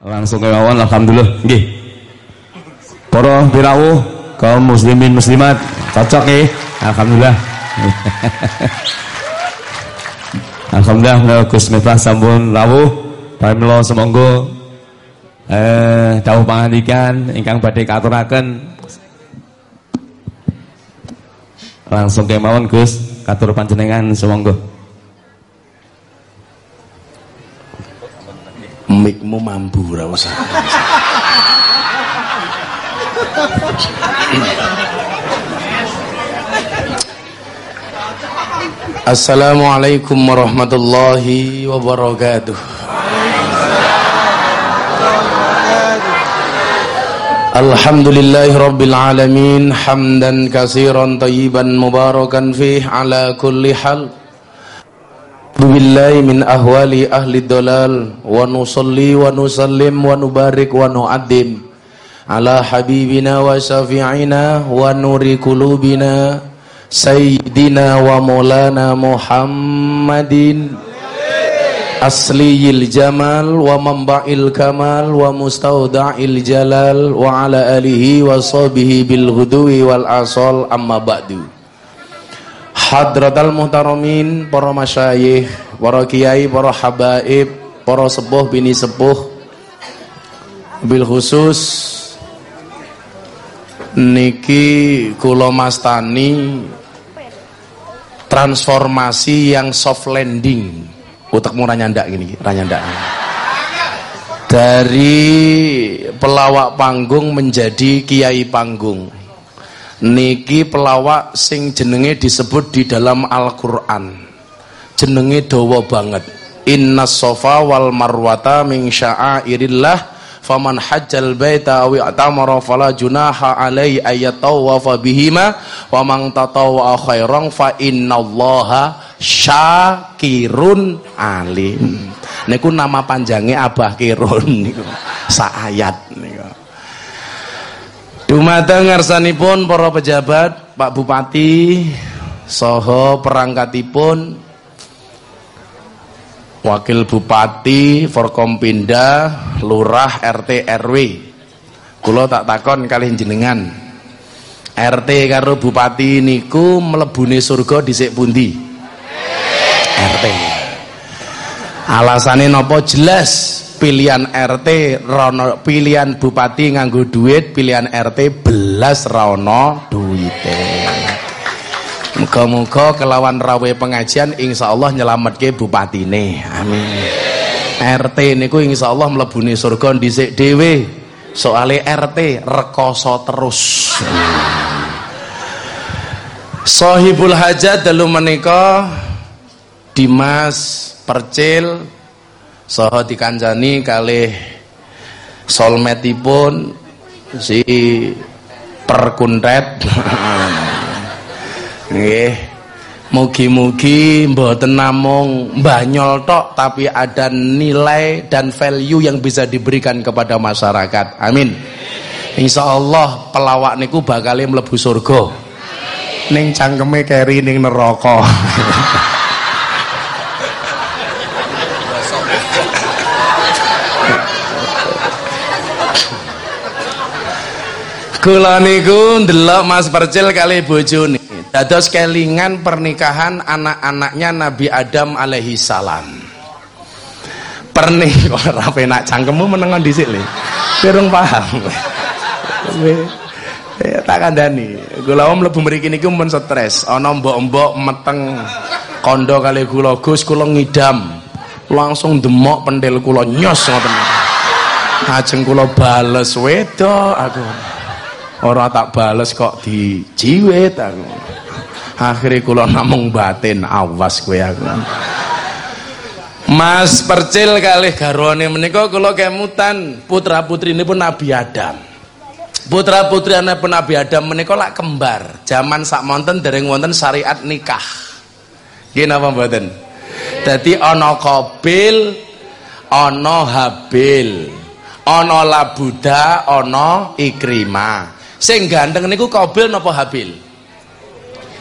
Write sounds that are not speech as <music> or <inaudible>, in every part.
Langsung kemauan alhamdulillah. Nggih. Para pirawu kaum muslimin muslimat cocok nggih. Alhamdulillah. <laughs> Alhamdulillah Gus Miftah sampun rawuh. Pamela semonggo eh dawuh pangandikan ingkang badhe katuraken langsung kemawon Gus katur panjenengan semonggo. Mikmu mambu ora usah. Assalamualaikum warahmatullahi wabarakatuh. Alhamdulillahi hamdan katsiran tayyiban mubarakan fih ala kulli hal أعوذ بالله من أهوال أهل الضلال ونصلي ونسلم ونبارك ونعدم على حبيبنا وشفيعنا ونور قلوبنا سيدنا ومولانا محمد أصلي الجمال ومنبع الكمال ومستودع الجلال وعلى آله وصحبه بالغدو والأصال أما بعد Hadratal muhtaramin, para masyayikh, para kiai, para habaib, para sepuh bini sepuh. Bil khusus niki kula mastani transformasi yang soft landing. Utekmu ranyandak gini, ranyandak. Dari pelawak panggung menjadi kiai panggung niki pelawak sing jenenge disebut di dalam Al-Qur'an. Jenenge dawa banget. Inna sofa wal marwata min sya'airillah faman hajjal baita aw i'tamara fala junaha alai ayatawafa bihima wa man tatawwa khairan fa innallaha syakirun alim. Niku nama panjangnya Abah Kirun niku. Ayat niku Dumateng ngarsanipun para pejabat, Pak Bupati, soho perangkatipun Wakil Bupati, Forkompinda, Lurah, RT, RW. Kula tak takon kali jenengan. RT karo Bupati niku mlebune surga dhisik pundi? RT. Alasane napa jelas pilihan RT rono pilihan bupati nganggo duit pilihan RT belas rono duite Muga-muga kelawan rawe pengajian insya Allah nyelametke bupatine. Amin. RT niku insya Allah mlebune surga dhisik dhewe. Soale RT rekoso terus. Sohibul hajat dalu menika Dimas Percil saha dikancani kalih solmetipun si perkuntet. <laughs> Nggih. Mugi-mugi mboten namung banyol tok tapi ada nilai dan value yang bisa diberikan kepada masyarakat. Amin. Insya Allah pelawak niku bakal mlebu surga. Ning cangkeme keri ning neraka <laughs> Kula niku ndelok Mas Percil kali bojone. Dados kelingan pernikahan anak-anaknya Nabi Adam alaihi salam. Pernik ora penak cangkemmu menengon dhisik le. Pirung paham. Ya tak kandhani. Kula mlebu mriki niku men stres, ana mbok-mbok meteng kondo kali kula Gus kula ngidam. Langsung demok pendel kula nyos ngoten. Ajeng kula bales wedok aku. Ora tak bales kok dijiwit aku. Akhire kula namung batin awas kowe. Mas Percil kalih garwane menika kula kemutan putra-putrine pun Nabi Adam. Putra-putri anak pun Nabi Adam menika lak kembar. Zaman sak monten dereng wonten syariat nikah. Nggih napa mboten? Dadi ana Qabil, ana Habil, ana Labuda, ana Ikrimah. Sing ganteng niku Qabil napa Habil?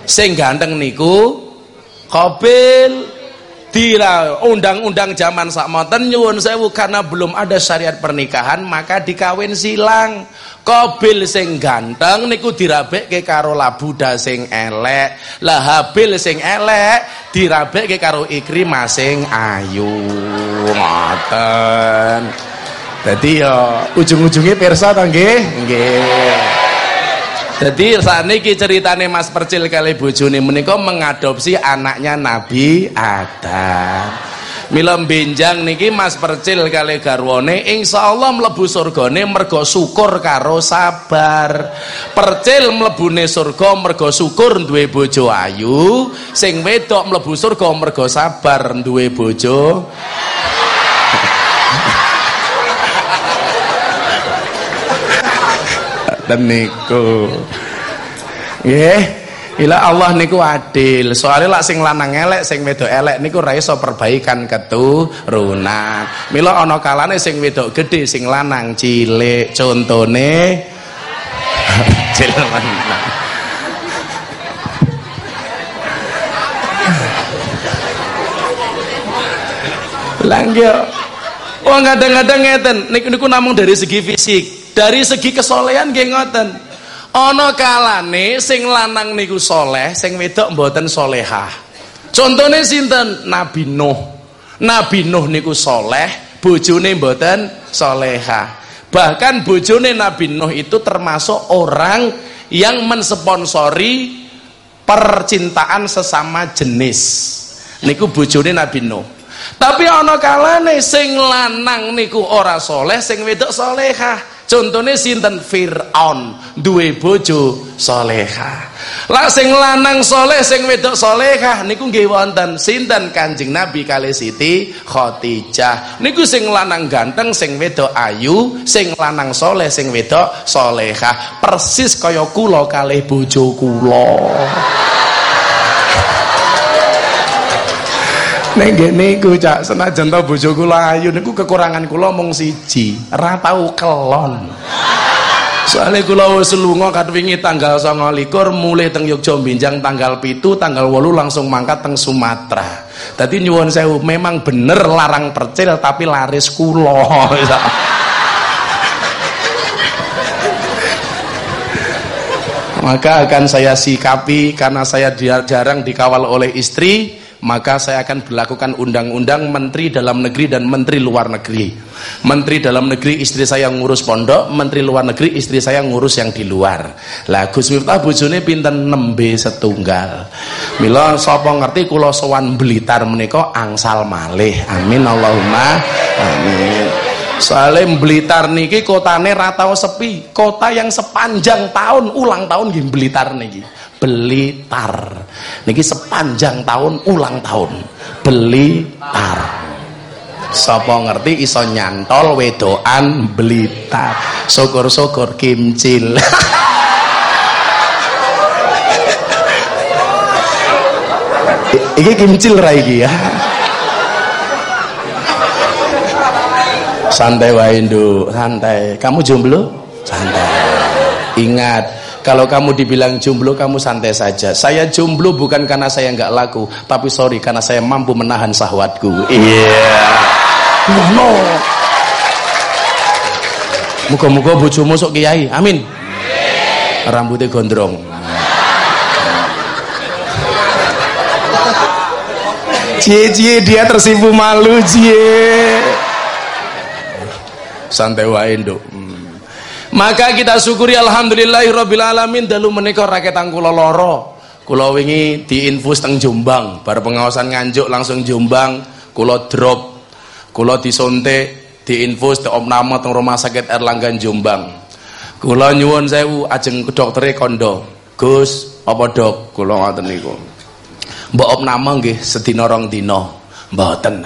Sing ganteng niku Qabil. Dira undang-undang zaman sakmonten nyuwun sewu karena belum ada syariat pernikahan maka dikawin silang. Kobil sing ganteng niku dirabekke karo Labuda sing elek. Lah Habil sing elek dirabekke karo Ikrimah sing ayu. Ngoten. Dadi ya ujung-ujungnya nggih? Nggih. Jadi saat ini ceritane Mas Percil kali bojone menika mengadopsi anaknya Nabi Adam. Mila benjang niki Mas Percil kali garwane insyaallah mlebu surgane mergo syukur karo sabar. Percil mlebune surga mergo syukur duwe bojo ayu, sing wedok mlebu surga mergo sabar duwe bojo. Dan niku nggih Ila Allah niku adil. Soalnya lah sing lanang elek, sing wedok elek niku ra iso perbaikan keturunan. Mila ana kalane sing wedok gede, sing lanang cilik. Contone <laughs> cilik lanang. Langgyo. Wong kadang-kadang ngeten, niku niku namung dari segi fisik dari segi kesolehan nggih ngoten. Ana kalane sing lanang niku soleh sing wedok mboten solehah. Contohnya sinten? Nabi Nuh. Nabi Nuh niku soleh bojone mboten solehah. Bahkan bojone Nabi Nuh itu termasuk orang yang mensponsori percintaan sesama jenis. Niku bojone Nabi Nuh. Tapi ana kalane sing lanang niku ora soleh sing wedok solehah Contohnya sinten Fir'aun duwe bojo soleha. Lah sing lanang soleh sing wedok solehah niku nggih wonten sinten Kanjeng Nabi kali Siti Khadijah. Niku sing lanang ganteng sing wedok ayu, sing lanang soleh sing wedok soleha. Persis kaya kula kalih bojo kula. Nek niku Cak, senajan ta bojo kula ayu niku kekurangan kula mung siji, ora tau kelon. Soalnya kula wis lunga katwingi tanggal 29 mulai teng Yogyakarta tanggal pitu tanggal 8 langsung mangkat teng Sumatera. Dadi nyuwun sewu memang bener larang percil tapi laris kula. <laughs> Maka akan saya sikapi karena saya jarang dikawal oleh istri maka saya akan berlakukan undang-undang menteri dalam negeri dan menteri luar negeri. Menteri dalam negeri istri saya ngurus pondok menteri luar negeri istri saya ngurus yang di luar. Lah Gus Miftah bojone pinten nembe setunggal? Mila sapa ngerti kula sowan Blitar menika angsal malih. Amin Allahumma amin. Soalnya Blitar niki kotane ratau sepi. Kota yang sepanjang tahun ulang tahun nggih Blitar niki Blitar niki sepanjang tahun ulang tahun. Blitar Sopo ngerti iso nyantol wedoan Blitar syukur-syukur kimcil <laughs> iki kimcil ra ya. Santai wae santai. Kamu jomblo? Santai. Ingat kalau kamu dibilang jomblo, kamu santai saja. Saya jomblo bukan karena saya nggak laku, tapi sorry karena saya mampu menahan sahwatku. Iya. Yeah. No. Muka-muka bojomu sok kiai. Amin. Rambutnya gondrong. Cie cie dia tersipu malu cie. Santai wae nduk. Maka kita syukuri alhamdulillahirabbil alamin dalu menika raketan kula lara. Kula wingi diinfus teng Jombang, bar pengawasan nganjuk langsung Jombang, kula drop. Kula disuntik, diinfus di opname teng Rumah Sakit Erlangga Jombang. Kula nyuwun sewu ajeng doktere kondo. Gus, apa dok? Kula ngoten niku. Mbok opname nggih sedina rong dina. Mboten.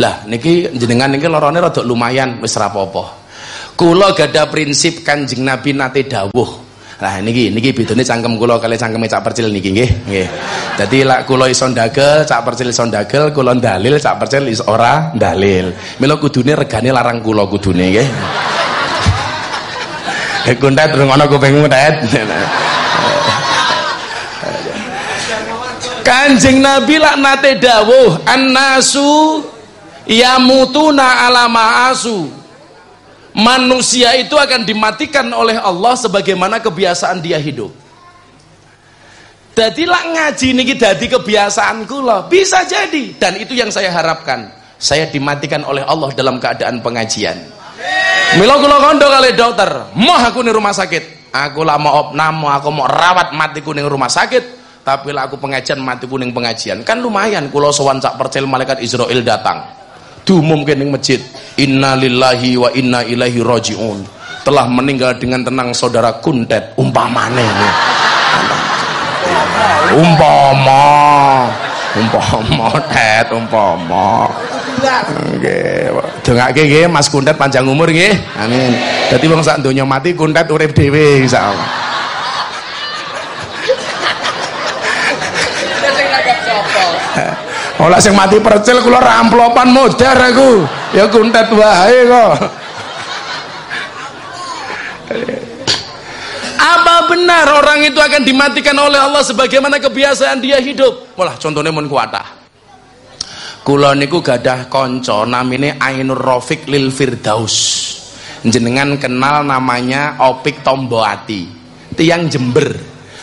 Lah niki jenengan niki larane rada lumayan wis ra apa-apa. Kula gada prinsip Kanjeng Nabi nate dawuh. Nah niki niki bedane cangkem kula kali cangkeme Cak Percil niki nggih. Nggih. Dadi lak kula iso ndagel, Cak Percil iso ndagel, kula dalil, Cak Percil iso ora dalil. Mila kudune regane larang kula kudune nggih. Kuntet ngono kupingmu tet. Kanjeng Nabi lak nate dawuh annasu yamutuna ala ma'asu. Manusia itu akan dimatikan oleh Allah sebagaimana kebiasaan dia hidup. Jadi lak ngaji niki dadi kebiasaanku loh. Bisa jadi dan itu yang saya harapkan. Saya dimatikan oleh Allah dalam keadaan pengajian. Mila kula kondo kali dokter, mau aku ning rumah sakit. Aku lah mau opnam, aku mau rawat matiku ning rumah sakit tapi lah aku pengajian mati kuning pengajian kan lumayan kulo sowan cak percel malaikat Israel datang diumumkan ning masjid. Inna lillahi wa inna ilaihi rojiun telah meninggal dengan tenang saudara kuntet. Umpamane umpama. Umpama tet umpama. Nggih dongake nggih Mas Kuntet panjang umur nggih. Amin. Dadi wong sak donya mati kuntet urip dhewe insyaallah Olah sing mati percil kula ra amplopan modar aku. Ya kuntet wae kok. Apa benar orang itu akan dimatikan oleh Allah sebagaimana kebiasaan dia hidup? Malah contohnya mun kuatah. Kula niku gadah kanca namine Ainur Rafiq Lil Firdaus. Jenengan kenal namanya Opik Tomboati. Tiang Jember.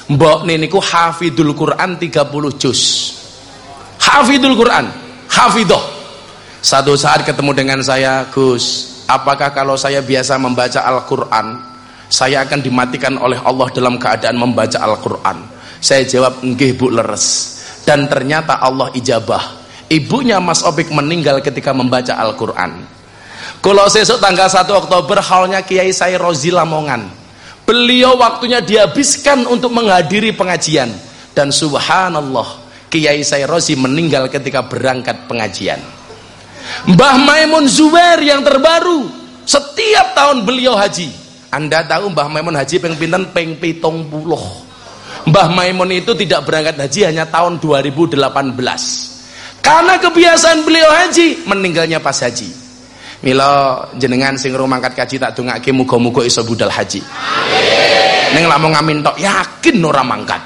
Mbok niku hafidul Quran 30 juz hafidul Quran. Hafidoh satu saat ketemu dengan saya Gus apakah kalau saya biasa membaca Al-Quran saya akan dimatikan oleh Allah dalam keadaan membaca Al-Quran? Saya jawab enggih bu leres. Dan ternyata Allah ijabah. Ibunya Mas Obik meninggal ketika membaca Al-Quran. Kalau sesuk tanggal 1 Oktober halnya Kiai saya Rozi Lamongan. Beliau waktunya dihabiskan untuk menghadiri pengajian. Dan subhanallah Kiai Sayrosi meninggal ketika berangkat pengajian. Mbah Maimun Zubair yang terbaru setiap tahun beliau haji. Anda tahu Mbah Maimun haji peng pinten? Peng pitung puluh Mbah Maimun itu tidak berangkat haji hanya tahun 2018 karena kebiasaan beliau haji meninggalnya pas haji. Milo jenengan sing rumangkat kaji tak dongake muga-muga iso budal haji. Amin. Ning lamun ngamin tok yakin ora mangkat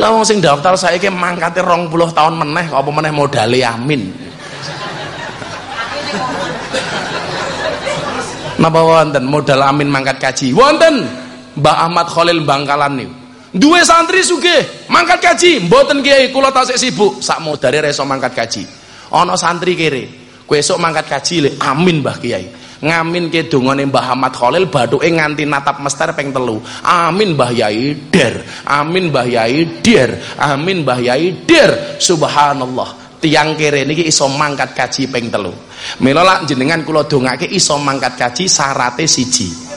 lah wong sing daftar saiki mangkate 20 tahun meneh apa meneh modale amin Napa wonten modal amin mangkat kaji? Wonten. Mbak Ahmad Khalil Bangkalan niku. Duwe santri sugih, mangkat kaji, mboten kiai kula tasik sibuk, sak modare reso mangkat kaji. Ana santri kere, kowe esuk mangkat kaji le, amin Mbah Kiai ngamin ke dongane Mbah Ahmad Khalil bathuke nganti natap mester peng telu. Amin Mbah Yai der. Amin Mbah Yai der. Amin Mbah Yai der. Subhanallah. Tiang kere niki iso mangkat kaji peng telu. Mila lak jenengan kula dongake iso mangkat kaji sarate siji.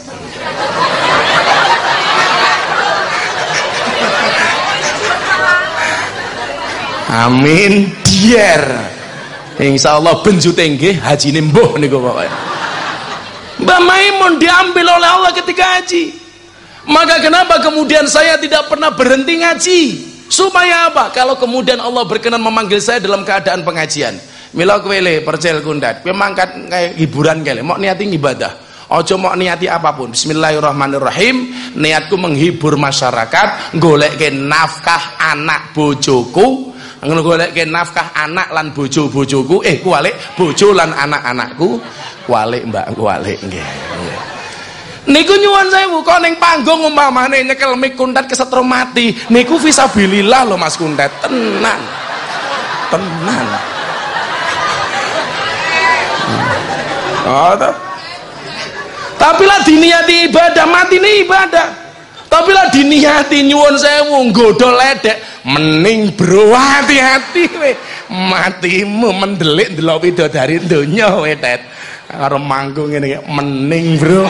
Amin der. Insyaallah benjute nggih hajine mbuh niku pokoke Maimun diambil oleh Allah ketika haji. Maka kenapa kemudian saya tidak pernah berhenti ngaji? Supaya apa? Kalau kemudian Allah berkenan memanggil saya dalam keadaan pengajian. Mila kwele percel kundat. Mangkat kayak hiburan kali mau niati ibadah ojo mau niati apa pun. Bismillahirrahmanirrahim. Niatku menghibur masyarakat. Golek nafkah anak bojoku golek ke nafkah anak lan bojo bojoku eh kualik bojo lan anak-anakku Walik Mbak walik nggih. Niku nyuwun sewu kok ning panggung umpamane nyekel mik kuntet kesetrum mati. Niku fisabilillah loh Mas Kuntet, tenang. Tenang. Oh, Tapi lah diniati ibadah, mati nih ibadah. Tapi lah diniati nyuwun sewu nggodho ledek, mending bro hati-hati we. Matimu mendelik ndelok widodari donya we, Tet. Karo manggung ini mening bro.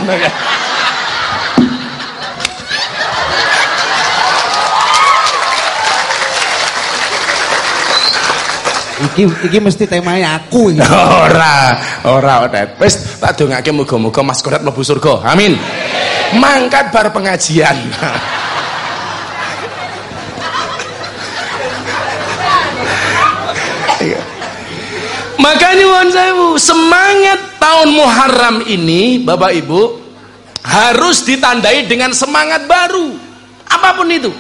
Iki iki mesti temanya aku ini. <laughs> ora ora odet wis tak dongake muga-muga Mas Kodat mlebu surga. Amin mangkat bar pengajian. Makanya wan sewu semangat tahun Muharram ini Bapak Ibu harus ditandai dengan semangat baru. Apa pun itu.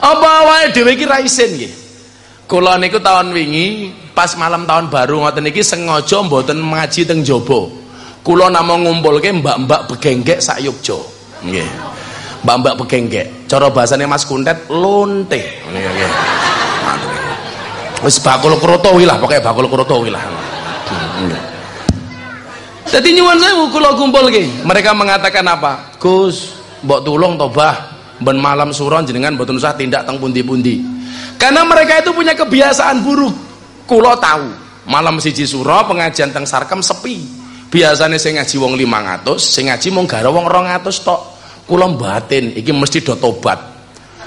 Apa awake dhewe iki ra isin nggih? Niku tahun wingi pas malam tahun baru ngoten iki sengaja mboten ngaji teng jaba kula namung ngumpulke mbak-mbak begenggek sak nggih. Mbak-mbak begenggek cara bahasane Mas Kuntet lonte. Wis bakul kroto lah pokoke bakul kroto lah. Jadi nyuwun sewu kula kumpulke. Mereka mengatakan apa? Gus mbok tulung tobah. Ben malam suron jenengan boten usah tindak teng pundi-pundi. Karena mereka itu punya kebiasaan buruk. Kulo tahu malam siji suro pengajian teng sarkem sepi biasanya saya ngaji wong 500 saya ngaji mung gara wong 200 tok. Kulo batin iki mesti do tobat.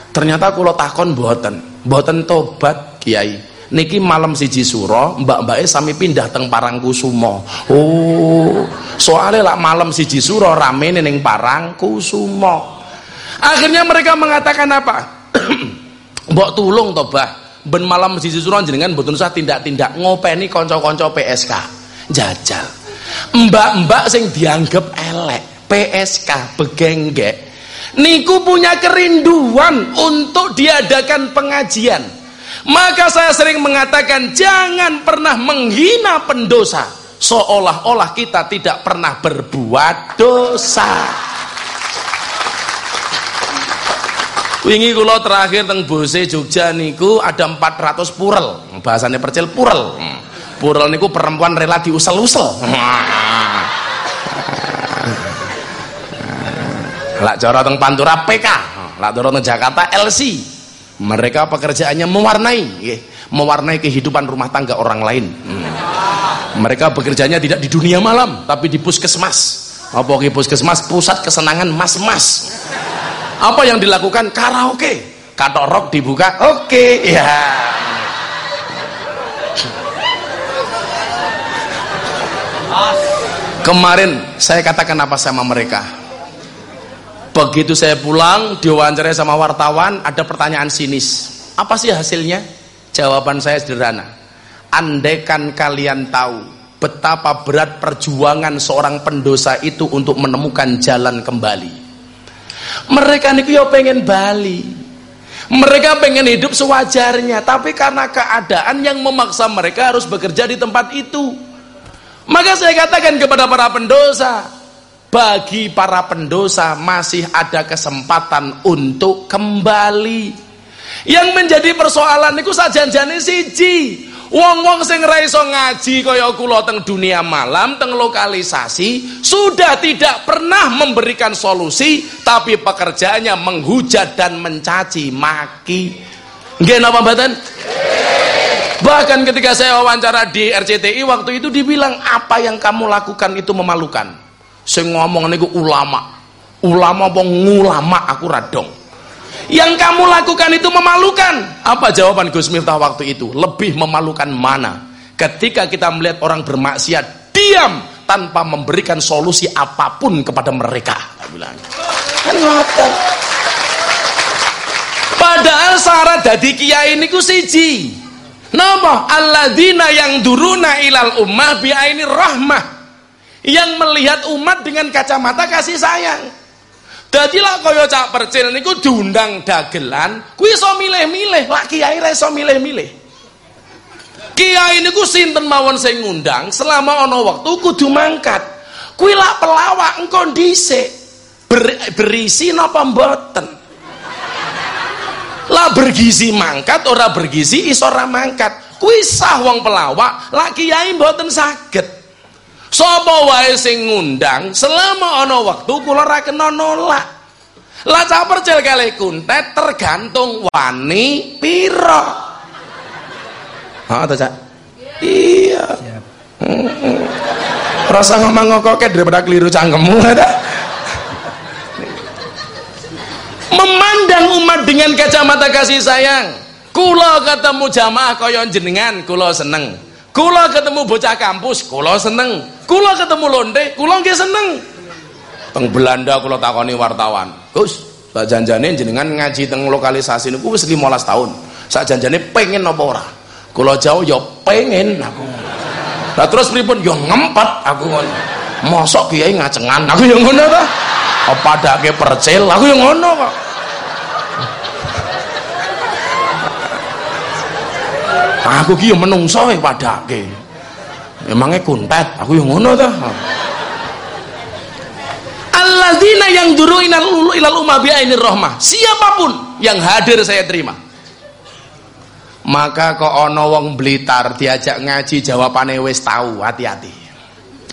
Ternyata kulo takon boten boten tobat kiai. Niki malam siji suro mbak-mbake sami pindah teng Parangkusumo oh soalnya lah malam siji suro rame ning Parangkusumo akhirnya mereka mengatakan apa? <clears throat> Mbok tulung tobah ben malam masjid suron jenengan mboten usah tindak-tindak ngopeni konco-konco PSK jajal mbak-mbak sing dianggap elek PSK begenggek niku punya kerinduan untuk diadakan pengajian. Maka saya sering mengatakan jangan pernah menghina pendosa. Seolah-olah kita tidak pernah berbuat dosa. Wingi kula terakhir teng Bose Jogja niku ada 400 purel. Bahasanya percil purel purel niku perempuan rela diusel-usel. Lak cara teng Pantura PK lak cara teng Jakarta LC mereka pekerjaannya mewarnai mewarnai kehidupan rumah tangga orang lain. Mereka bekerjanya tidak di dunia malam tapi di puskesmas. Apa ke puskesmas? Pusat kesenangan mas-mas. Apa yang dilakukan? Karaoke. Katok rock dibuka oke. Okay. ya kemarin saya katakan apa sama mereka? Begitu saya pulang diwawancarai sama wartawan ada pertanyaan sinis. Apa sih hasilnya? Jawaban saya sederhana. Andaikan kalian tahu betapa berat perjuangan seorang pendosa itu untuk menemukan jalan kembali. Mereka niku ya pengen Bali. Mereka pengen hidup sewajarnya tapi karena keadaan yang memaksa mereka harus bekerja di tempat itu maka saya katakan kepada para pendosa bagi para pendosa masih ada kesempatan untuk kembali yang menjadi persoalan itu saja jane siji Wong-wong sing ra iso ngaji kaya kula teng dunia malam, teng lokalisasi, sudah tidak pernah memberikan solusi, tapi pekerjaannya menghujat dan mencaci maki. Nggih napa mboten? Bahkan ketika saya wawancara di RCTI waktu itu dibilang apa yang kamu lakukan itu memalukan. Saya ngomong niku ulama. Ulama apa ngulama aku radong yang kamu lakukan itu memalukan. Apa jawaban Gus Miftah waktu itu? Lebih memalukan mana? Ketika kita melihat orang bermaksiat diam tanpa memberikan solusi apa pun kepada mereka. Kan padahal syarat dari kiai ini ku siji nama alladzina yang duruna ilal ummah biaini rahmah yang melihat umat dengan kacamata kasih sayang Dadilah kaya cak percil niku diundang dagelan, kuwi iso milih-milih, lak kiai ra iso milih-milih. Kiai niku sinten mawon sing ngundang, selama ana wektu kudu mangkat. Kuwi lak pelawak engko dhisik. Ber, berisi napa mboten? Lah bergizi mangkat ora bergizi iso ora mangkat. Kuwi sah wong pelawak, lak kiai mboten saged. Sapa wae sing ngundang selama ana wektu kula ra kena nolak. Lah cah percil kali kuntet tergantung wani. Ha ta Cak? Iya. Heeh. Rasa ngomong ngokoke daripada keliru cangkemmu ada. Memandang umat dengan kacamata kasih sayang. Kula ketemu jamaah kaya jenengan, kula seneng. Kula ketemu bocah kampus, kula seneng. Kula ketemu londe kula nggih seneng. Teng Belanda kula takoni wartawan Gus sak janjane jenengan ngaji teng lokalisasi niku wis 15 tahun. Sak janjane pengen apa ora? Kula jauh ya pengen aku. Lah terus pripun? Ya ngempet aku ngono. Mosok kiai ngacengan. Aku ya ngono ta apa dake percil aku ya ngono kok. Aku ki yo menungso e padake. Emangnya kuntet aku yang ngono ta? Alladzina yang duru ilal ilal umma bi ainir rahmah. Siapa pun yang hadir saya terima. Maka kok ono wong Blitar diajak ngaji jawabane wis tahu hati-hati.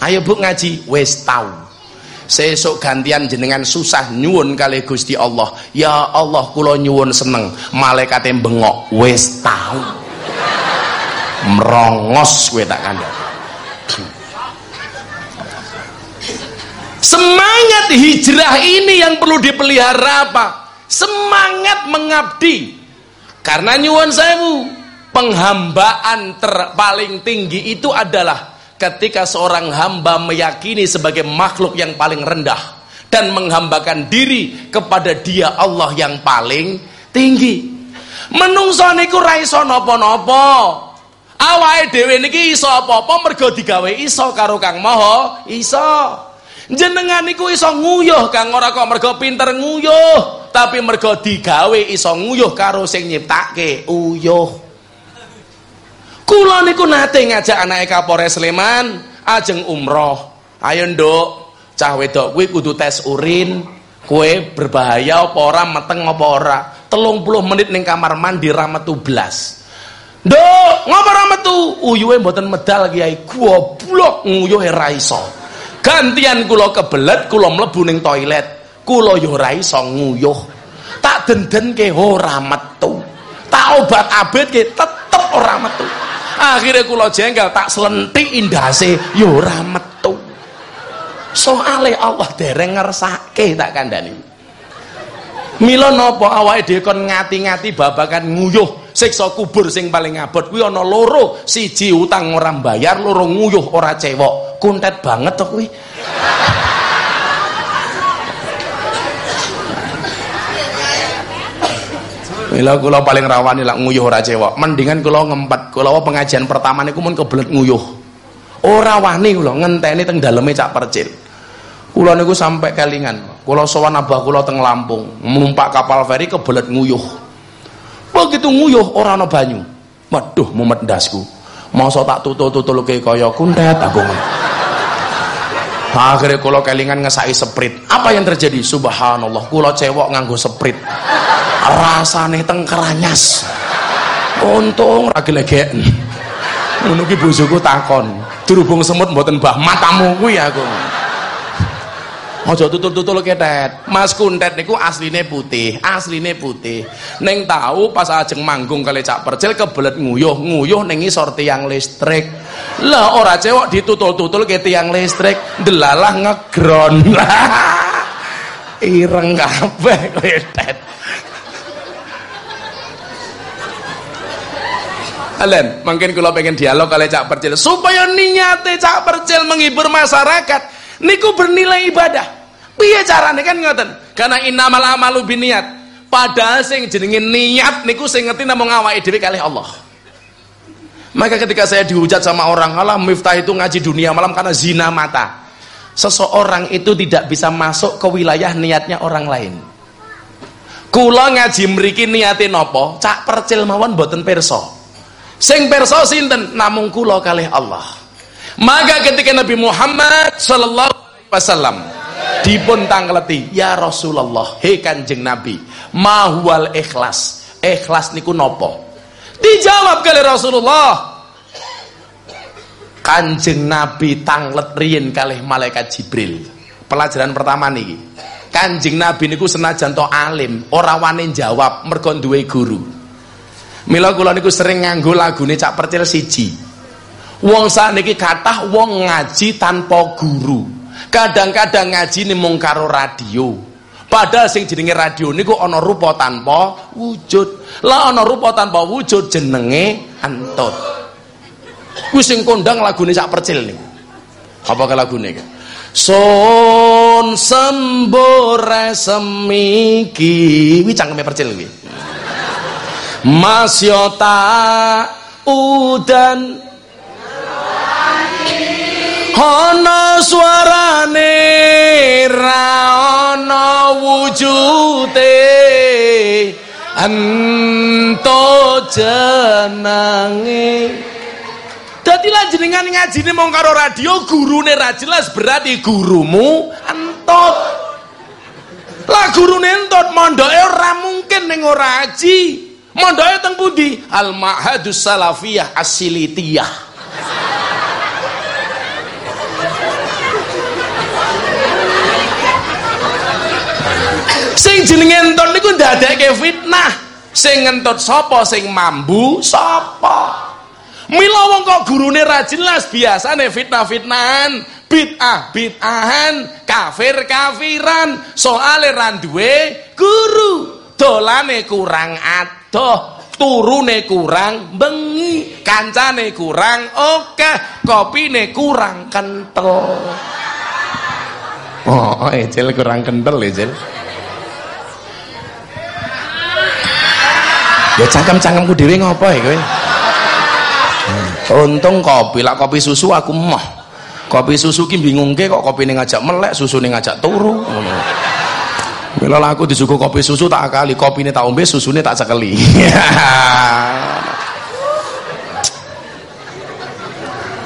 Ayo Bu ngaji wis tahu sesuk gantian jenengan susah nyuwun kali Gusti Allah. Ya Allah kula nyuwun seneng. Malaikate bengok wis tahu merongos kowe tak kandhani. Semangat hijrah ini yang perlu dipelihara apa? Semangat mengabdi. Karena nyuwun sewu penghambaan terpaling tinggi itu adalah ketika seorang hamba meyakini sebagai makhluk yang paling rendah dan menghambakan diri kepada dia Allah yang paling tinggi. Menungso niku ra iso napa-napa awake dhewe niki iso apa-apa mergo digawe iso karo Kang Maha iso jenengan niku iso nguyuh Kang ora kok mergo pinter nguyuh tapi mergo digawe iso nguyuh karo sing nyiptake uyuh kula niku nate ngajak anake Kapolres Sleman ajeng umroh ayo nduk cah wedok kuwi kudu tes urin kue berbahaya apa ora meteng apa ora telung puluh menit ning kamar mandi rametu blas Nduk, ngapa ra metu? Uyuhe mboten medal Kiai. Goblok nguyuhe ra iso. Gantian kula kebelet kula mlebu ning toilet. Kula yo ora iso nguyuh. Tak dendenke ora metu. Tak obat abet ke tetep ora metu. Akhirnya kula jengkel tak selentik indase yo ora metu. Soale Allah dereng ngersake tak kandhani. Mila napa awake dhewe kon ngati-ngati babakan nguyuh siksa kubur sing paling abot kuwi ana loro siji utang ora bayar loro nguyuh ora cewek kuntet banget to kuwi Mila kula paling rawani lak nguyuh ora cewek. Mendingan kula ngempet. Kula pengajian pertama niku mun kebelet nguyuh. Ora wani kula ngenteni teng daleme cak percil. Kula niku sampai kelingan. Kula sowan abah kula teng Lampung, numpak kapal feri kebelet nguyuh begitu nguyuh orang ana banyu waduh mumet ndasku masa tak tutul-tutul ke kaya kuntet aku akhirnya kula kelingan ngesai seprit. Apa yang terjadi? Subhanallah kula cewek nganggo seprit. Rasane tengkeranyas untung ra gelegeken ngono ki takon. Dirubung semut mboten mbah matamu kuwi aku Aja tutul-tutul ketet. Mas Kuntet niku asline putih, asline putih. Neng tahu pas ajeng manggung kali Cak Percil kebelet nguyuh, nguyuh ning isor tiang listrik. Lah ora cewek ditutul-tutul ke tiang listrik, delalah ngegron. <laughs> Ireng kabeh ketet. Alen, mungkin kalau pengen dialog kali Cak Percil supaya niate Cak Percil menghibur masyarakat niku bernilai ibadah. Piye carane kan ngoten? Karena innamal amalu biniat padahal sing jenenge niat niku sing ngerti namung awake dhewe kalih Allah. Maka ketika saya dihujat sama orang Allah miftah itu ngaji dunia malam karena zina mata. Seseorang itu tidak bisa masuk ke wilayah niatnya orang lain. Kula ngaji mriki niate napa? Cak percil mawon boten perso sing perso sinten? Namung kula kalih Allah maka ketika Nabi Muhammad sallallahu alaihi wasallam dipun tangkleti, "Ya Rasulullah, he Kanjeng Nabi, mahwal ikhlas." Ikhlas niku nopo? Dijawab kali Rasulullah, Kanjeng Nabi tanglet riyin kalih malaikat Jibril. Pelajaran pertama niki. Kanjeng Nabi niku senajan to alim, ora wani jawab mergo duwe guru. Mila kula niku sering nganggo lagune Cak Percil siji. Wong sakniki kathah wong ngaji tanpa guru. Kadang-kadang ngaji nih mung karo radio. Padahal sing jenenge radio niku ana rupa tanpa wujud. Lah ana rupa tanpa wujud jenenge antut. Kuwi sing kondang lagune sak percil niku. Apa ke lagune iki? Son sembore semiki. Kuwi cangkeme percil kuwi. Mas Yota udan ana suarane ra wujute ento jenenge Dadi lan jenengan ngajine mung karo radio gurune ra jelas berarti gurumu entut. Lah gurune entut mondoke ora mungkin ning ora aji. Mondoke teng? Al Ma'hadus Salafiyah Asilitiyah. Sing jenenge entut niku ndadekke fitnah. Sing ngentut sapa sing mambu sapa? Mila wong kok gurune ra jelas biasane fitnah-fitnahan, bid'ah bid'ahan, kafir kafiran, soale ra duwe guru. Dolane kurang adoh, turune kurang bengi, kancane kurang oke, kopine kurang kental. Oh, Ejel kurang kental Ejel. Ya cangkem-cangkemku dhewe ngopo ya kowe? untung kopi lah kopi susu aku mah. Kopi susu ki ke kok kopi ini ngajak melek susu ini ngajak turu. Bila aku disuguh kopi susu tak kali kopi ini tak ombe ini tak cekeli. <laughs>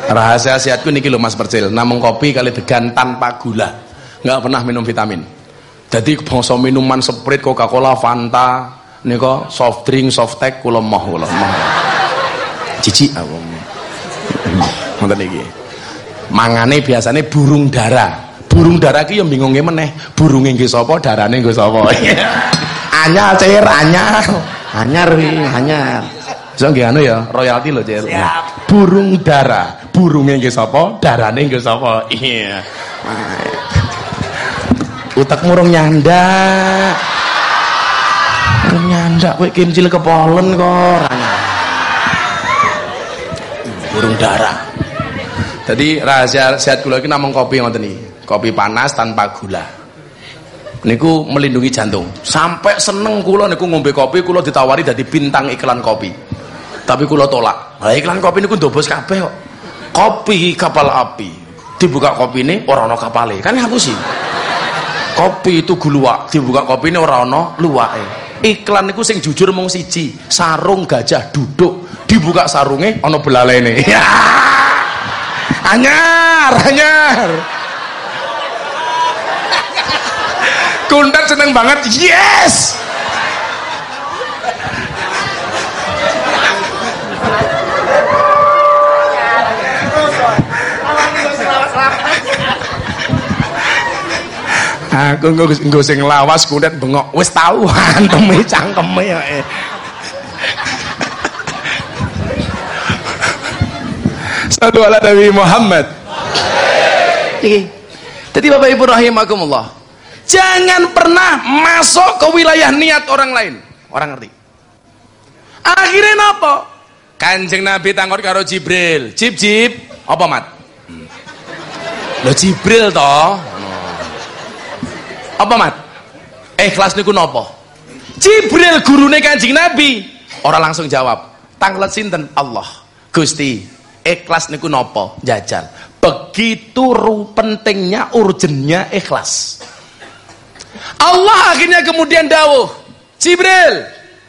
Rahasia sehatku niki lho Mas Percil. Namung kopi kali degan tanpa gula. Nggak pernah minum vitamin. Jadi bangsa minuman sprite Coca-Cola Fanta niko soft drink soft tech kula moh kula moh jijik aku. Ngoten iki. Mangane biasane burung dara. Burung dara ki yang bingungnya meneh. Burunge nggih sapa darane nggo sapa. <laughs> Anyar cair anyar. Anyar anyar. So nggih anu ya royalti lho cair burung dara. Burunge nggih sapa darane nggo sapa. Iya. Utak murung nyanda nyanda kowe kimcil kepolen kok burung dara jadi rahasia sehat kula iki namung kopi ngoten iki. Kopi panas tanpa gula. Niku melindungi jantung. Sampai seneng kula niku ngombe kopi kula ditawari dadi bintang iklan kopi. Tapi kula tolak. Lah iklan kopi niku ndobos kabeh kok. Kopi kapal api. Dibuka kopi ini orang ono kapale. Kan sih Kopi itu guluak, dibuka kopi ini orang ono luwake. Iklan niku sing jujur mung siji, sarung gajah duduk, dibuka sarungnya ono belalene. <laughs> Ya! Anyar anyar. Kundat seneng banget yes aku nggak sing lawas kundat bengok wis tahu <laughs> anteme cangkeme ya eh. Satu ala Nabi Muhammad. Iki. Jadi Bapak Ibu rahimakumullah. Jangan pernah masuk ke wilayah niat orang lain. Orang ngerti? Akhirnya apa? Kanjeng Nabi tangkot karo Jibril. Jib jib, apa mat? Lo Jibril toh. Apa mat? Eh kelas niku nopo? Jibril gurune Kanjeng Nabi. Orang langsung jawab. Tanglet sinten? Allah. Gusti, ikhlas niku nopo jajal begitu ru pentingnya urgennya ikhlas Allah akhirnya kemudian dawuh Jibril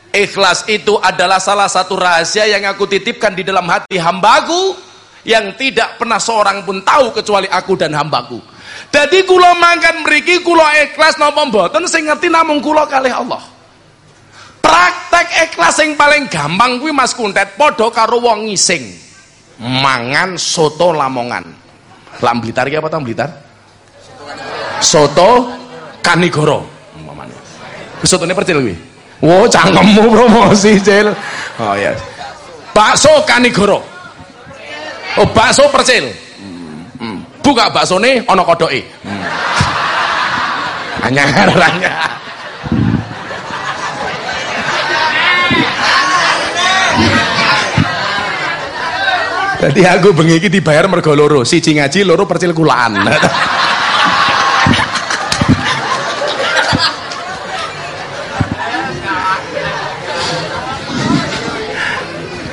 ikhlas itu adalah salah satu rahasia yang aku titipkan di dalam hati hambaku yang tidak pernah seorang pun tahu kecuali aku dan hambaku jadi kulo makan meriki kulo ikhlas nopo mboten sing ngerti namung kulo kali Allah. Praktek ikhlas yang paling gampang kuwi Mas Kuntet padha karo wong ngising. Mangan soto lamongan. Lam blitar apa tang blitar soto kanigoro. Umpamane. Ini percil kuwi? Wo cangkemmu promosi cil. Oh ya bakso kanigoro. Oh bakso percil. Buka bakso nih ono kodoke hmm. anyar anyar Jadi aku bengi dibayar mergo loro, siji ngaji, loro percil kulaan.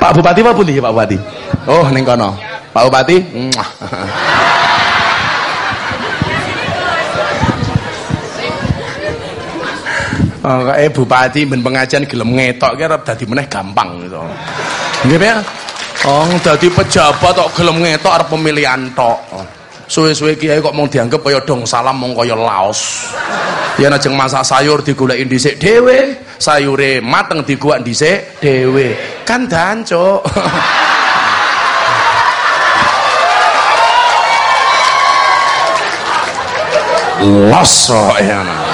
Pak Bupati apa pun Pak Bupati? Oh, ning kono. Pak Bupati. Kayak bupati ben pengajian gelem ngetok ki arep dadi meneh gampang gitu. Nggih ya? Oh, dadi pejabat kok gelem ngetok arep pemilihan tok. Suwe-suwe kiai kok mau dianggap kaya dong salam mong kaya laos. Ya najeng masak sayur digoleki dhisik dhewe, sayure mateng diguak dhisik dhewe. Kan dancuk. <laughs> Los kok ya.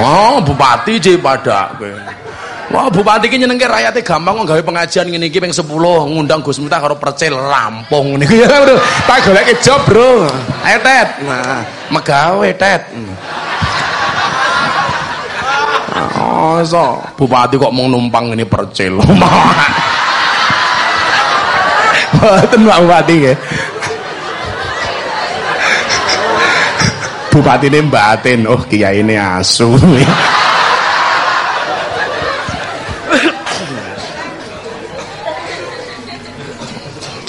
Wah, bupati je pada kowe. Wah, bupati ki nyenengke rakyate gampang kok gawe pengajian ngene iki ping 10 ngundang Gus Miftah karo percil rampung niku <laughs> ya, Bro. Tak goleke job, Bro. Ayo, Tet. Nah, megawe, Tet. Oh, so. Bupati kok mau numpang ini percil. <laughs> Mboten Pak Bupati nggih. Bupati ini batin, oh kiai ini asu.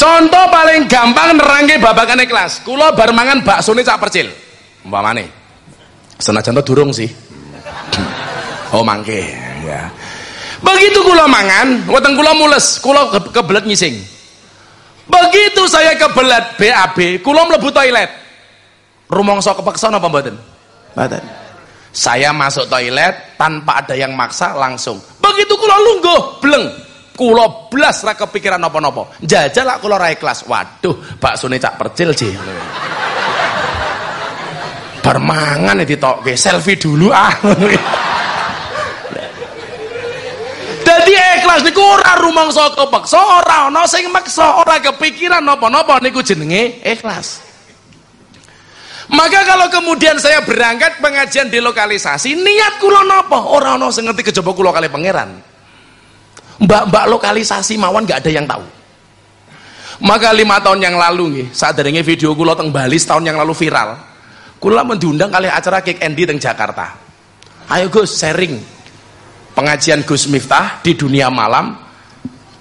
Contoh paling gampang nerangke babakan kelas. Kula bar mangan baksone cak percil. Umpamane. Senajan to durung sih. Oh mangke, ya. Begitu kula mangan, weteng kula mules, kula kebelet ngising. Begitu saya kebelet BAB, kula mlebu toilet. Rumangsa kepeksa apa mboten? Mboten. Saya masuk toilet tanpa ada yang maksa langsung. Begitu kula lungguh, bleng kula blas ra kepikiran napa-napa. Jajal lak kula ra ikhlas. Waduh, baksone cak percil ji. Bar mangan ditokke selfie dulu ah. Dadi ikhlas niku ora rumangsa kepeksa, ora ana sing maksa, ora kepikiran napa-napa niku jenenge ikhlas. Maka kalau kemudian saya berangkat pengajian di lokalisasi, niat kula napa? Ora ana sing ngerti kejaba kula kali pangeran. Mbak-mbak lokalisasi mawon gak ada yang tahu. Maka lima tahun yang lalu nih saat derenge video kula teng Bali setahun yang lalu viral. Kula diundang kali acara Kick Andy teng Jakarta. Ayo Gus sharing pengajian Gus Miftah di dunia malam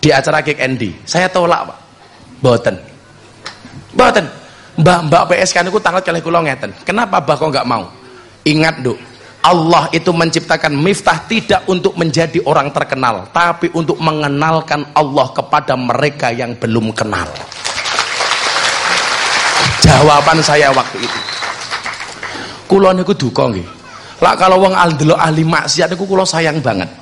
di acara Kick Andy saya tolak Pak. Boten boten mbak-mbak PSK niku tanglet kali kula ngeten. Kenapa Mbak kok nggak mau? Ingat Duk Allah itu menciptakan miftah tidak untuk menjadi orang terkenal tapi untuk mengenalkan Allah kepada mereka yang belum kenal. Jawaban saya waktu itu. Kula niku duka nggih. Lah kalau wong aldelok ahli maksiat niku kula sayang banget.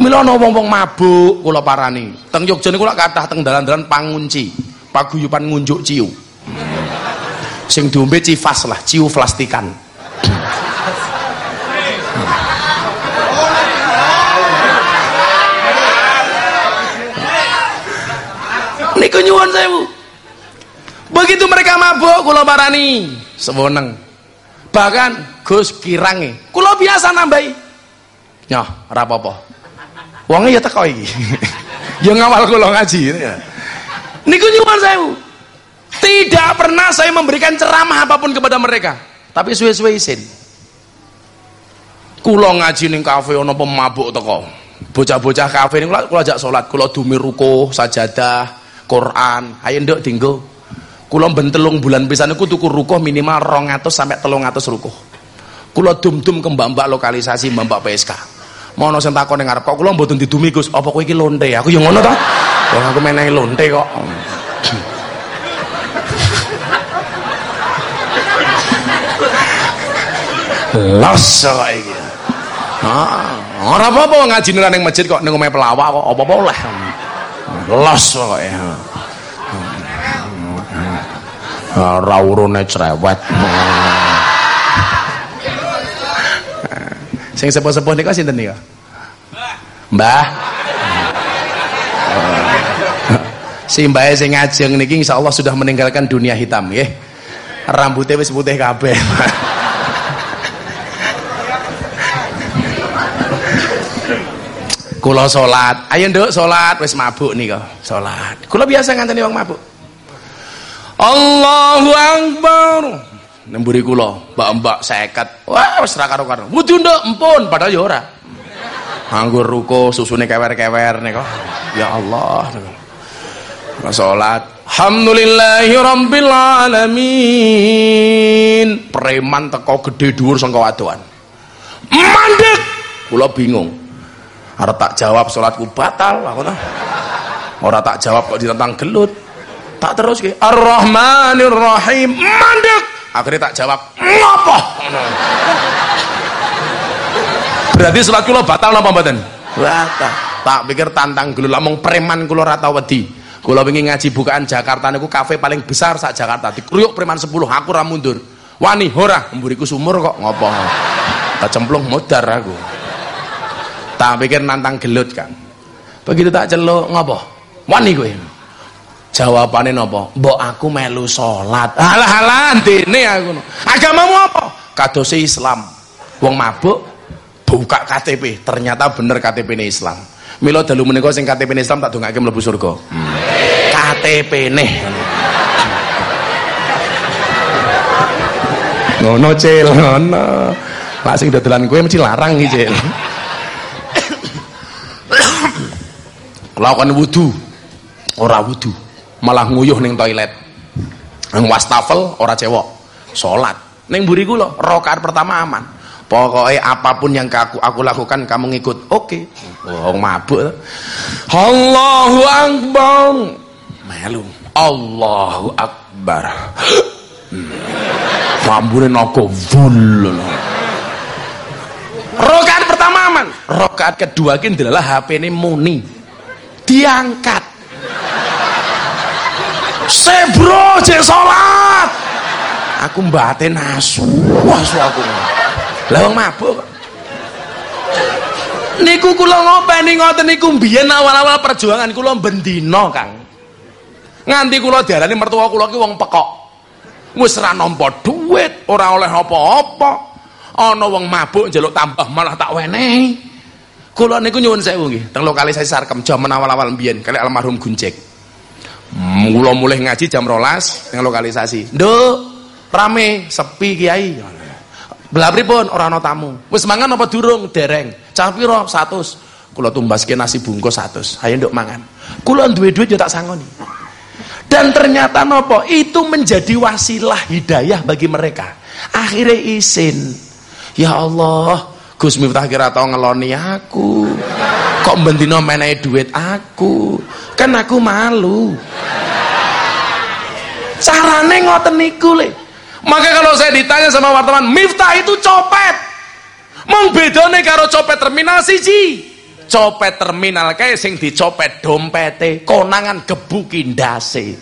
Mila ana wong-wong mabuk kula parani. Teng Yogyakarta niku lak kathah teng dalan-dalan pangunci paguyuban ngunjuk ciu. Sing diombe cifas lah ciu plastikan niku nyuwun sewu. Begitu mereka mabuk kula parani seweneng. Bahkan Gus kirange kula biasa nambahi. Nyoh apa-apa. Wonge ya teko iki. <laughs> Ya ngawal kula ngaji ya. Niku nyuwun sewu. Tidak pernah saya memberikan ceramah apa pun kepada mereka. Tapi suwe-suwe isin. Kula ngaji ning kafe ana pemabuk teko. Bocah-bocah kafe niku kula ajak salat kula dumi ruko sajadah Quran. Ayo nduk dinggo. Kula ben telung bulan pisan niku tuku rukuh minimal 200 sampai 300 rukuh. Kula dum-dum ke mbak-mbak lokalisasi mbak-mbak PSK mau sing takon ning ngarep kok kula mboten didumi Gus. Apa kowe iki lonte aku yang ngono to wong aku menehi lonte kok. Los kok iki. Ah ora apa-apa ngaji ning masjid kok ning omahe pelawak kok apa-apa oleh. Los pokoknya ora urune cerewet. Sing sepuh-sepuh niku sinten niku Mbah? si mbah sing ngajeng niki insyaallah sudah meninggalkan dunia hitam nggih. Rambutnya wis putih kabeh. <laughs> Kula salat. Ayo nduk salat. Wis mabuk nika. Salat. Kula biasa nganteni wong mabuk. Allahu Akbar. Nemburi kula mbak-mbak seket. Wah wis ra karo-karo. Wudu nduk empun padahal ya ora. Anggur ruko susune kewer-kewer nika. Ya Allah. nika salat Alhamdulillahi rabbil alamin. Preman teko gede dhuwur sangka wadoan. Mandek. Kula bingung. Arep tak jawab salatku batal aku ta. Ora tak jawab kok ditentang gelut. Tak terus ke Ar-Rahmanir Rahim. Mandek. Akhirnya tak jawab, "Ngopo?" Berarti salat kula batal napa mboten? Batal. Tak pikir tantang gelut lamung preman kula ora tau wedi. Kula wingi ngaji bukaan Jakarta niku kafe paling besar sak Jakarta. Dikruyuk preman 10, aku ora mundur. Wani ora, mburiku sumur kok ngopo. Kecemplung modar aku. Tak pikir nantang gelut kan. Begitu tak celuk ngopo? Wani kowe. Jawabane napa? Mbok aku melu salat. Alah-alah dene aku. Agamamu apa? Kadose Islam. Wong mabuk buka KTP, ternyata bener KTP ini Islam. Milo dalu menika sing KTP ini Islam tak dongake mlebu surga. Hmm. KTP nih. <laughs> Ngono cil, ngono. Lah sing dodolan kowe mesti larang iki cil. <coughs> Lakukan wudu. Ora wudu, malah nguyuh ning toilet. Nang wastafel ora cewek. Salat. Ning mburi kula rakaat pertama aman. Pokoknya apa pun yang aku aku lakukan kamu ngikut. Oke. Okay. Oh, mabuk. Allahu Akbar. Melu. Allahu Akbar. Rambune noko vul. Rokaat pertama aman. Rokaat kedua kini adalah HP ini muni. Diangkat. Sebro je salat. Aku mbate nasu. Wah, aku. Lah wong mabuk. Niku kula ngopeni ngoten niku mbiyen awal-awal perjuangan kula bendina, Kang. Nganti kula diarani mertua kula ki wong pekok. Wis ora nampa dhuwit, ora oleh apa-apa. Ana wong mabuk njaluk tambah malah tak wenehi. Kula niku nyuwun sewu nggih, teng lokalisasi Sarkem jaman awal-awal mbiyen kali almarhum Gunjek. Kula mulai ngaji jam rolas teng lokalisasi. Nduk, rame, sepi kiai. Belah pripun ora ana tamu. Wis mangan apa durung? Dereng. Cah pira? 100. Kula tumbaske nasi bungkus 100. Ayo nduk mangan. Kula duwe duit yo sangoni. Dan ternyata nopo itu menjadi wasilah hidayah bagi mereka. Akhirnya isin. Ya Allah, Gus Miftah kira tau ngeloni aku. Kok bendino menehi duit aku? Kan aku malu. Carane ngoten niku. Maka kalau saya ditanya sama wartawan, Miftah itu copet. Mong karo copet terminal siji. Copet terminal kae sing dicopet dompete, konangan gebuki ndase.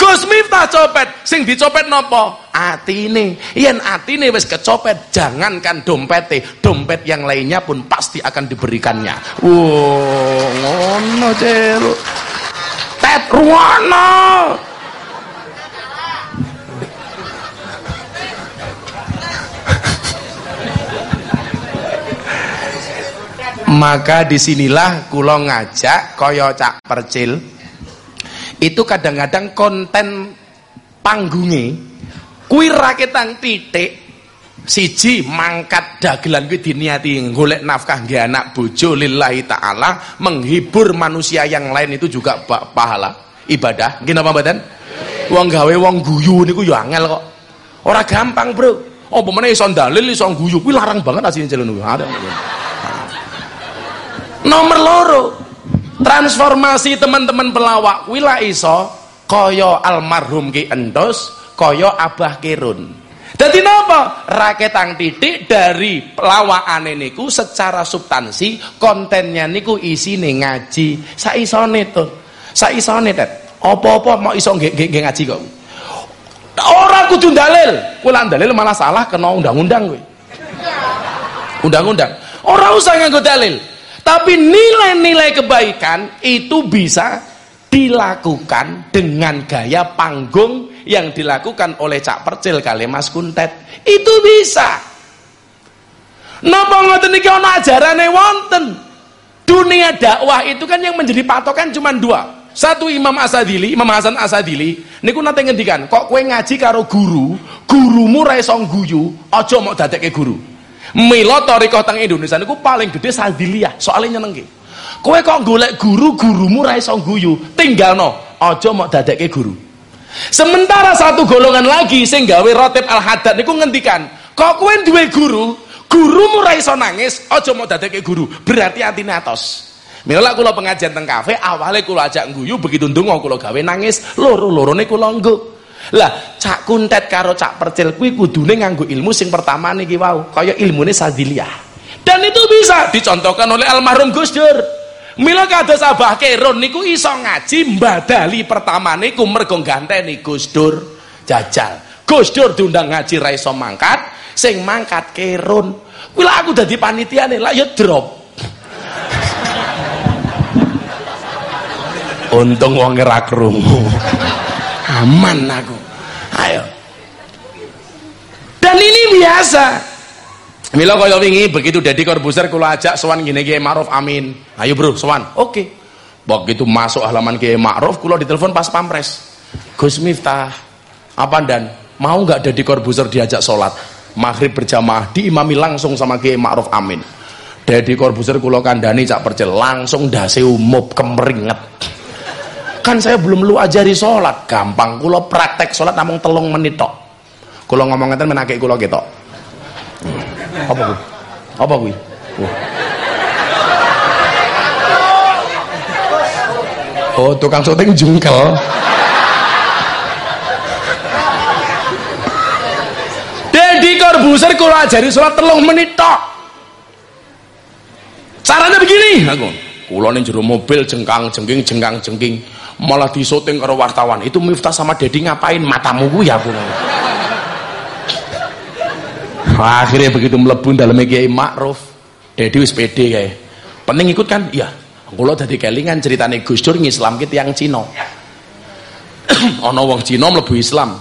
Gus Miftah copet, sing dicopet nopo? Atine. Yen atine wis kecopet, jangankan dompete, dompet yang lainnya pun pasti akan diberikannya. Wow, ngono celu. Tet ruwana. Maka di sinilah kulo ngajak koyo cak percil. Itu kadang-kadang konten panggungi kuwi raketang titik siji mangkat dagelan kuwi diniati golek nafkah nggih anak bojo lillahi taala menghibur manusia yang lain itu juga pahala. Ibadah nggih napa mboten? Wong gawe wong guyu niku ya angel kok. Ora gampang bro. Oh pemene iso dalil iso guyu kuwi larang banget asline celun ada nomor loro. Transformasi teman-teman pelawak. Wila iso koyo almarhum ki endos koyo abah kirun. Jadi napa? Raketang titik dari pelawak niku secara substansi kontennya niku isi nih ngaji. Saisone tuh saisone tet apa-apa mau iso nggih ngaji kok. Orang kudu dalil kula dalil malah salah kena undang-undang kowe undang-undang. Orang usah nganggo dalil tapi nilai-nilai kebaikan itu bisa dilakukan dengan gaya panggung yang dilakukan oleh Cak Percil kali Mas Kuntet. Itu bisa. Napa ngoten iki ana ajarane wonten. Dunia dakwah itu kan yang menjadi patokan cuma dua. Satu Imam Asadili, Imam Hasan Asadili, niku nate ngendikan, kok kue ngaji karo guru, gurumu ra iso guyu, aja mau dadekke guru. Mila thariqah teng Indonesia niku paling gede sadiliyah, soalnya nyenengke. Kowe kok golek guru, gurumu ra iso guyu, tinggalno. Aja mok dadekke guru. sementara satu golongan lagi sing gawe rotib al hadad niku ngendikan kok kowe duwe guru gurumu ra iso nangis mau dadekke guru berarti atine atos Mila kula pengajian teng kafe awalnya kula ajak guyu begitu ndonga kula gawe nangis loro-lorone kula nggo. Lah cak kuntet karo cak percil kuwi kudune nganggo ilmu sing pertama niki wau kaya ilmune sadiliyah. Dan itu bisa dicontohkan oleh almarhum Gus Dur. Mila kados Abah Keron niku iso ngaji mbadali pertama niku mergo ganteni Gus Dur jajal. Gus Dur diundang ngaji ra iso mangkat, sing mangkat Keron. Kuwi aku dadi panitiane lah ya drop. untung wong ora krungu aman aku ayo dan ini biasa Mila kaya wingi begitu Dedi Corbuzier kula ajak sowan ngene Kiai Ma'ruf Amin. Ayo bro, sowan. Oke. Okay. Begitu masuk halaman Kiai Ma'ruf kula ditelepon pas pampres. Gus Miftah, apa dan mau nggak Dedi Corbuzier diajak sholat maghrib berjamaah diimami langsung sama Kiai Ma'ruf Amin. Dedi Corbuzier kula kandhani cak percil langsung dase umup kemeringet kan saya belum lu ajari sholat. Gampang kulo praktek sholat namung telung menit tok. Kulo ngomong ngeten menake kulo hmm. apa kuwi? Apa kuwi? Oh tukang syuting jungkel. Dedi Corbuzier kulo ajari sholat telung menit tok. Caranya begini. Aku kulo ning jero mobil jengkang jengking jengkang jengking malah disoting karo wartawan. Itu Miftah sama Dedi ngapain? Matamu gue ya pun akhirnya begitu melebur dalam Kiai Ma'ruf Dedi wis pede kayak penting ikut kan? Iya. Kalau dari kelingan ceritanya Gus Dur ngislam kita yang Cina. <clears throat> Ono wong Cina melebu Islam.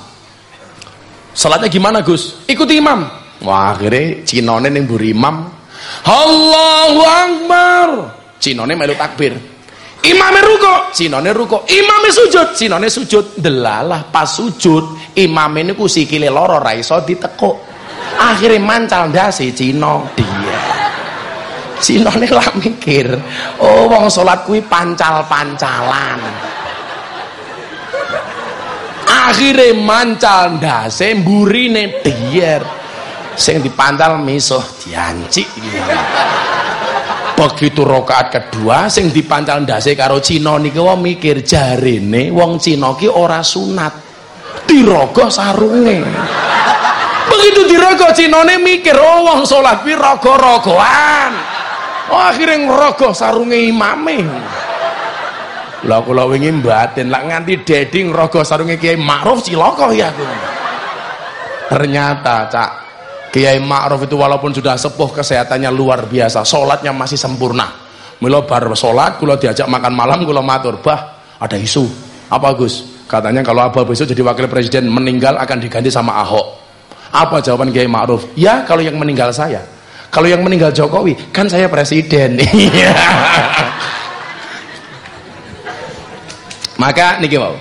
Salatnya gimana Gus? Ikuti imam. Wah akhirnya Cina ini buri imam. Allahu Akbar! Cina ini melu takbir imamnya ruko. Sinone ruko. Imamnya sujud. Sinone sujud. Delalah pas sujud imamnya ini ku sikile loro raiso ditekuk. Akhirnya mancal dasi cino dia. Sinone lah mikir oh wong sholat kui pancal-pancalan. Akhirnya mancal dasi mburine dier sing dipancal misuh dianci begitu rokaat kedua sing dipancal ndase karo Cina niki wong mikir jarene wong Cina ki ora sunat. Dirogoh sarunge <laughs> begitu dirogoh Cinane mikir oh wong salat kuwi rogo-rogoan. Oh akhirnya ngerogoh sarunge imame. Lah kula wingi mbaten lak nganti dedi ngerogoh sarunge Kiai Ma'ruf cilaka ya aku. Ternyata cak Kiai Ma'ruf itu walaupun sudah sepuh kesehatannya luar biasa. Sholatnya masih sempurna. Milo bar sholat kalau diajak makan malam kalau matur bah ada isu. Apa Gus? Katanya kalau Abah besok jadi wakil presiden meninggal akan diganti sama Ahok. Apa jawaban Kiai Ma'ruf? Ya kalau yang meninggal saya. Kalau yang meninggal Jokowi kan saya presiden. <laughs> Maka niki mau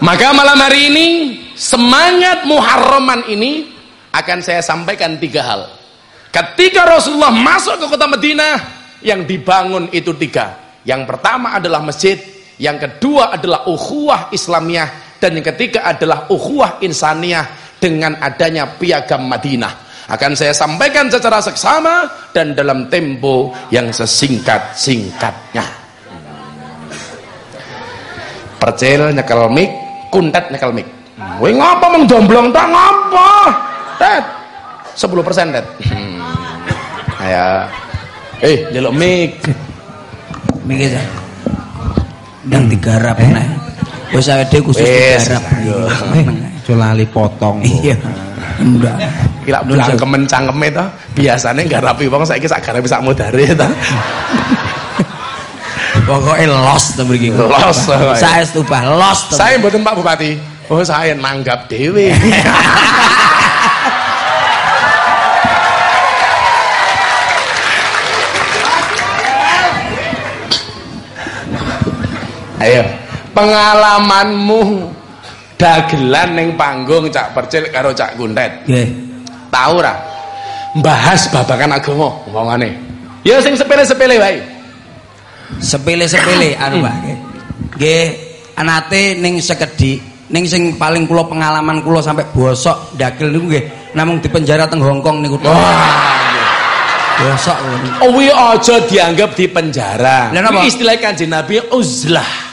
maka malam hari ini semangat muharraman ini akan saya sampaikan tiga hal. Ketika Rasulullah masuk ke kota Madinah yang dibangun itu tiga. Yang pertama adalah masjid yang kedua adalah ukhuwah Islamiyah dan yang ketiga adalah ukhuwah insaniyah dengan adanya piagam Madinah. Akan saya sampaikan secara seksama dan dalam tempo yang sesingkat-singkatnya. Percil nyekel mik kuntet nyekel mik Wih ngapa mengdomblong tak ngapa Tet. 10 persen, Tet. Hmm. Ayo. Eh, jaluk mik. Mik aja. Dan digarap nah. Wis awake khusus digarap. Aja lali potong. Iya. Enggak. Kira cangkemen cangkeme to. Biasane garapi wong saiki sak garapi sak mudare to. <laughs> Pokoknya los to mriki. Los. Saya stubah los. Saya mboten Pak Bupati. Oh, saya nanggap dewe. <laughs> ayo. Pengalamanmu dagelan neng panggung cak percil karo cak guntet nggih. Tau ora? Bahas babakan agama omongane ya sing sepele-sepele wae. Sepele-sepele anu Pak. Nggih. Anate ning sekedhik ning sing paling kula pengalaman kula sampai bosok dagel niku nggih. Namung di penjara teng Hongkong niku. Bosok. Lho. Kuwi aja dianggap di penjara. Lah napa? Kuwi istilah Kanjeng Nabi uzlah.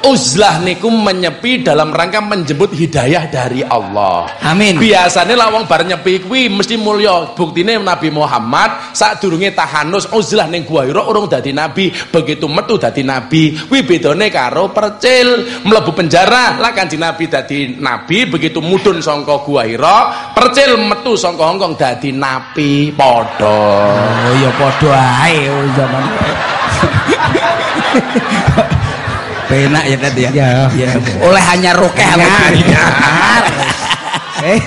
Uzlah niku menyepi dalam rangka menjemput hidayah dari Allah. Amin. Biasanya lawang bar nyepi kuwi mesti mulya. Buktine Nabi Muhammad sadurunge tahanus uzlah ning Gua Hira urung dadi nabi, begitu metu dadi nabi. Kuwi bedane karo percil mlebu penjara lah Kanjeng Nabi dadi nabi, begitu mudhun sangka Gua Hira, percil metu sangka Hongkong dadi nabi padha. Oh ya padha ae zaman. <laughs> Penak ya tadi ya. Ya. Ya, oleh hanya rokeh Anyar. Eh,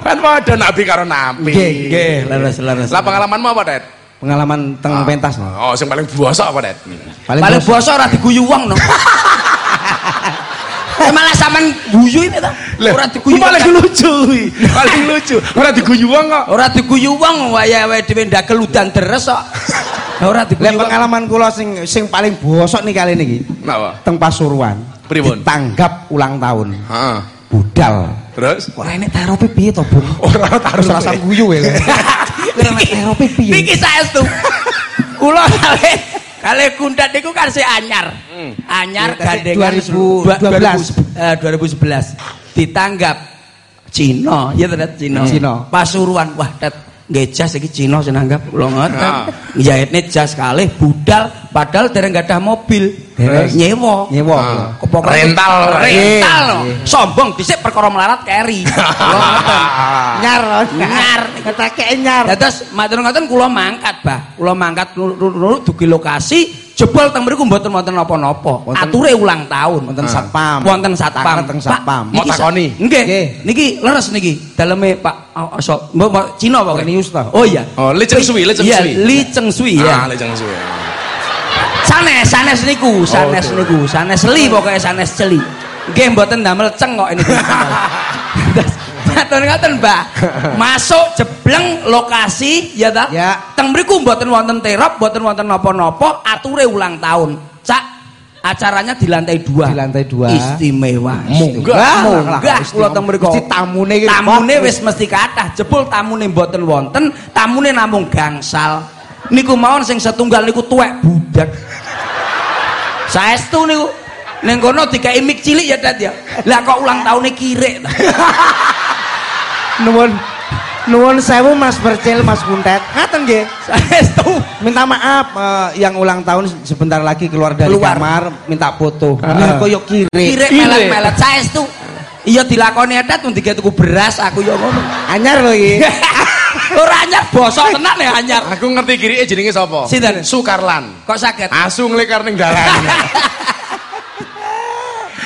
Kan padha nabi karo nabi. Nggih, Nggih, leres leres. Lah pengalamanmu apa, Det? pengalaman teng pentas no. Oh, sing paling bosok apa, Det? Paling, Paling bos- bosok ora diguyu wong no. <laughs> Eh, malah sampean guyu ini ta. Ora diguyu. paling lucu. Paling lucu. Ora diguyu wong kok. Ora diguyu wong wae wae dhewe ndagel udan deres kok. Ora Lah diguyu. wong. pengalaman kula sing sing paling bosok nih kali niki Napa? teng Pasuruan. Pripun? Tanggap ulang tahun. Heeh. Budal. Terus Ora enek terapi piye to, Bung? ora Harus taruh rasa guyu ya. <laughs> Ora enek terapi piye? Niki saestu. Kula kali kali kundat niku kan si anyar. Anyar Ya, tapi gandengan 2012. eh, 2011 ditanggap Cina, ya tenan Cina. Cina. Pasuruan wah tet nggih jas iki Cina sing nanggap kula ngoten. Ah. Njahitne jas kalih budal padahal dereng gadah mobil. Terus? Nyewa. Nyewa. Ah. Kepokok Rental. rental. Iya. Sombong dhisik perkara melarat keri. <laughs> Kula ngoten. Nyar, Nyar. Ketake nyar. Ya terus matur ngoten kula mangkat, Bah. Kula mangkat nurut dugi lokasi jebol teng mriku mboten wonten napa-napa. Wonten- Ature ulang tahun. Wonten satpam. Wonten satpam. Takon teng satpam. Mau takoni? Nggih. Niki leres niki. Daleme Pak oh, so, mbok Cina Pak. Kenius ta? Oh iya. Oh, Li Cheng Sui, Li Cheng Iya, Sui. Li Cheng Sui Ah, ya. lek jangan suwe. Sanes, sanes niku, sanes betul. niku, sanes li pokoknya sanes celi. Nggih mboten damel ceng kok ini. <laughs> Matur ngoten, Mbak. <laughs> Masuk jebleng lokasi ya ta? Ya. Teng mriku mboten wonten terop, mboten wonten napa-napa, ature ulang tahun. Cak acaranya di lantai dua. Di lantai dua. Istimewa. Munggah. Munggah. Kula teng mriku. Mesti tamune iki Tamune wis mesti kathah. Jebul tamune mboten wonten, tamune namung gangsal. Niku mawon sing setunggal niku tuwek budak. Saestu niku ning kono dikai mik cilik ya Dat ya. Lah kok ulang tahunnya kirik. <laughs> Nuwun nuwun sewu Mas Percil, Mas Kuntet. Ngaten nggih. Saestu. Minta maaf eh, yang ulang tahun sebentar lagi keluar dari Keluar. kamar minta foto. Ah. Nah, koyo kiri. Kirik Kirik. melet-melet saestu. Iya dilakoni edat mun digawe tuku beras aku ya ngono. Anyar lho iki. <laughs> Ora anyar bosok tenan ya anyar. Aku ngerti kiri jenenge sapa? Sinten? Sukarlan. Kok saged? Asu nglekar ning dalan. <laughs>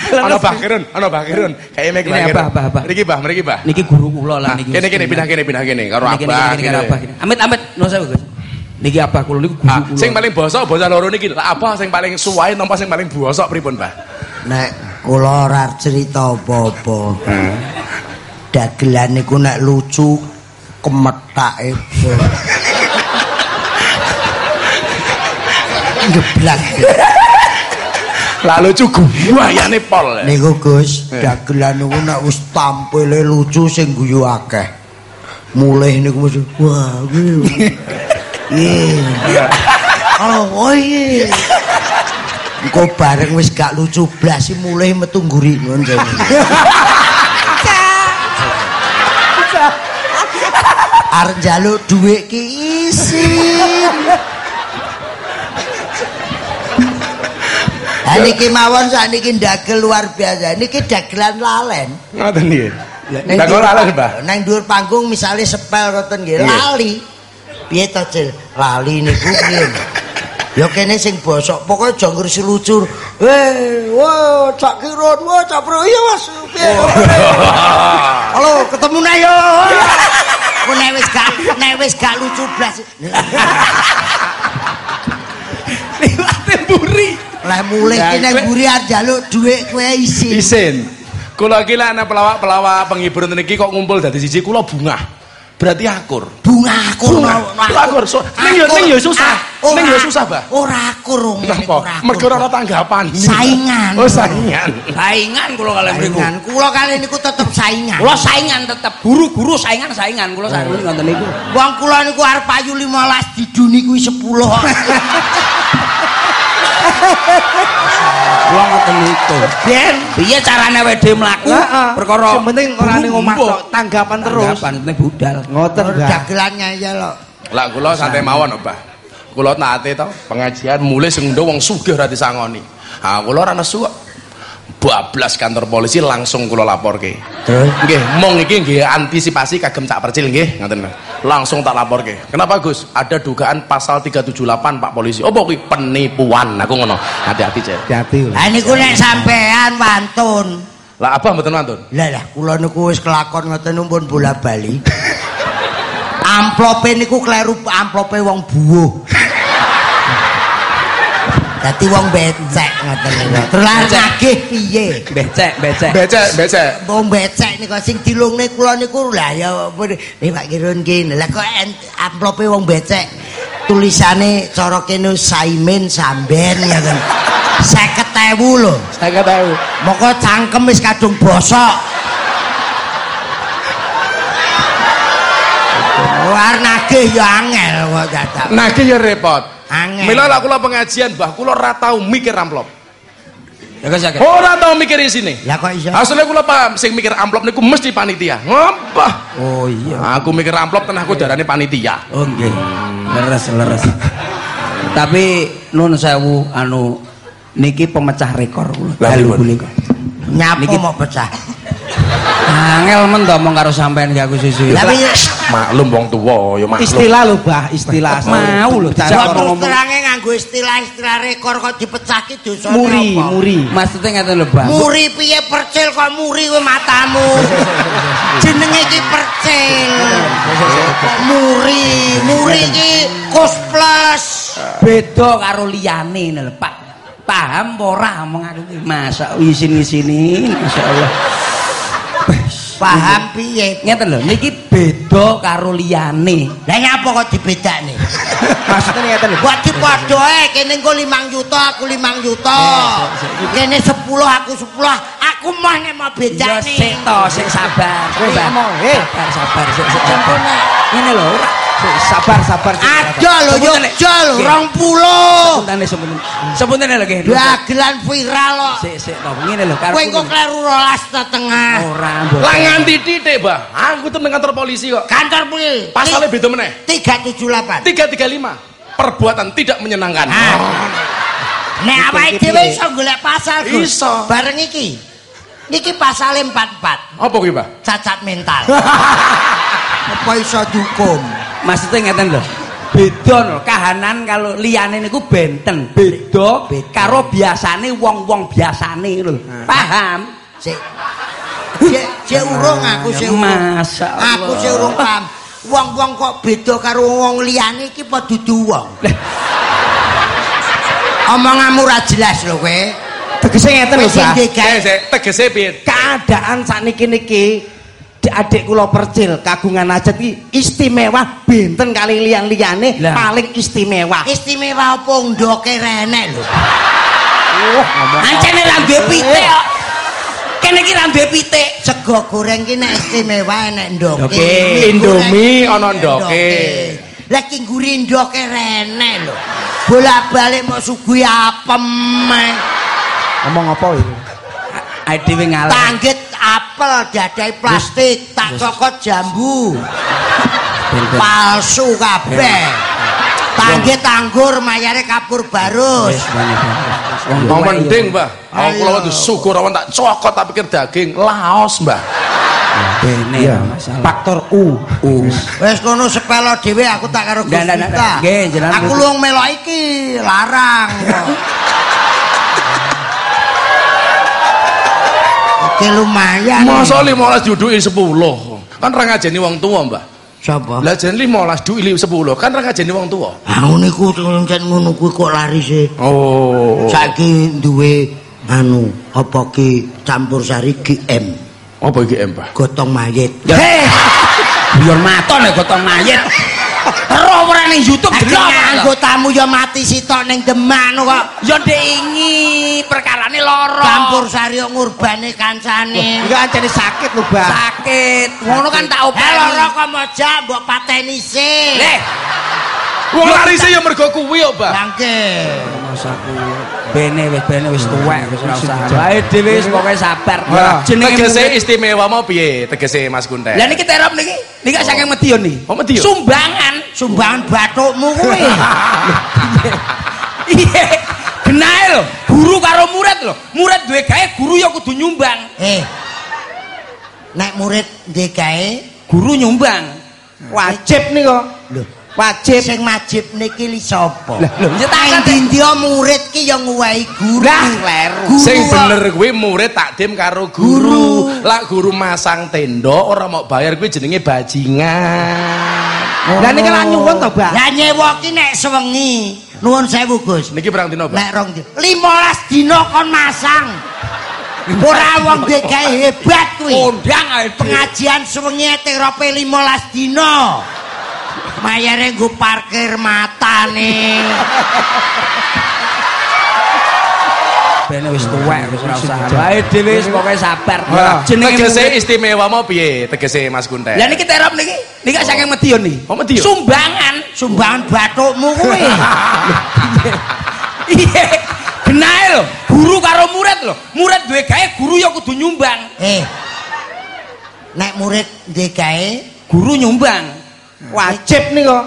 Ana bakirun, ana bakirun. Kayak mek Ini bakirun. Abah, Abah, Abah. Mriki Bah, mriki Bah. Niki guru kula lah niki. Kene kene pindah kene pindah kene karo Niki, niki, Abah. niki, karo Abah. kene. Amit amit no sewu Gus. Niki Abah kula niku guru Ah, kula. sing paling bosok bocah loro niki lah apa sing paling suwae napa sing paling bosok pripun, Bah? Nek kula ora cerita apa-apa. Dagelan niku nek lucu kemethake. <laughs> Geblak. Lalu cukup buayane pol. Niku Gus, dagelan niku nek wis tampile lucu sing guyu akeh. Mulih niku mesti wah kuwi. Iya. Oh, oh iya. Engko bareng wis gak lucu blas mulih metu ngguri ngono. Arep njaluk dhuwit ki isin. Ha niki mawon sakniki dagel luar biasa. Niki dagelan lalen. Ngoten nggih. Neng Tak dhuwur- ora lah, Bah. Neng dhuwur panggung misale sepel ngoten nggih, lali. Piye to, Cil? Lali niku piye? Ya kene sing bosok, pokoke aja ngrisi lucu. Eh, wah, cak kirun, wah, cak bro, iya Mas. Piye? <laughs> Halo, ketemu nih yo. Ku <laughs> nek wis gak nek wis gak lucu blas. liwate mburi. Lah mulih ki kowe- mburi arep njaluk dhuwit kowe isi. Isin. Kula iki ana pelawak-pelawak penghibur niki kok ngumpul dadi siji kula bungah. Berarti akur. Bunga akur. Bunga. no- Akur. So, ning yo- ning yo susah. Ah, Ning yo susah, Bah. Ora akur wong ngene, Kenapa? ora. Mergo ora tanggapan. Saingan. Oh, saingan. Saingan kula kalih mriku. Saingan. Kula kali niku tetep saingan. Kula saingan tetep guru-guru saingan saingan kula sakniki ngoten niku. Wong kula niku arep ayu 15 diduni kuwi 10. Kula ngoten niku. Ben. Piye carane WD mlaku perkara Sing penting ora ning omah tok, tanggapan terus. Tanggapan penting budal. Ngoten enggak. Dagelannya ya lho. Lah kula santai mawon, Mbah. Kula nate to pengajian mulai sing ndo wong sugih ora disangoni. Ha kula ora nesu kok. Bablas kantor polisi langsung kula laporke. Terus Nggih, mong iki nggih antisipasi kagem cak percil nggih, ngoten. Langsung tak laporke. Kenapa Gus? Ada dugaan pasal 378 Pak Polisi. Apa kuwi penipuan? Aku ngono. Hati-hati, Cek. Hati-hati. Lah niku nek sampean wantun. Lah apa mboten mantun? Lah lah kula niku wis kelakon ngoten pun bola bali. <laughs> Amplope niku kleru amplope wong buuh. Dadi wong becek ngoten niku. Terus nagih piye? Becek, becek. Becek, becek. Wong becek niku sing dilungne kula niku lah ya. Nih Pak Kirun ki. Lah kok amplope wong becek tulisane cara kene Saimin Samben ngoten. 50.000 lho. Saya tahu. Moko cangkem wis kadung bosok. War nagih ya angel kok dadak. Nagih ya repot. Angel. Mila lah kula pengajian, Mbah, kula ora tau mikir amplop. Ya Gus ya. Gus. Ora tau mikir isine. Lah kok iso? Asline kula paham sing mikir amplop niku mesti panitia. Ngapa? Oh iya. Aku mikir amplop tenan aku darane panitia. Oh nggih. Leres, leres. Tapi nun sewu anu niki pemecah rekor kula. Lah, Dalu punika. Nyapa mau pecah. Angel men to mong karo sampean ki aku susu. Tapi Maklum wong tuwa ya maklum. Istilah lho, Bah, istilah. Mau lho, Cara dijawab terus ngomong. terange nganggo istilah-istilah rekor kok dipecahke dosa muri, muri. Maksudnya ngeten lho, Bang. Muri piye percil kok muri kowe matamu. Jenenge iki percil. Kok muri, muri iki kus plus. Beda karo liyane lho, Pak. Paham apa ora omong aku ki? Masa isin-isini masyaallah. Paham piye? Ngeten lho, niki beda karo liyane. Lah nyapa kok dibedakne? <laughs> Maksudnya ngeten lho. Buat dipodoe kene engko 5 juta, aku 5 juta. Kene 10, aku 10. Aku mah nek mau Ya bedakne. sik to, sik sabar. Kowe Mbak. ngomong, eh. sabar, sabar, sik sabar. Ngene lho, ora Sabar, sabar. Ada lho yo, Sebutan, jo lho Nggih. 20. Sebuntane sebuntane. Sebuntane lho nggih. Dagelan viral kok. Sik sik to, ngene lho karo. Kowe engko kleru 12 setengah. ora. Lah nganti titik, Mbah. Aku tuh nang kantor polisi kok. Kantor polisi. Pasalnya beda meneh. 378. 335. Perbuatan tidak menyenangkan. Ah. Nek awake iki dhewe iso golek pasal, Gus. Iso. Bareng iki. Niki pasal 44, Apa kuwi, Mbah? cacat mental. <laughs> Apa iso dihukum? Maksudnya ngeten lho. Beda lho, kahanan kalau liyane niku benten. Beda karo biasane wong-wong biasane lho. Paham? Sik. Sik, sik urung aku sik Allah. Aku sik urung paham. Wong-wong kok beda karo wong liyane iki padha dudu <laughs> wong. Omonganmu ora jelas lho kowe. Tegese ngeten lho, digawe Eh, sik, tegese piye? Keadaan sakniki niki adik kula percil kagungan ajat iki istimewa benten kali liyan-liyane paling istimewa. istimewa apa ndoke renek lho. Wah, ngomong Ancene ra duwe pitik kok. Kene iki ra duwe pitik. Sego goreng ki nek istimewa enek ndoke. Ndoke. Mie Indomie ana ndoke. Lah ki ngguri ndoke renek lho. Bolak-balik mau suguhi apem. eh. ngomong apa iki? Ae dhewe ngalah. Tanggit apel diadai plastik, tak cokot jambu. Palsu kabeh. Tanggit anggur mayare kapur barus. Wis. Wong mending. Mbah. Aku kula waktu syukur awan tak cokot tak pikir daging. Laos, Mbah. Bene ra masalah. faktor U. U. Wis kono sepelo dhewe aku tak karo Gus Nggak, nggak, Miftah. nggak. Nggih, jenengan Aku Gus- lu wong melok iki larang. kok. <laughs> Oke lumayan. Masa 15 diuduki 10. Kan ra ngajeni wong tuwa, Mbah. Sapa? Lah jen 15 duwi 10 kan ra ngajeni wong tuwa. Aku niku tencen ngono kuwi kok larise. Oh. Saiki duwe anu apa ki campur sari GM Apa iki, Mbah? gotong mayit. Heh. Biar maton nek gotong mayit. Ora ning YouTube delok. Nganggo tamu ya mati sitok ning Demak kok. Ya ndek ingi perkarane lara. Campur sari ngurbane kancane. Enggak jadi sakit lho, Bang. sakit. Ngono kan tak Eh openi. lara kok moja mbok pateni sih. Leh, Wong larise ya mergo kuwi kok, Mbah. Bangke. masaku bene wis bene wis tuwek wis ora usah. Wae dhewe wis pokoke sabar. Jenenge tegese istimewa mau piye tegese Mas Kuntet? Lah niki terop niki, niki saking Medion niki. Oh, Medion. Sumbangan. Sumbangan bathukmu kuwi. <laughs> Iya. Genahe lho, guru karo murid lho. Murid duwe gawe, guru ya kudu nyumbang. Eh. Nek murid ndek gawe Guru nyumbang. Wajib nih kok. lho Wajib. sing majib niki li sapa? Lho nyetakan Nang ndi murid ki ya nguwahi guru. Kleru. Sing bener kuwi murid takdim karo guru. Lah guru masang tenda ora mau bayar kuwi jenenge bajingan. Lah niki lan nyuwun to, Bang. Lah nyewa ki nek sewengi. Nuwun sewu, Gus. Niki perang dino, Pak. Nek rong di 15 dina kon masang. Ora wong dhek gawe hebat kuwi. Kondang dhewe. Pengajian sewengi terope 15 dina. Mayare nggo parkir matane. bene wis tuwek wis ora usah. Wae dhewe wis pokoke sabar. Nah, Jenenge tegese murid- istimewa mau piye tegese Mas Kuntet? Lah niki terop niki, niki saking Medion niki. Oh, Medion. Sumbangan. Sumbangan bathukmu kuwi. <laughs> Iya. Genahe lho, guru karo murid lho. Murid duwe gawe, guru ya kudu nyumbang. Eh. Nek murid ndek gawe Guru nyumbang. Wajib lho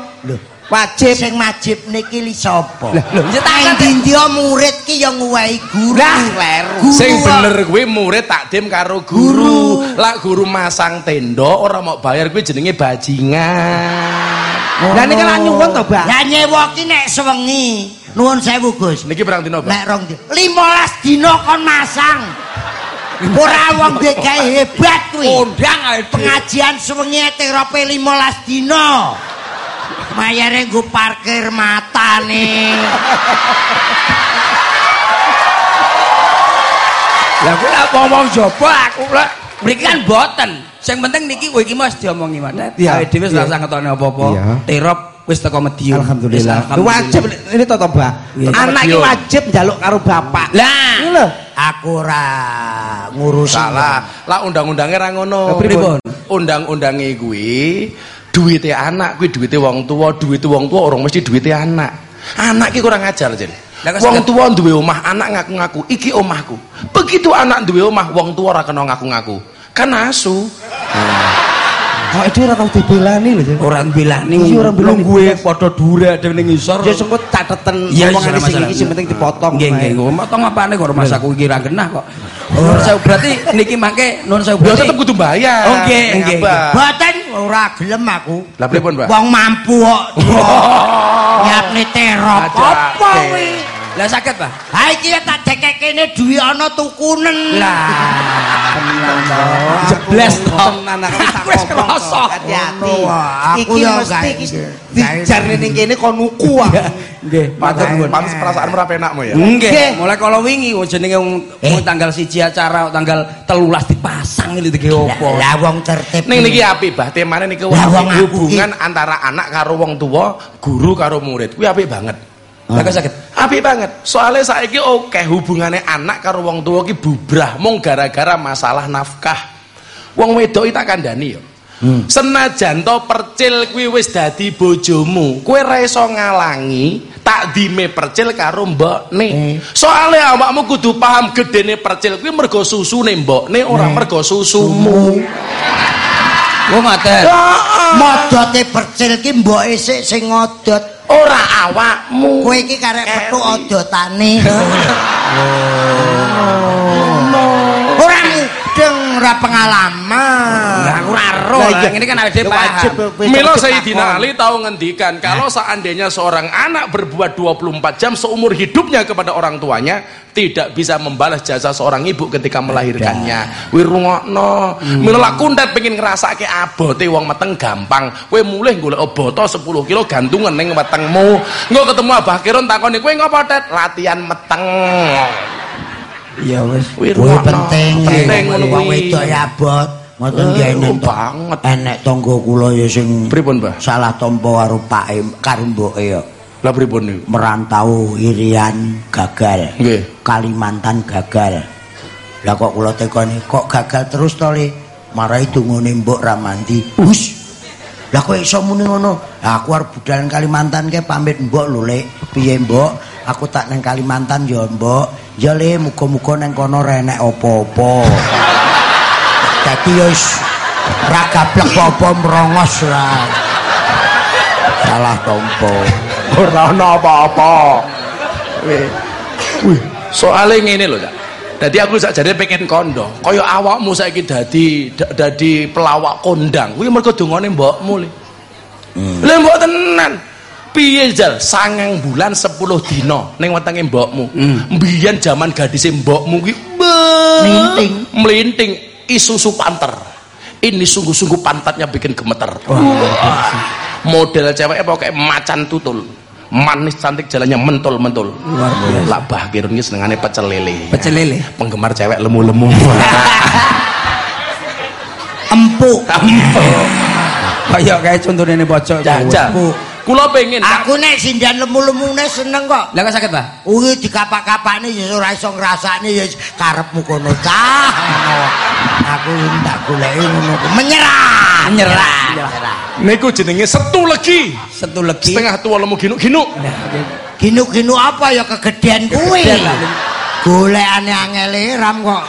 Wajib. sing majib niki li sapa? Lho Nang ndi murid ki ya nguwahi guru. Lah, kleru. Guru Sing bener kuwi murid takdim karo guru. Lah guru masang tenda ora mau bayar kuwi jenenge bajingan. Lah niki lan nyuwun to, Bang. Lah nyewa ki nek sewengi. Nuwun sewu, Gus. Niki perang dino, Pak. Nek rong di 15 dina kon masang. Ora wong gawe hebat kuwi. Kondang ae. Pengajian sewengi terope 15 dina. Mayare nggo parkir matane. Lah kuwi lak ngomong jaba aku lak mriki kan boten. Sing penting niki kowe iki mesti diomongi Mas. Iya, Awake dhewe wis iya. ora usah ngetokne apa-apa. Iya. Terop wis teko Medion. Alhamdulillah. Wajib ini to to, Bang. Iya. Anak iki wajib njaluk karo bapak. Lah, Ini lho. Aku ora ngurusi. Salah. Lah undang-undangnya ra ngono. Pripun? Undang-undange kuwi duwite anak kuwi duwite wong tua, duwite wong tua orang mesti duwite anak. Anak ki kurang ajar, Jen. Lah, kok Wong tua duwe omah, anak ngaku-ngaku, iki omahku. Begitu anak duwe omah, wong tua ora kena ngaku-ngaku. Kan asu. Oh, itu ora tau dibelani lho, Jen. ora mbelani Iya, ora mbelani. gue padha dure dhewe ning ngisor. Ya sengko catetan Iya, omongan ora sing iki sing penting dipotong. Nggih, nggih. Motong apane kok rumah saku iki ra genah kok. Nuwun sewu berarti niki mangke nuwun sewu Ya berarti. tetep kudu bayar. Oh, nggih, nggih. Boten ora gelem aku. Lah pripun, Mbak? Wong mampu kok. Nyiapne <laughs> terop. Apa kuwi? Lah saged, Pak? Ha iki ya tak dekek kene duwe ana tukunen. Lah, Tenan to. Jebles to. Tenan aku tak Aku krasa. Hati-hati. Aku Iki ya mesti iki dijarne ning kene kon nuku ah. Nggih, matur nuwun. Pantes perasaan ora penakmu ya. Nggih, mulai kalau wingi wong jenenge wong Eh. wong tanggal siji acara tanggal telulas dipasang iki dige opo. Lah wong tertib. Ning niki apik, Bah. Temane niki aku hubungan antara anak karo wong tua, guru karo murid. Kuwi apik banget. Lah kok saged. Apik banget. Soalnya saiki oke hubungannya anak karo wong tua ki bubrah mung gara-gara masalah nafkah. Wong wedok iki tak kandhani ya. Senajan to percil kuwi wis dadi bojomu, kowe ra iso ngalangi takdime percil karo mbokne. Soale awakmu kudu paham gedene percil kuwi mergo susune mbokne ora mergo susumu. Wong ngoten. modote percil ki mboke sik sing ngodot. Ora awakmu. Kowe iki karek petuk odotane. <laughs> Ora mudeng, ora pengalaman. Lah ora. Lah, Lah iya. ngene kan awake dhewe Wajib, paham. Milo Sayyidina. Ali tahu ngendikan kalau seandainya seorang anak berbuat 24 jam seumur hidupnya kepada orang tuanya tidak bisa membalas jasa seorang ibu ketika melahirkannya. Wi rungokno. Milo lak kuntet pengen ngrasake abote wong meteng gampang. Kowe mulih golek oboto 10 kilo gantungan ning wetengmu. Engko ketemu Abah Kiron takoni kowe ngopo Tet? Latihan meteng. Iya wis. Wi Kuwi penting. Penting ngono wong kuwi. wedok ya abot. Ngoten nggih Eh, to- banget. Enek tangga kula ya sing Pripun, Mbah? salah tampa karo pake karo mboke ya. Lah pripun niku? Merantau Irian gagal. Nggih. Kalimantan gagal. Lah kok kula tekoni kok gagal terus to Le? Marai dungone Mbok Ramandi. Hus. Lah kok iso muni ngono? Lah aku arep budal Kalimantan ke pamit Mbok lho Le. Piye Mbok? Aku tak nang Kalimantan ya Mbok. Ya Le muga-muga nang kono renek apa-apa. Dadi ya wis ra gablek apa merongos lah. Salah tompo. Ora ana apa-apa. Wih. Wih, soalnya ngene lho, Cak. Dadi aku sakjane pengen kondo. Kaya awakmu saiki dadi da- dadi pelawak kondang. Kuwi mergo dongane mbokmu le. Lha mbok tenan. Piye jal? Sangang bulan 10 dina ning wetenge mbokmu. Mbiyen jaman gadise mbokmu kuwi Melinting. melinting isusu panter. Ini sungguh-sungguh pantatnya bikin gemeter. Wah. Model ceweknya pakai macan tutul. Manis cantik jalannya mentul-mentul. Luar biasa. Lah senengannya pecel lele. Pecel lele. Penggemar cewek lemu-lemu. Empuk. Kayak kayak contohnya ini bocor. Jajal. Kula pengen Aku nek sindan lemu-lemune seneng kok. Lah kok sakit, Pak? Uwi dikapak-kapakne ya ora iso ngrasakne ya karepmu kono cah. ngono. Aku tak goleki ngono. Menyerah. Menyerah. niku jenenge setu legi. Setu legi. Setengah tua lemu ginuk-ginuk. Ginu-ginu apa ya kegedean kuwi. Golekane angele ram kok.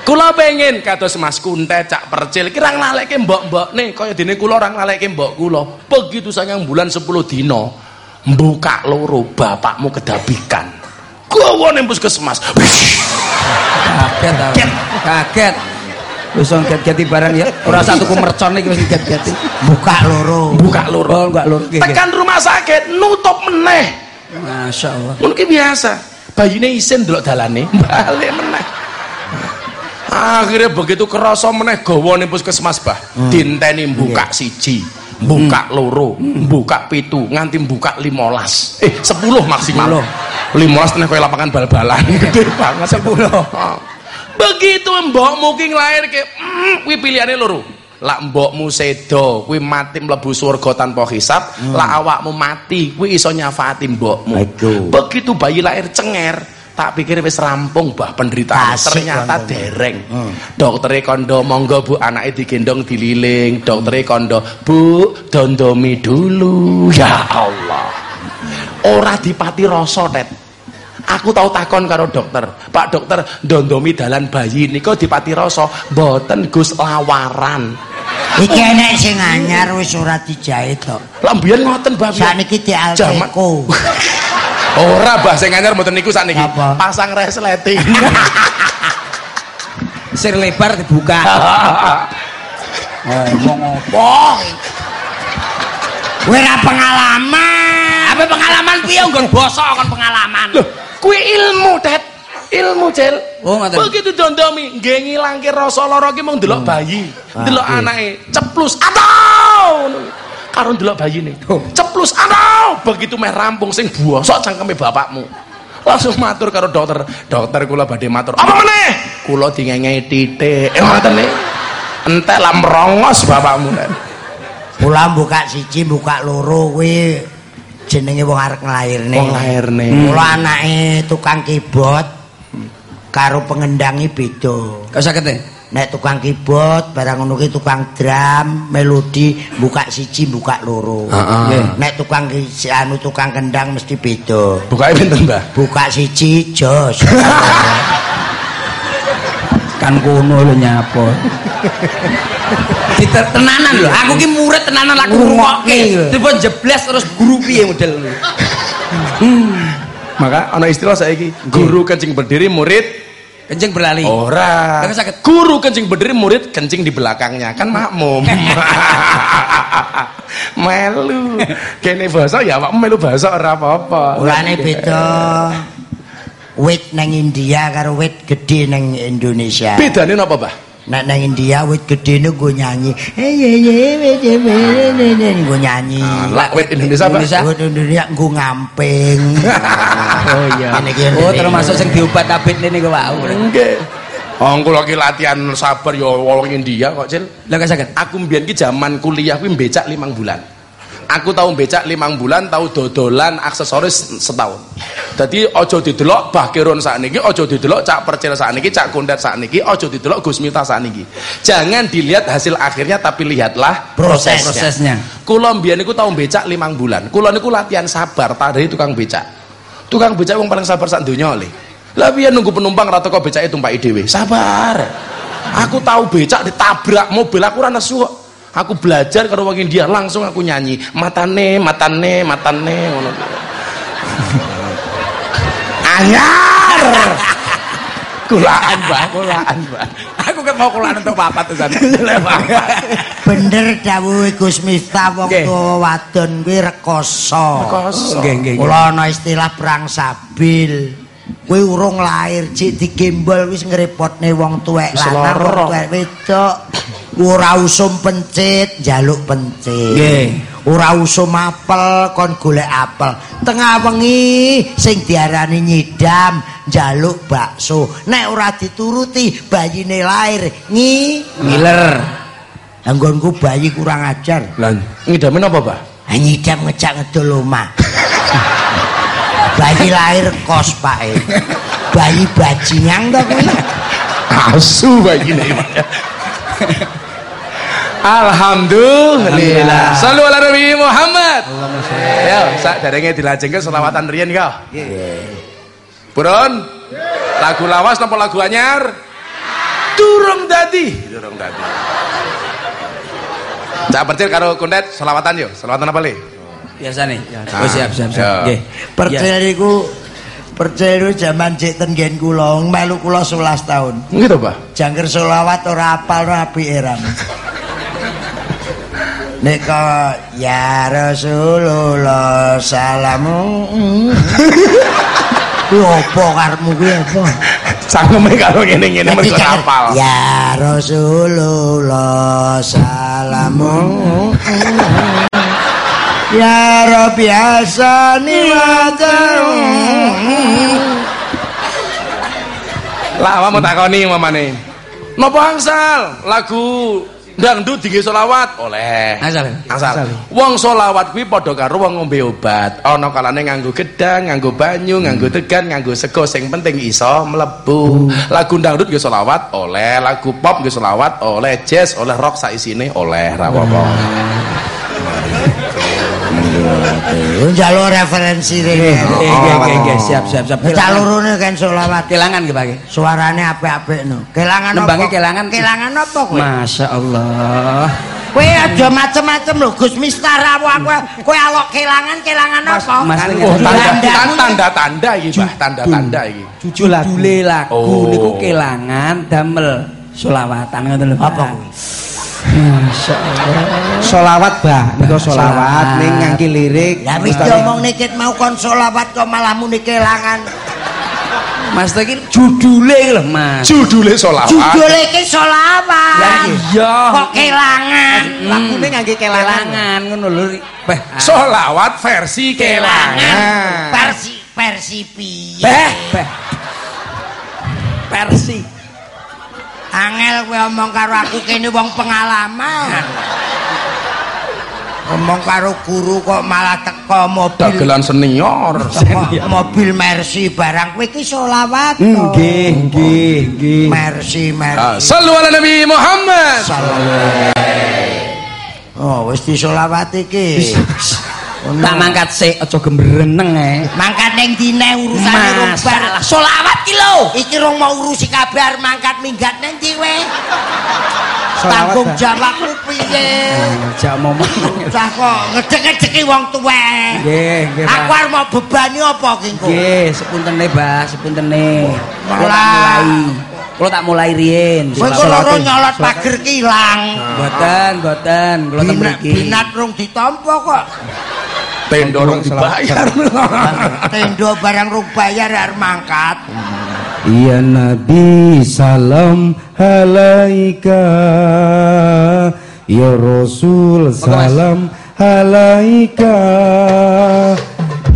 Kula pengen kados Mas Kunte cak percil kirang nalekke mbok-mbok nih kaya dene kula orang nalekke mbok kula. Begitu sangang bulan 10 dina mbuka loro bapakmu kedabikan. Gawane puskesmas. Kaget. Kaget. Wis get-geti barang ya. Ora satu ku mercon iki wis get-geti. Buka loro. Buka loro. Oh, enggak. Nggih, nggih. Tekan rumah sakit nutup meneh. Masya Allah. Ki biasa. Bayine isin delok dalane, balik meneh. Akhirnya begitu kerasa meneh gawane puskesmas bah. Dinteni buka siji, buka loro, buka pitu, nganti buka 15. Eh, 10 maksimal. 15 tenan koyo lapangan bal-balan. Gede banget 10. Begitu mbokmu ki nglairke, mm, kuwi pilihane loro. Lak mbokmu sedo, kuwi mati mlebu surga tanpa hisab, lak awakmu mati, kuwi iso nyafaati mbokmu. Begitu bayi lahir cenger, tak pikir wis rampung bah penderitaan. Asik Ternyata kondo. dereng. Doktere kondo monggo Bu anake digendong dililing. Doktere kondo, Bu dondomi dulu. Ya Allah. Ora dipati rasa, Tet. Aku tahu takon karo dokter. Pak dokter, dondomi dalan bayi nika dipati rasa, mboten Gus lawaran. Iki enek sing anyar wis ora dijahit kok. Lah mbiyen ngoten, Mbah. Sakniki di Jaman- Alteco. <laughs> Ora bah sing anyar mboten niku sakniki. Apa? Pasang resleting. <laughs> Sir lebar dibuka. Ngomong apa? Kowe ora pengalaman. Apa pengalaman piye nggon bosok kon pengalaman. Loh, kuwi ilmu, Tet. Ilmu, Cel. Oh, ngoten. Begitu dondomi, nggih ngilangke rasa lara ki mung delok bayi. Ah, Delok iya. anake ceplus. Atau karo delok bayine. Oh. Ceplus atau begitu meh rampung sing bosok cangkeme bapakmu. Langsung matur karo dokter. Dokter kula badhe matur. Apa meneh? Kula dingengei titik. Eh ngoten nih. Entek lah merongos bapakmu. Kula buka siji, buka loro kuwi jenenge wong arek nglairne. Wong lairne. Kula anake tukang keyboard karo pengendangi beda. Kok sakit e? Nek tukang keyboard barang ngono ki tukang drum, melodi buka siji, buka loro. Heeh. Nek tukang anu tukang kendang mesti beda. Bukake pinten, Mbah? Buka siji jos. Kan kono lho nyapo. Tenanan lho. Aku ki murid tenanan aku ngrungokke. Tiba jeblas terus guru piye model lho. Maka ana istilah saiki, guru kencing berdiri, murid Kencing berlari. ora. Tapi sakit. Guru kencing berdiri, murid kencing di belakangnya. Kan makmum. <laughs> melu. Kene basa ya awakmu melu basa ora apa-apa. Mulane beda. Wit nang India karo wit gede nang Indonesia. Bedane napa, Mbah? Nek nang India wit gede nu go nyanyi. Eh ye ye wit ye go nyanyi. Lah wit Indonesia. Indonesia. Wit Indonesia nggo ngamping. <laughs> Oh iya. Oh termasuk sing diobat abit niku wau. Nggih. Oh, kula ki latihan sabar ya wong India kok, Cil. Lah kok saged. Aku mbiyen ki zaman kuliah kuwi becak limang bulan. Aku tahu becak limang bulan, tahu dodolan aksesoris setahun. Jadi ojo didelok Bah Kirun sakniki, ojo didelok Cak Percil sakniki, Cak Kondet sakniki, ojo didelok Gus Miftah sakniki. Jangan dilihat hasil akhirnya tapi lihatlah prosesnya. Prosesnya. Kula mbiyen niku tahu becak limang bulan. Kula niku latihan sabar tadi tukang becak. Tukang becak wong paling sabar sak donya le. Lah nunggu penumpang ra teko becake tumpaki dhewe. Sabar. Aku tahu becak ditabrak mobil aku ora nesu kok. Aku belajar karo wong India langsung aku nyanyi. Matane, matane, matane ngono. <laughs> Anyar. Kulaan, Mbah, kulaan, Mbah. Aku kan mau kulaan untuk papat tuh <laughs> sana. Bener dawuhe Gus Miftah wong tuwa wadon kuwi rekoso. Kosong. Nggih, nggih. Kula ana istilah perang sabil. Kuwi urung lahir cik digembol wis ngrepotne wong tuwek lanang, wong tuwek wedok. Ora usum pencit, njaluk pencit. Nggih. Ora usum apel kon golek apel. Tengah wengi sing diarani nyidam, njaluk bakso. Nek ora dituruti bayine lahir ngi Ngiler. Anggonku bayi kurang ajar. Lah, ngidamin apa? Ah, Nyidam ngejak ngedol omah. Bayi lahir kos Pak. e. Bayi bajingan to kuwi. Asu begini Alhamdulillah. Sallu ala Nabi Muhammad. Ya, sak derenge dilajengke selawatan riyen kau. Purun. Lagu lawas napa lagu anyar? Durung dadi. Durung dadi. Cak percil karo kundet selawatan yo. Selawatan apa le? Biasa nih. Oh siap siap Ya. siap. Nggih. Percaya niku percaya niku jaman cek tenggen kula, melu kula 11 tahun. Gitu, Pak. Jangker selawat ora apal ora apike ram. <laughs> Nek kok, ya Rasulullah salamu. <laughs> Kuwi apa karepmu kuwi apa? Sangeme karo ngene-ngene mergo hafal. Ya Rasulullah salamu <laughs> Ya Rabbi asani wa Lah awak mau takoni mamane. Napa angsal? Lagu dangdut dinggo selawat oleh. Asal. Asal. Wong selawat kuwi padha karo wong ngombe obat. Ana kalane nganggo gedang, nganggo banyu, nganggo tegan, nganggo sego sing penting iso mlebu. Lagu dangdut nggih selawat oleh, lagu pop nggih selawat oleh, jazz? Oleh. Rock sak isine? Oleh. Ra apa-apa. Njaluk referensi rene. Nggih nggih nggih nggih siap siap siap. Calurune kan selawat. Kelangan nggih Pak. Suarane apik-apik no. Kelangan Nembange apa? kelangan. Kelangan apa kowe? Masya Allah. Kowe aja macem-macem lho Gus Miftah rawo aku. Kowe alok kelangan kelangan apa? Mas, Oh, tanda Tanda- tan- tanda-tanda iki, Mbah, tanda-tanda iki. Judule lagu Oh. niku kelangan damel selawatan ngoten lho. Apa kuwi? Solawat bah, niku solawat Solawat. ning ngangge lirik. Ya wis diomong nikit mau kon selawat kok malah muni kelangan. Mas iki judule lho, Mas. Judule selawat. Judul iki selawat. iya. Kok kelangan? Lagune ngangge kelangan. Kelangan ngono lho. Beh. Selawat versi kelangan. Versi versi piye? Beh, beh. Persi. Angel kowe omong karo aku kene wong pengalaman. Ngomong karo guru kok malah teko mobil Dagelan senior. teko mobil Mercy barang kowe iki selawat. Nggih, nggih, nggih. Mercy Ah, Mercy. Sallu ala Nabi Muhammad. Oh, wis disolawat iki. Tak mangkat sik aja gemreneng eh. Mangkat ning dine urusane rong bar. Masalah selawat ki lho. Iki rong mau urusi kabar mangkat minggat ning ndi? Selawat, Tanggung jawabku piye? Jak momong. Cah kok ngedek-ngedeki wong tuwek. Nggih, nggih. Aku arep mau bebani apa ki engko? Nggih, sepuntene, Mbah, sepuntene. Mulai. Kula tak mulai riyen. Kowe kok loro nyolot pager kilang. Boten, boten, kula tak mriki. binat rung ditampa kok. Tendo rong dibayar. Tendo barang rung bayar arep mangkat. Ya Nabi salam alaika Ya Rasul salam alaika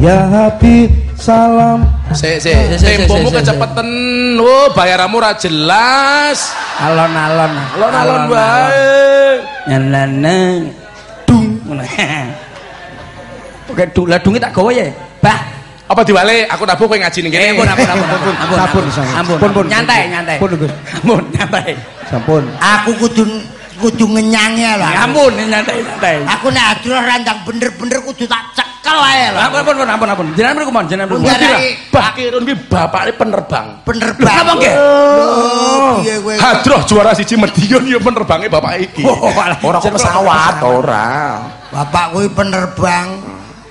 Ya Habib salam Sik, Sik, sik, Tempomu kecepeten. Oh, bayaranmu ora jelas. Alon-alon. Alon-alon wae. Nyalana dung ngono. <laughs> Oke, dung lah dunge tak gawe ya. Bah. Apa diwale? Aku nabuh kowe ngaji ning Eh, kene. ampun, ampun, ampun, ampun, ampun, Sampun, ampun, sampun. ampun, Pun, pun. nyantai, nyantai. Pun, Gus. Ampun, nyantai. Sampun. Aku kudu kudu ngenyangnya lho. Ya, Ampun, nyantai, nyantai. Aku nek aduh randang bener-bener kudu tak cekel ae lho. Ampun, ampun, ampun, ampun. Jenengan mriku mon, jenengan mriku. Bah Kirun ki bapakne penerbang. Penerbang. Kenapa nggih? Oh, piye kowe? Hadroh juara siji Medion ya penerbange bapak iki. Oh. Ora kok pesawat ora. Bapak kuwi penerbang.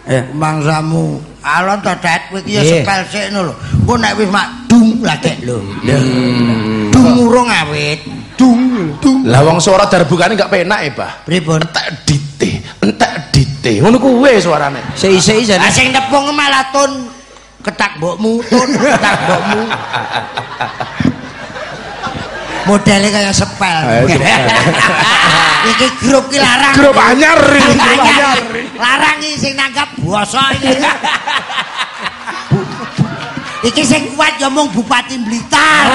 Eh. Mangsamu alon to det kowe iki ya sepel sik ngono lho. Engko nek wis mak dung lagi lho. Dung urung awit. Dung, dung. Lah wong suara darbukane gak penak e, Bah. Pripun? Entek dite, entek dite. Ngono kuwe suarane. Lah jane. sing nepung malah tun ketak mbokmu, tun ketak mbokmu. <laughs> Modelnya kayak sepel. <laughs> Iki grup ki larang. Grup anyar iki. Anyar. Larang iki sing nanggap bosok iki. Iki sing kuat ya mung Bupati Blitar.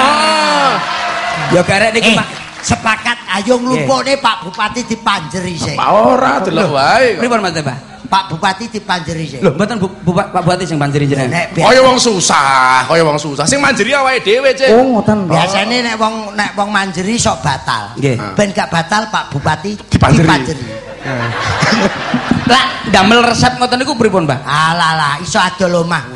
Ya garek niku Eh, Pak. sepakat ayo nglumpukne Pak Bupati dipanjeri sik. Pak ora delok wae. Pripun Mas Pak? Pak Bupati dipanjeri sik. Lho, mboten Bu- Bu- Pak Bupati sing banjiri jenengan. Kaya wong susah, kaya wong susah. Sing manjeri awake dhewe, Cik. Oh, ngoten. Biasane nek wong nek wong manjeri sok batal. Nggih. Ben gak batal Pak Bupati Dipanjeri. dipanjeri. <laughs> Lah, damel resep ngoten niku pripun, Pak? Alah lah iso adol omah. <laughs>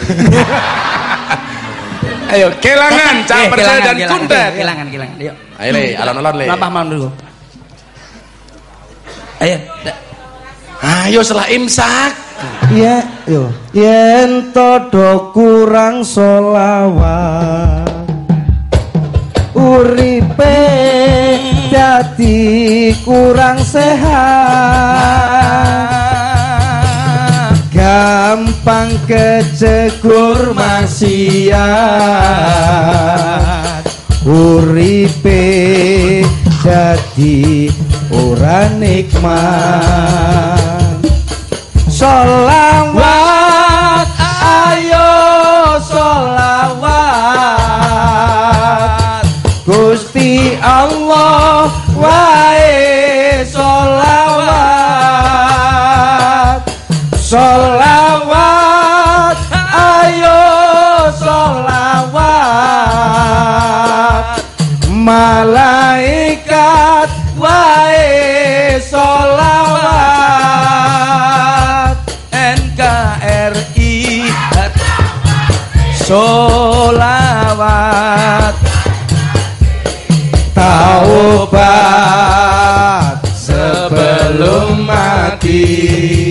Ayo, kelangan, Eh, kelangan, dan kuntet. Kelangan, kelangan. Ayo. Ayo alon-alon le. Lampah mam dulu. Ayo. Ayo setelah imsak. Iya, yo. Yen todo kurang solawat Uripe dadi kurang sehat Gampang kecegur maksiat Uripe dadi ora nikmat. Solawat ayo solawat Gusti Allah wae solawat Solawat ayo solawat Malaikat wae solawat taubat sebelum mati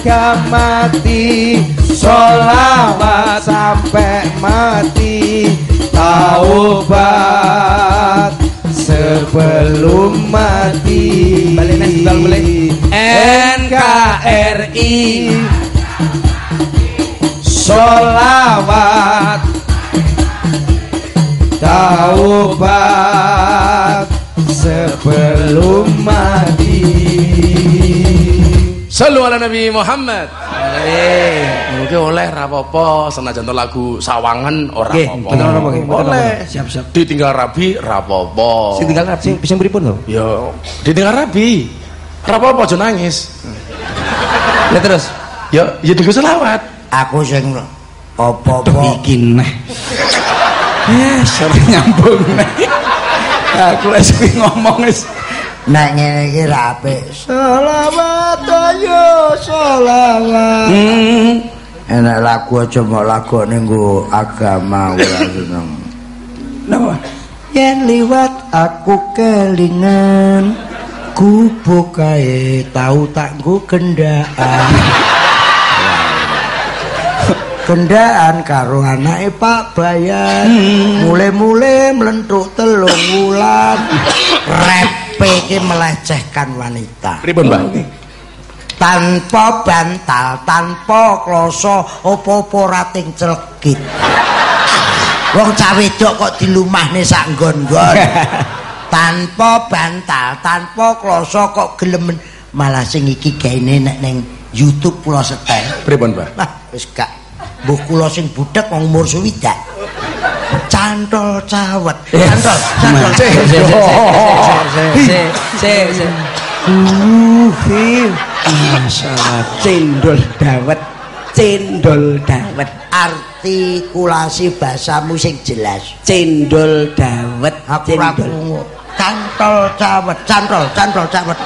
Harga mati solawat sampai mati taubat sebelum mati Balik, balik. NKRI. solawat taubat sebelum mati Sallu ala Nabi Muhammad. Eh, mungkin oleh rapopo senajan to lagu sawangan ora Nggih, apa-apa. betul apa nggih? Oleh. apa? Siap, siap. Ditinggal rabi rapopo. Sing tinggal rapi. sing pripun to Yo, ditinggal rabi. Rapopo aja nangis. Ya terus. Yo, ya digo selawat. Aku sing apa-apa Iki neh. Eh, sering nyambung neh. Aku wis ngomong wis. Nek ngene iki ra apik. solawat ayo Hmm. Enak lagu aja mau lagone nggo agama ora seneng. Napa? yen liwat aku kelingan gubuk kae tau tak nggo gendaan gendaan karo anake Pak Bayan mule-mule mlentuk telung wulan repe iki melecehkan wanita. Pripun, Mbak? tanpa bantal tanpa kloso apa-apa rating celgit. Wong cah wedok kok dilumahne sak nggon-nggon. <laughs> Tanpa bantal tanpa kloso kok gelem malah sing iki gaene nek ning YouTube kula setel. Pripun, Mbak? Nah, wis gak mbuh kula sing budhek wong umur suwidak. Cantol cawet. Cantol, cantol. Masalah cendol dawet, cendol dawet, Artikulasi bahasamu sing jelas. cendol dawet, Aku cendol. Cantol cawet, cantol, cantol cawet.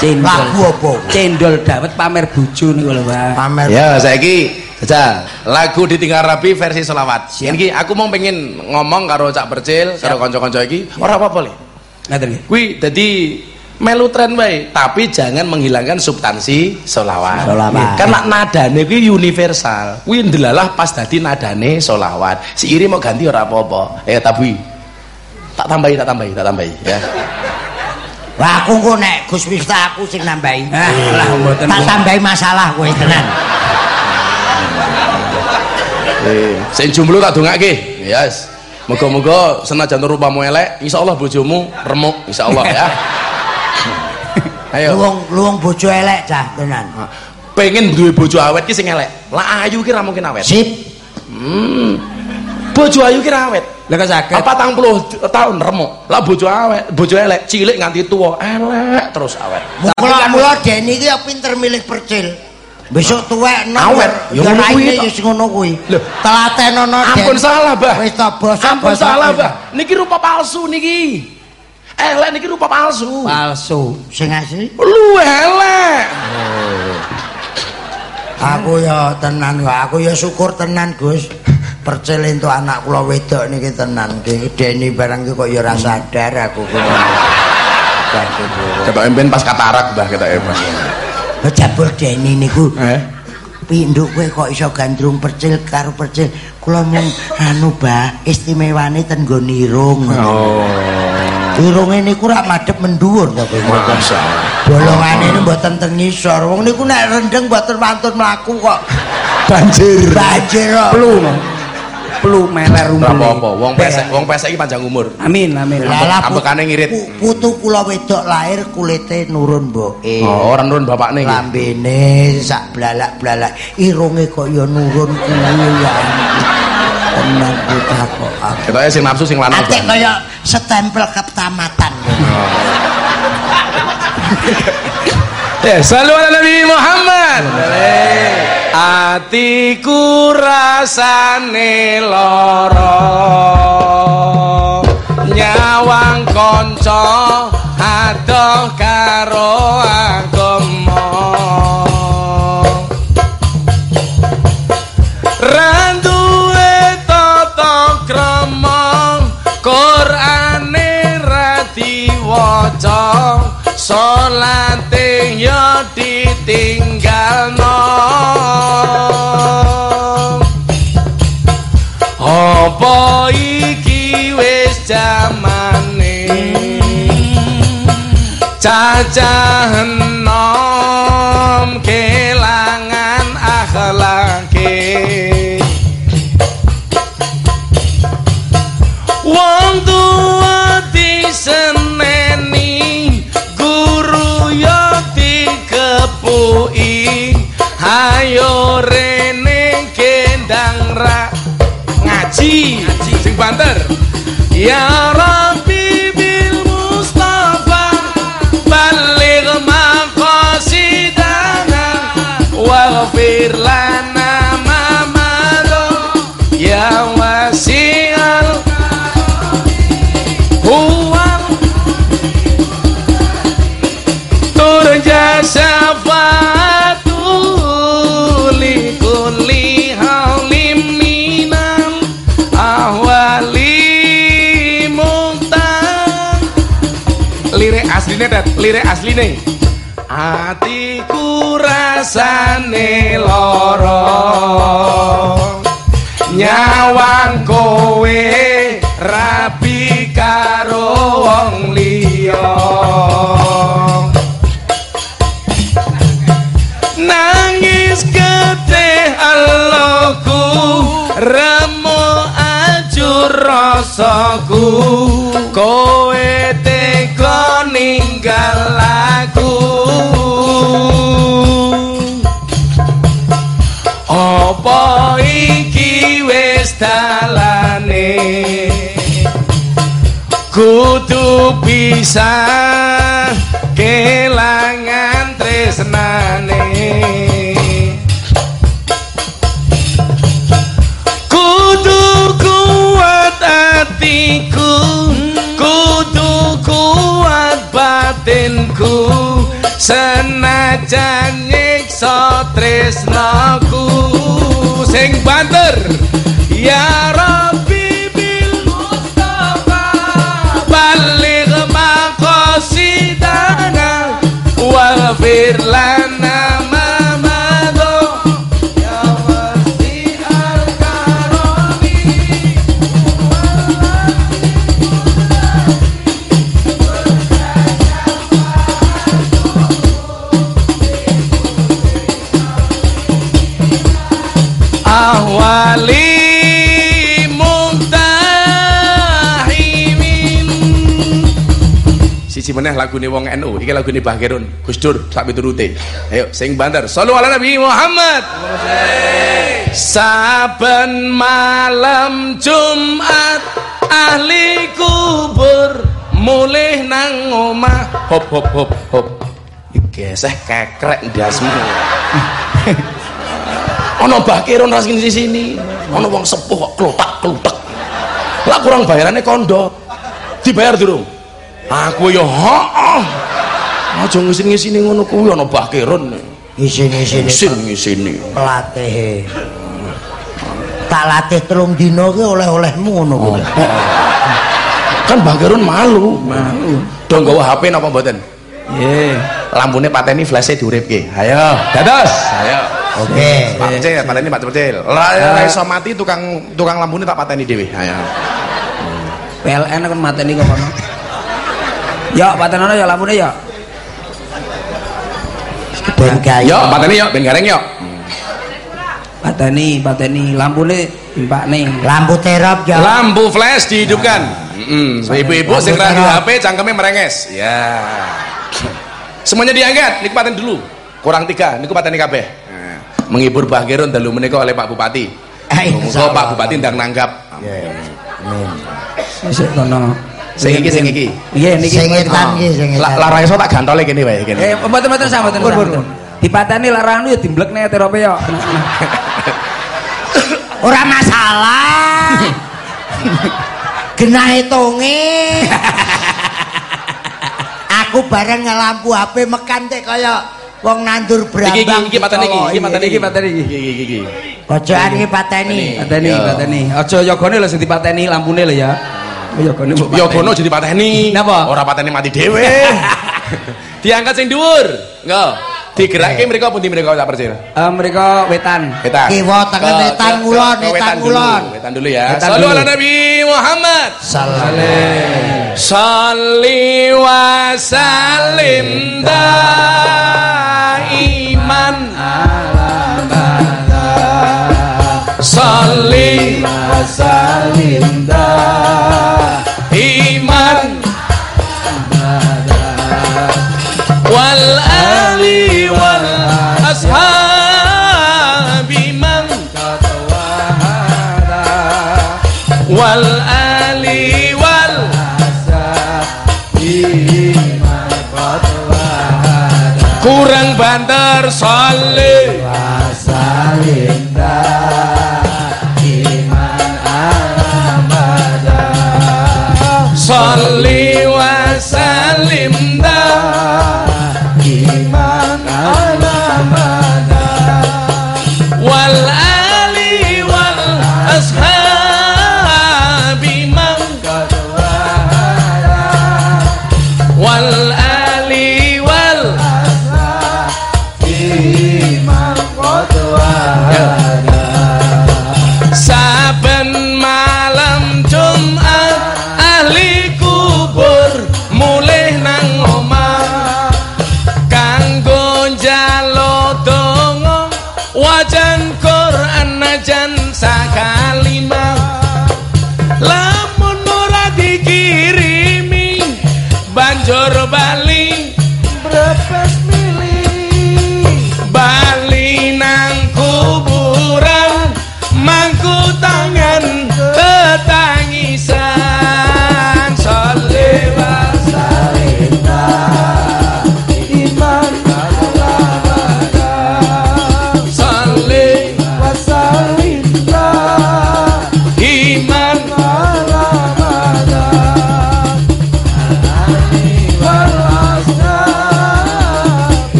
Cendol. Lagu apa? Cendol dawet pamer bojo niku lho, Pak. Pamer. Ya, saiki Jajal, lagu ditinggal rapi versi selawat. Ini aku mau pengen ngomong karo Cak Percil, karo kanca-kanca iki, ora apa-apa le. Ngaten. Kuwi dadi melu tren wae, tapi jangan menghilangkan substansi solawat. Sholawat. Karena nadane kuwi universal. Kuwi ndelalah pas dadi nadane solawat. Si iri mau ganti ora apa-apa. Eh tapi tak tambahi, tak tambahi, tak tambahi ya. Lah aku engko nek Gus Miftah aku sing nambahi. Ah, lah mboten. Tak tambahi masalah kowe tenan. Eh, sing jomblo tak dongake. Yes. Moga-moga senajan rupamu elek, insyaallah bojomu remuk insyaallah ya. <laughs> Ayo. Luwung luwung bojo elek cah tenan. pengen duwe bojo awet ki sing elek. Lah ayu ki ra mungkin awet. Sip. Hmm. Bojo ayu ki ra awet. Lah kok saged. Apa tang puluh tahun remuk. Lah bojo awet, bojo elek, cilik nganti tua, elek terus awet. Mula-mula Deni iki ya pinter milih percil. Besok tuwek enom. Awet. Ya ngono kuwi sing ngono kuwi. Loh. Telatenono Ampun salah, Bah. Wis ta Ampun salah, Bah. Niki rupa palsu niki. Elek niki rupa palsu. palsu. Sing asli. Lu elek. Aku ya tenan. Aku ya syukur tenan, Gus. Percil entuk anak kula wedok niki tenan. Ki Deni barang ki kok ya ora sadar aku kuwi. Ketok empen pas katarak, Bah, ketok empen. Lah jabul Deni niku Eh? pinduk kowe kok iso gandrung percil karo percil. Kula mung anu, Bah, istimewane ten nggon irung. Oh. Irunge niku rak madhep mendhuwur to kowe. Bolongane niku mboten ten ngisor. Wong niku nek rendeng mboten wantun mlaku kok. Banjir. Banjir kok. Pelu meler Ora rumpul. apa-apa, wong pesek, wong pesek iki panjang umur. Amin amin. Lah ambekane ngirit. pu- Putu kula wedok lahir kulite nurun mboke. Oh, ora nurun bapakne iki. Lambene sak blalak-blalak, irunge kok ya nurun kuwi ya. Tenan kita kok. Ketoke sing nafsu sing lanang. Atik kaya stempel kecamatan. <laughs> Eh, selalu ala Nabi Muhammad. Atiku rasane lara nyawang kanca adoh karo agama salate ya ditinggalno. Apa iki wis jamane? Cacah enom kelangan asline atiku rasane lara. Nyawang kowe rabi karo wong liya. Nangis getih aloku remo ajur rasaku. Kowe tega ninggal aku apa iki wis dalane? Kudu bisa senajan nyiksa tresnaku sing banter ya lagune wong NU iki lagune Mbah Kerun Gus Dur sak ayo sing banter sallu ala Nabi Muhammad. Saben malam Jumat ahli kubur mulih nang omah. Hop hop hop hop. Geseh kekrek ndasmu. <laughs> Ana Mbah Kirun di sini ana wong sepuh kok klotak-klotek lah kurang bayarannya kondo. Dibayar durung aku ya heeh aja ngisin-ngisini ngono kuwi ana Mbah Kirun Isin-isin ngisin ngisini pelatih. Tak latih telung dina ki oleh-olehmu ngono kuwi. kan Mbah Kirun malu malu dong gawa HP napa mboten Nggih. lampune pateni flash diuripke ayo dados ayo Oke. Pak Cil, pateni Pak Cil. Lah ora iso mati tukang tukang lampune tak pateni dhewe. Ayo. PLN kan mateni kok kono. Ya, patenono ya lampune ya. Ben gayo. Yo, pateni yo, ben gareng yo. Pateni, pateni lampune timpakne. Lampu terop ya. Lampu flash dihidupkan. Heeh. Ibu-ibu sing terang. HP cangkeme merenges. Ya. Semuanya diangkat, niku paten dulu. Kurang tiga, niku pateni kabeh. Nah, Menghibur Mbah Kirun dalu menika oleh Pak Bupati. Eh, Muga. Pak Bupati ndang nanggap. Amin. Sik kono. Sing iki sing iki. Iya niki. Sing etan ki sing etan. lah iso tak gantole kene wae Eh, kene. mboten-mboten sah, mboten. Pun, sah, pun, mboten. Dipateni larang ya dimblekne terope ya. <coughs> Ora masalah. <coughs> Genah hitunge. Aku bareng lampu HP mekan tek kaya wong nandur Iki iki brambang. iki pateni iki, iki pateni Iki pateni iki. Iki iki iki. Pojokan iki pateni. Pateni, Yo. pateni. Aja yogone lho sing dipateni lampune lho ya. Yogone mbok Ya pateni. gono jadi pateni. Napa? Ora pateni mati dhewe. <laughs> Diangkat sing dhuwur. Engko. Digerakke mriko pundi mriko tak percil. Eh, mereka wetan. Wetan. Kiwa tengen Ke- wetan ngulon, wetan dulu. ngulon. Wetan dulu ya. Sallu ala Nabi Muhammad. Salam. Salli wa salim daiman Salli wa salim daiman Banter Solih Rasa Lindah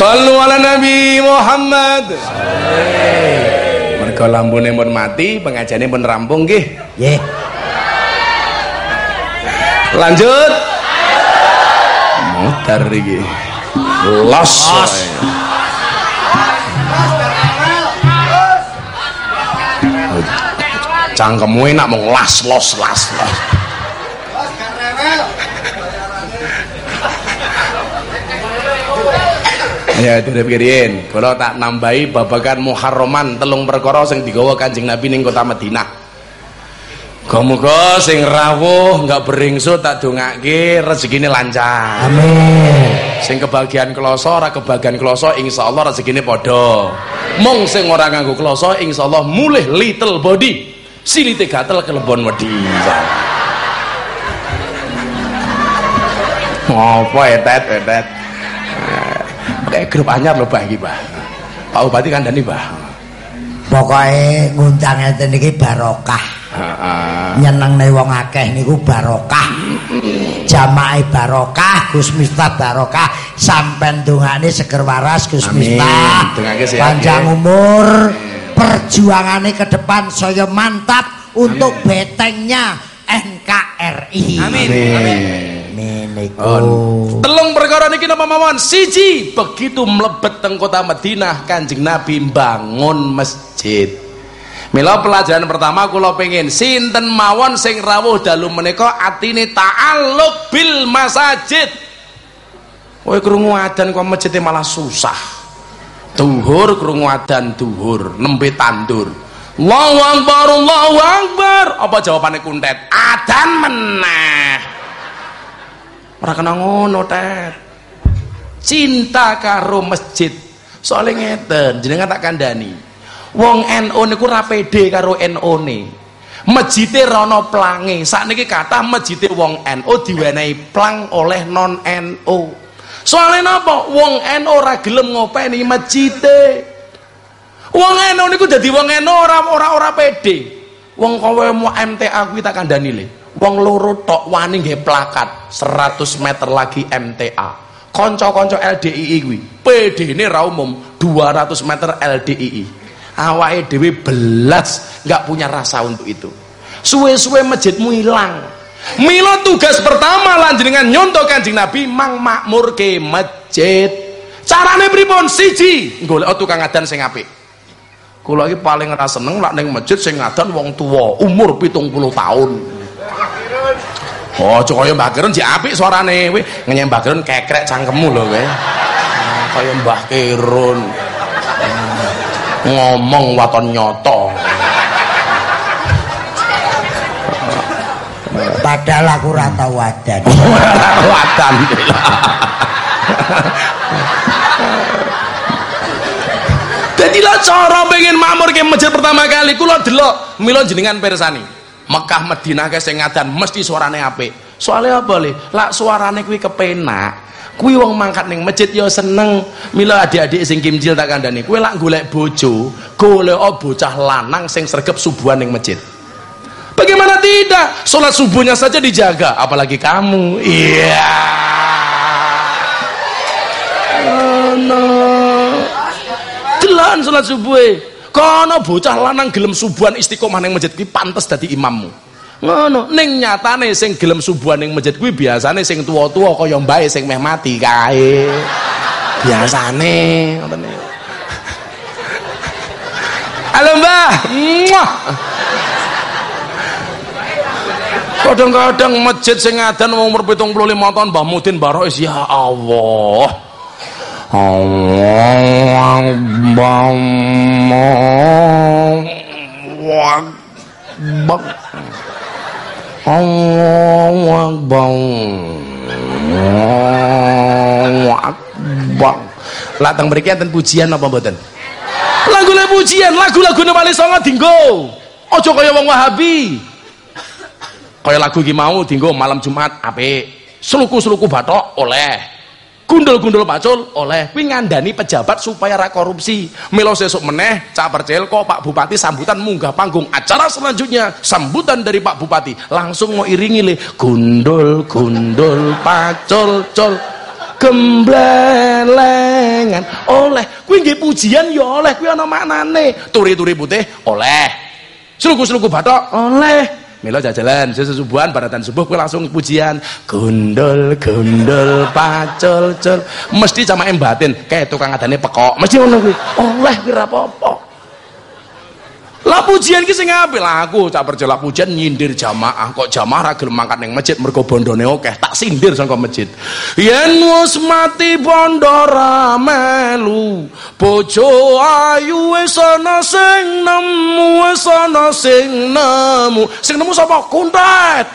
Sallu ala Nabi Muhammad. Mergo lambune pun mati, pengajane pun rampung nggih. Nggih. Lanjut. Mutar iki. Los. Cangkemmu enak mau las los las las. Ya tidak pikirin. Kalau tak nambahi babakan muharraman telung perkara sing digawa Kanjeng Nabi ning kota Madinah. Muga-muga sing rawuh enggak beringsu tak dongake rezekine lancar. Amin. Sing kebagian kloso ora kebagian kloso insyaallah rezekine padha. Mung sing ora nganggo kloso insyaallah mulih little body. Silite gatel kelebon wedi. Apa etet etet. Kayak grup anyar lho Mbah iki, Mbah. Pak Bupati kandhani, Mbah. Pokoke ngundang enten iki barokah. Heeh. Nyenengne wong akeh niku barokah. Jamaah barokah, Gus Miftah barokah, sampean dongane seger waras Gus. Miftah. Panjang umur, perjuangannya ke depan saya mantap untuk betengnya NKRI. Amin. Amin. Niku. Oh. Telung perkara niki napa mawon? Siji, begitu mlebet teng kota Madinah, Kanjeng Nabi bangun masjid. Mila pelajaran pertama kula pengen sinten mawon sing rawuh dalu menika atine ta'alluq bil masajid. Kowe krungu adzan kok masjid malah susah. Duhur krungu adzan duhur, nembe tandur. Allahu Akbar, Allahu Akbar. Apa jawabane kuntet? Adzan meneh. Ora kena ngono, Tet. Cinta karo masjid. Soale ngeten, jenengan tak kandhani. Wong NU niku ora pede karo NU-ne. Masjide rono plange. Sakniki kathah masjide wong NU diwenehi plang oleh non NU. Soale napa? Wong NU ora gelem ngopeni masjide. Wong NU niku dadi wong NU ora ora ora pede. Wong kowe mau MTA kuwi tak kandhani le. Wong loro tok wani nggih plakat 100 meter lagi MTA. Kanca-kanca LDII kuwi PD ini ra umum 200 meter LDII awake dhewe belas nggak punya rasa untuk itu suwe-suwe masjidmu hilang Milo tugas pertama lan jenengan nyontoh Kanjeng Nabi mang makmur ke masjid. Carane pripun? Siji, golek tukang adan sing apik. Kula iki paling ora seneng lak ning masjid sing ngadan wong tuwa, umur 70 tahun. Oh, kaya Mbah Kirun apik suarane. Kowe ngenyek Mbah Kirun kekrek cangkemmu lho kowe. Kaya Mbah Kirun. Ngomong waton nyoto. Padahal aku ora tau wadan. <laughs> Wadan. Jadi lah cara pengen makmur ke masjid pertama kali kula delok mila jenengan persani. Mekah Madinah ke sing ngadan mesti suarane apik. Soalnya apa le? Lak suarane kuwi kepenak. Kuwi wong mangkat ning masjid ya seneng. Mila adik-adik sing kimcil tak kandhani, kuwi lak golek bojo, golek bocah lanang sing sregep subuhan ning masjid. Bagaimana tidak? Sholat subuhnya saja dijaga, apalagi kamu. Iya. Oh, no. Delan sholat subuh. Kono bocah lanang gelem subuhan istiqomah ning masjid kuwi pantes dadi imammu. Ngono, ning nyatane sing gelem subuhan ning masjid kuwi biasane sing tuwa-tuwa kaya mbae sing meh mati kae. Biasane niku. Halo Mbah. Kadang-kadang masjid sing ngadan umur 75 tahun Mbah Mudin Barois ya Allah. Allah Akbar. Akbar. Allah Akbar. Allah Akbar. Latang mriki enten pujian apa mboten? Lagu-lagu pujian, lagu-lagune paling songo dinggo. Aja kaya wong Wahabi. Kaya lagu iki mau dinggo malam Jumat apik. Seluku-seluku batok oleh. Gundul-gundul pacul oleh. Kuwi ngandani pejabat supaya ra korupsi. Milo sesuk meneh Cak Percil kok Pak Bupati sambutan munggah panggung. Acara selanjutnya sambutan dari Pak Bupati. Langsung mau iringi le gundul gundul pacul col gemblelengan oleh kuwi nggih pujian ya oleh kuwi ana maknane turi-turi putih oleh seluku-seluku batok oleh Milo jajalan, susu subuhan, baratan subuh, kue langsung pujian. Gundul, gundul, pacul, cul. Mesti sama embatin, kayak tukang adane pekok. Mesti ngono kuwi. Oleh kira apa-apa. Lah pujian ki sing apik. Lah aku cak percaya pujian nyindir jamaah. Kok jamaah ra gelem mangkat ning masjid mergo bondone akeh. Tak sindir saka masjid. Yen wis mati bondo ra melu. Bojo ayu wis ana sing nemu wis ana sing nemu. Sing nemu sapa? Kuntet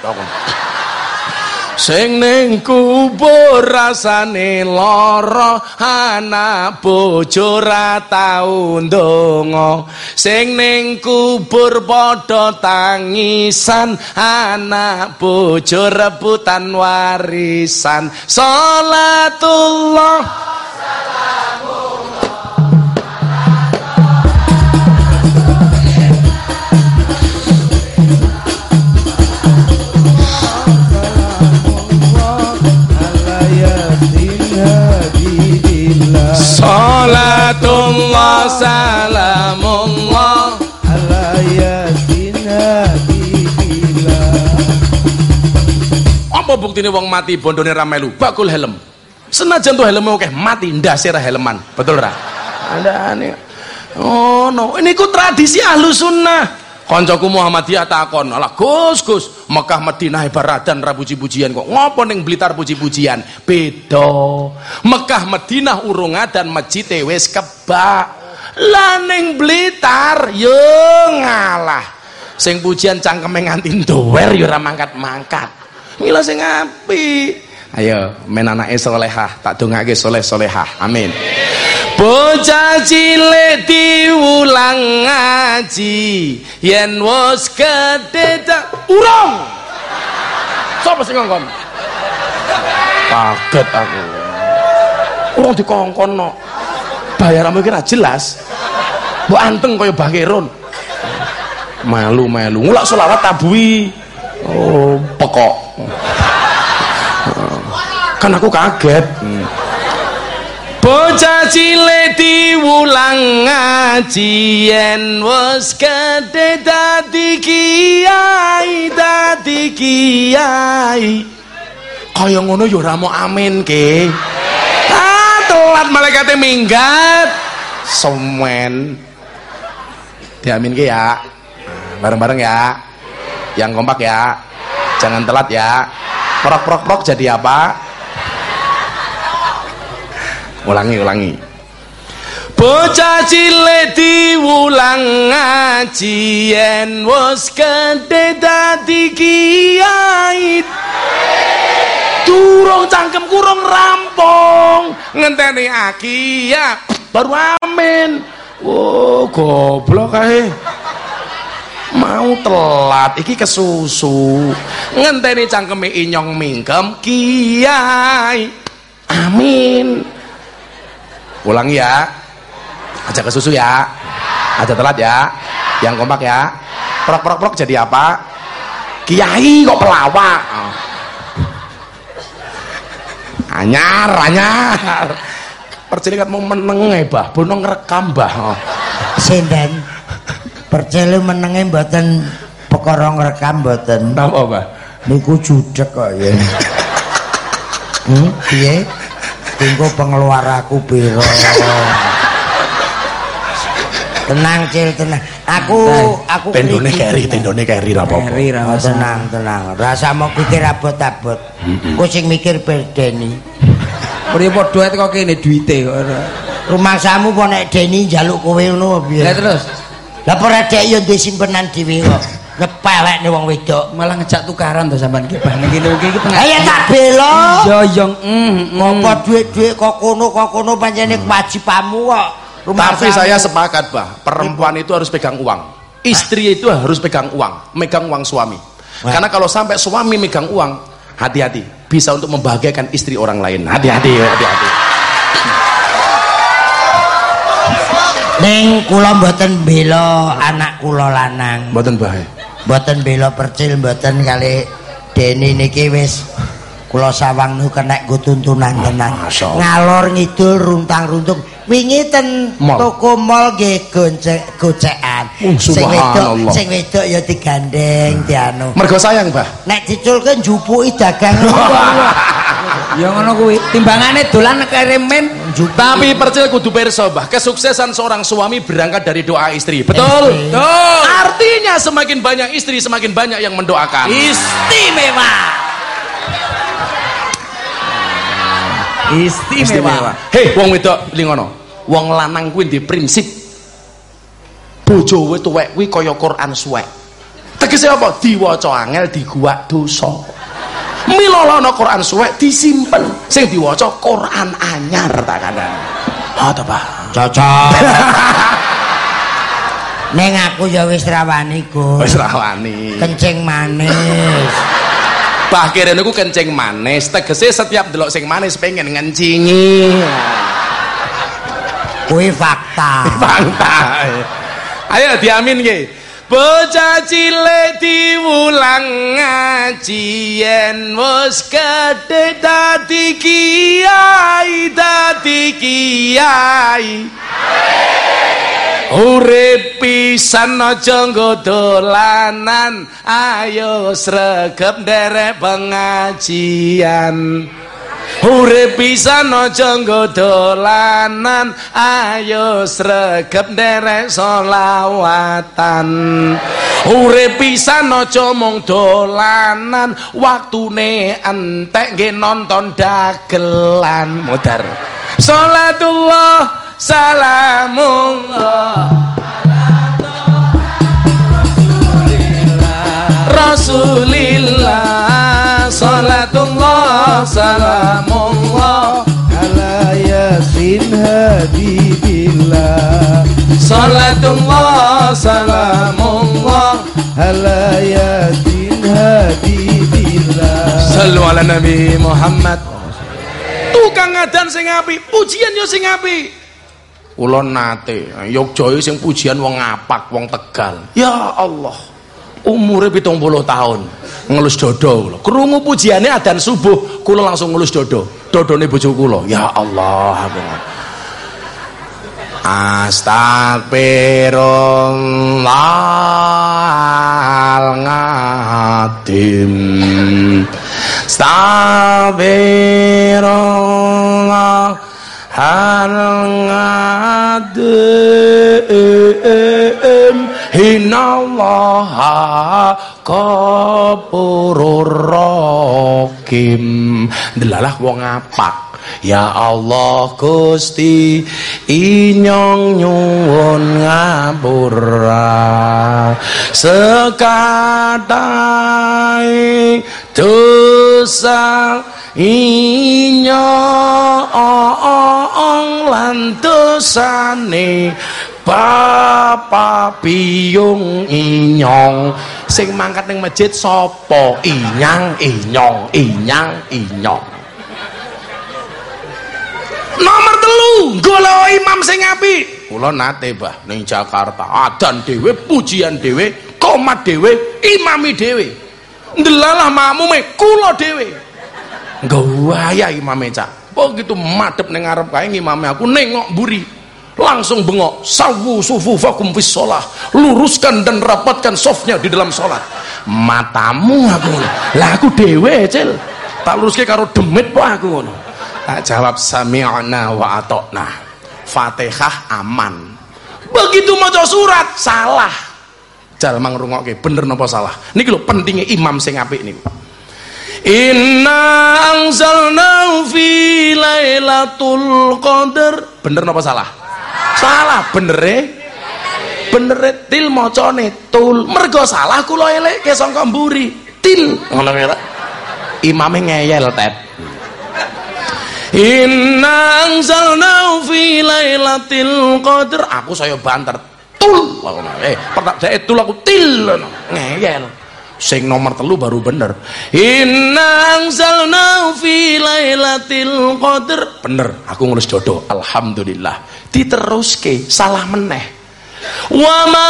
sing ning kubur rasane lara anak bojo ra tau ndonga. Sing ning kubur padha tangisan anak bojo rebutan warisan. Salatullah Salatullah salamullah Apa buktine wong mati bondone ra melu? Bakul helm. Senajan tuh helmnya oke mati ndase ra helman. Betul ra? Andane. Oh no, ini ku tradisi ahlu sunnah. Koncoku Muhammadiyah takon, alah Gus Gus, Mekah Madinah ibaradan ra puji-pujian kok. Ngopo ning Blitar puji-pujian? Beda. Mekah Madinah urung dan masjid wis kebak. Lah ning Blitar yo ngalah. Sing pujian cangkeme nganti ndower yo ora mangkat-mangkat. Mila sing apik. Ayo, men anake solehah, tak dongake soleh solehah. Amin. Bocah cilik diulang ngaji yen wis gedhe tak urung. Sopo sing ngongkon? Kaget aku. Urung dikongkon no. Bayaramu kira jelas. Mbok anteng kaya Bakerun. Malu-malu. Ngulak selawat tabui. Oh, pekok. Kan aku kaget. Hmm. Bocah cilik diwulang ngaji yen wis gedhe dadi kiai dadi kiai. Kaya ngono ya ora mau amin ke ah telat malaikate minggat. Semen. Diamin ke ya. Bareng-bareng ya. Yang kompak ya. Jangan telat ya. Prok prok prok jadi apa ulangi ulangi. Bocah cilik diwulang ngaji yen wis gedhe dadi kiai. Durung cangkem kurung rampung ngenteni aki ya baru amin. Oh goblok kae. Mau telat iki kesusu. Ngenteni cangkeme inyong mingkem kiai. Amin ulangi ya aja kesusu ya aja telat ya yang kompak ya prok prok prok jadi apa kiai kok pelawak oh. anyar anyar percilik mau meneng eh bah bono ngerekam bah oh. Sinden. Percelu menenge mboten perkara ngrekam mboten. Napa bah Niku judek kok ya. <laughs> Hmm, piye? Tunggu pengeluar aku piro. Tenang cil tenang. Aku aku tendone keri tendone keri ra apa-apa Eri ra tenang tenang. Rasa mau pikir abot-abot. Ku sing mikir berdeni. Priye padha teko kene duwite kok ora. Rumah samu po nek Deni njaluk kowe ngono piye? Lah terus Lah ora dek yo ndek simpenan dhewe kok. Ngepelekne wong wedok. malah ngejak tukaran to sampean. Iki bah niki iki iki pengen. Ayo tak bela. Iya yang mm, mm. Apa duit-duit kok kono kok kono pancene kewajibanmu kok. Tapi saya sepakat bah perempuan itu harus pegang uang. Istri itu harus pegang uang. Megang uang suami. Karena kalau sampai suami megang uang hati-hati. Bisa untuk membahagiakan istri orang lain. Hati-hati hati-hati. Ning kula mboten bela anak kula lanang. mboten bahaya Mboten bela percil mboten kali Deni niki wis kula sawang nu kena go tuntunan tenan. Ngalor ngidul runtang-runtung. Wingi ten toko mall nggih gocekan. Oh, sing wedok sing wedok ya digandeng dianu. mergo sayang bah Nek diculke njupuki dagangan. <laughs> Ya ngono kuwi. Timbangane dolan keremen tapi percil kudu perso bah kesuksesan seorang suami berangkat dari doa istri betul Istri. Betul. artinya semakin banyak istri semakin banyak yang mendoakan istimewa. Istimewa. Hei, wong wedok lingono. Wong lanang kuwi di prinsip bojo tuwek kuwi kaya Quran suwek. Tegese apa? Diwaca angel diguwak dosa. Mila ana Quran suwek disimpen, sing diwaca Quran anyar tak kandhani. Oh, ta, Pak. Cocok. Neng aku ya wis rawani go. Wis rawani. Kencing manis. Bah kene niku kencing manis, tegese setiap delok sing manis pengen ngencingi. Kuwi fakta. <laughs> Bangta. Ayo diamin nggih. Bocah cilik diwulang ngaji yen wis gedhe dadi kiai dadi kiai. Urip pisan aja nggo dolanan, ayo sregep nderek pengajian. Urip pisan aja nggo dolanan, ayo sregep nderek selawatan. Urip pisan aja mung dolanan, waktune entek nggih nonton dagelan. Mudar. Salatullah salamullah. Rasulillah Salatullah Salamullah. Ala yasin habibillah Salatullah Salamullah. Ala yasin habibillah Sallu ala Nabi Muhammad. Tukang ngadan sing apik Pujian yo sing apik Kula nate. Yogyakarta sing pujian wong ngapak wong Tegal. Ya Allah. Umure pitung puluh tahun ngelus dodo kula. krungu pujiannya adan subuh kula langsung ngelus dodo dodone bojo kula. Ya Allah. Aku Astagfirullah ngadim Astagfirullah hal ngadim Hinallaha kapurur rakim Delalah wong apak Ya Allah Gusti inyong nyuwun ngapura sekatai dosa inyong lan dosane Bapak Piyung Inyong. Sing mangkat ning masjid sapa? Inyang Inyong Inyang Inyong. Nomor telu golek imam sing apik. Kula nate bah ning Jakarta. Adan dhewe pujian dhewe komat dhewe imami dhewe. Ndelalah makmume kula dhewe gawaya imame cak. Begitu madep ning ngarep kae ngimame aku nengok mburi langsung bengok. Sawu sufu fakum fis sholah. Luruskan dan rapatkan softnya di dalam sholat. Matamu aku lah aku dewe cil. Tak luruske karo demit pak aku ngono. Tak jawab sami'na wa atokna. Fatihah aman. Begitu maca surat salah. Jal mangrungokke bener napa salah? Niki lho pentingnya imam sing apik niku Inna anzalna fi lailatul qadar bener napa salah salah bener e bener til macane tul mergo salah kula elekke sangka mburi til ngono imame ngeyel tet Inna anzalna fi lailatul qadr. Aku saya banter. Tul. Eh, pertama saya tul aku til. Ngeyel. Sing nomor telu baru bener. Inna anzalna fi lailatul qadr. Bener, aku ngurus jodoh. Alhamdulillah. Diteruske salah meneh. Wa ma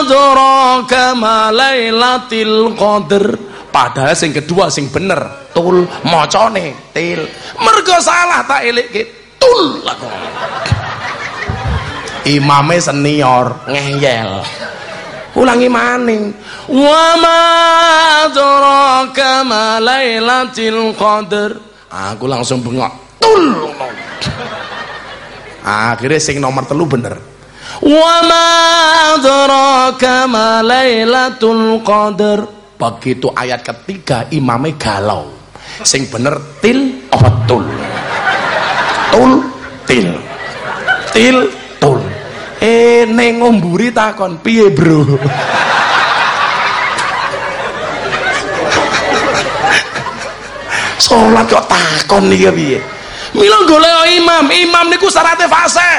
adraka ma lailatul qadr. Padahal sing kedua sing bener tul macane til mergo salah tak elekke tul lagu imame senior ngeyel ulangi maning. Wa ma ma lailatul qadar aku langsung bengok. Tul. Akhirnya sing nomor telu bener. Wa ma adraka ma lailatul qadar begitu ayat ketiga imame galau. Sing bener til apa tul? Tul til. Til tul eh neng ngomburi takon piye bro? Sholat kok takon nih piye? Mila golek imam. Imam niku syaratnya fasih.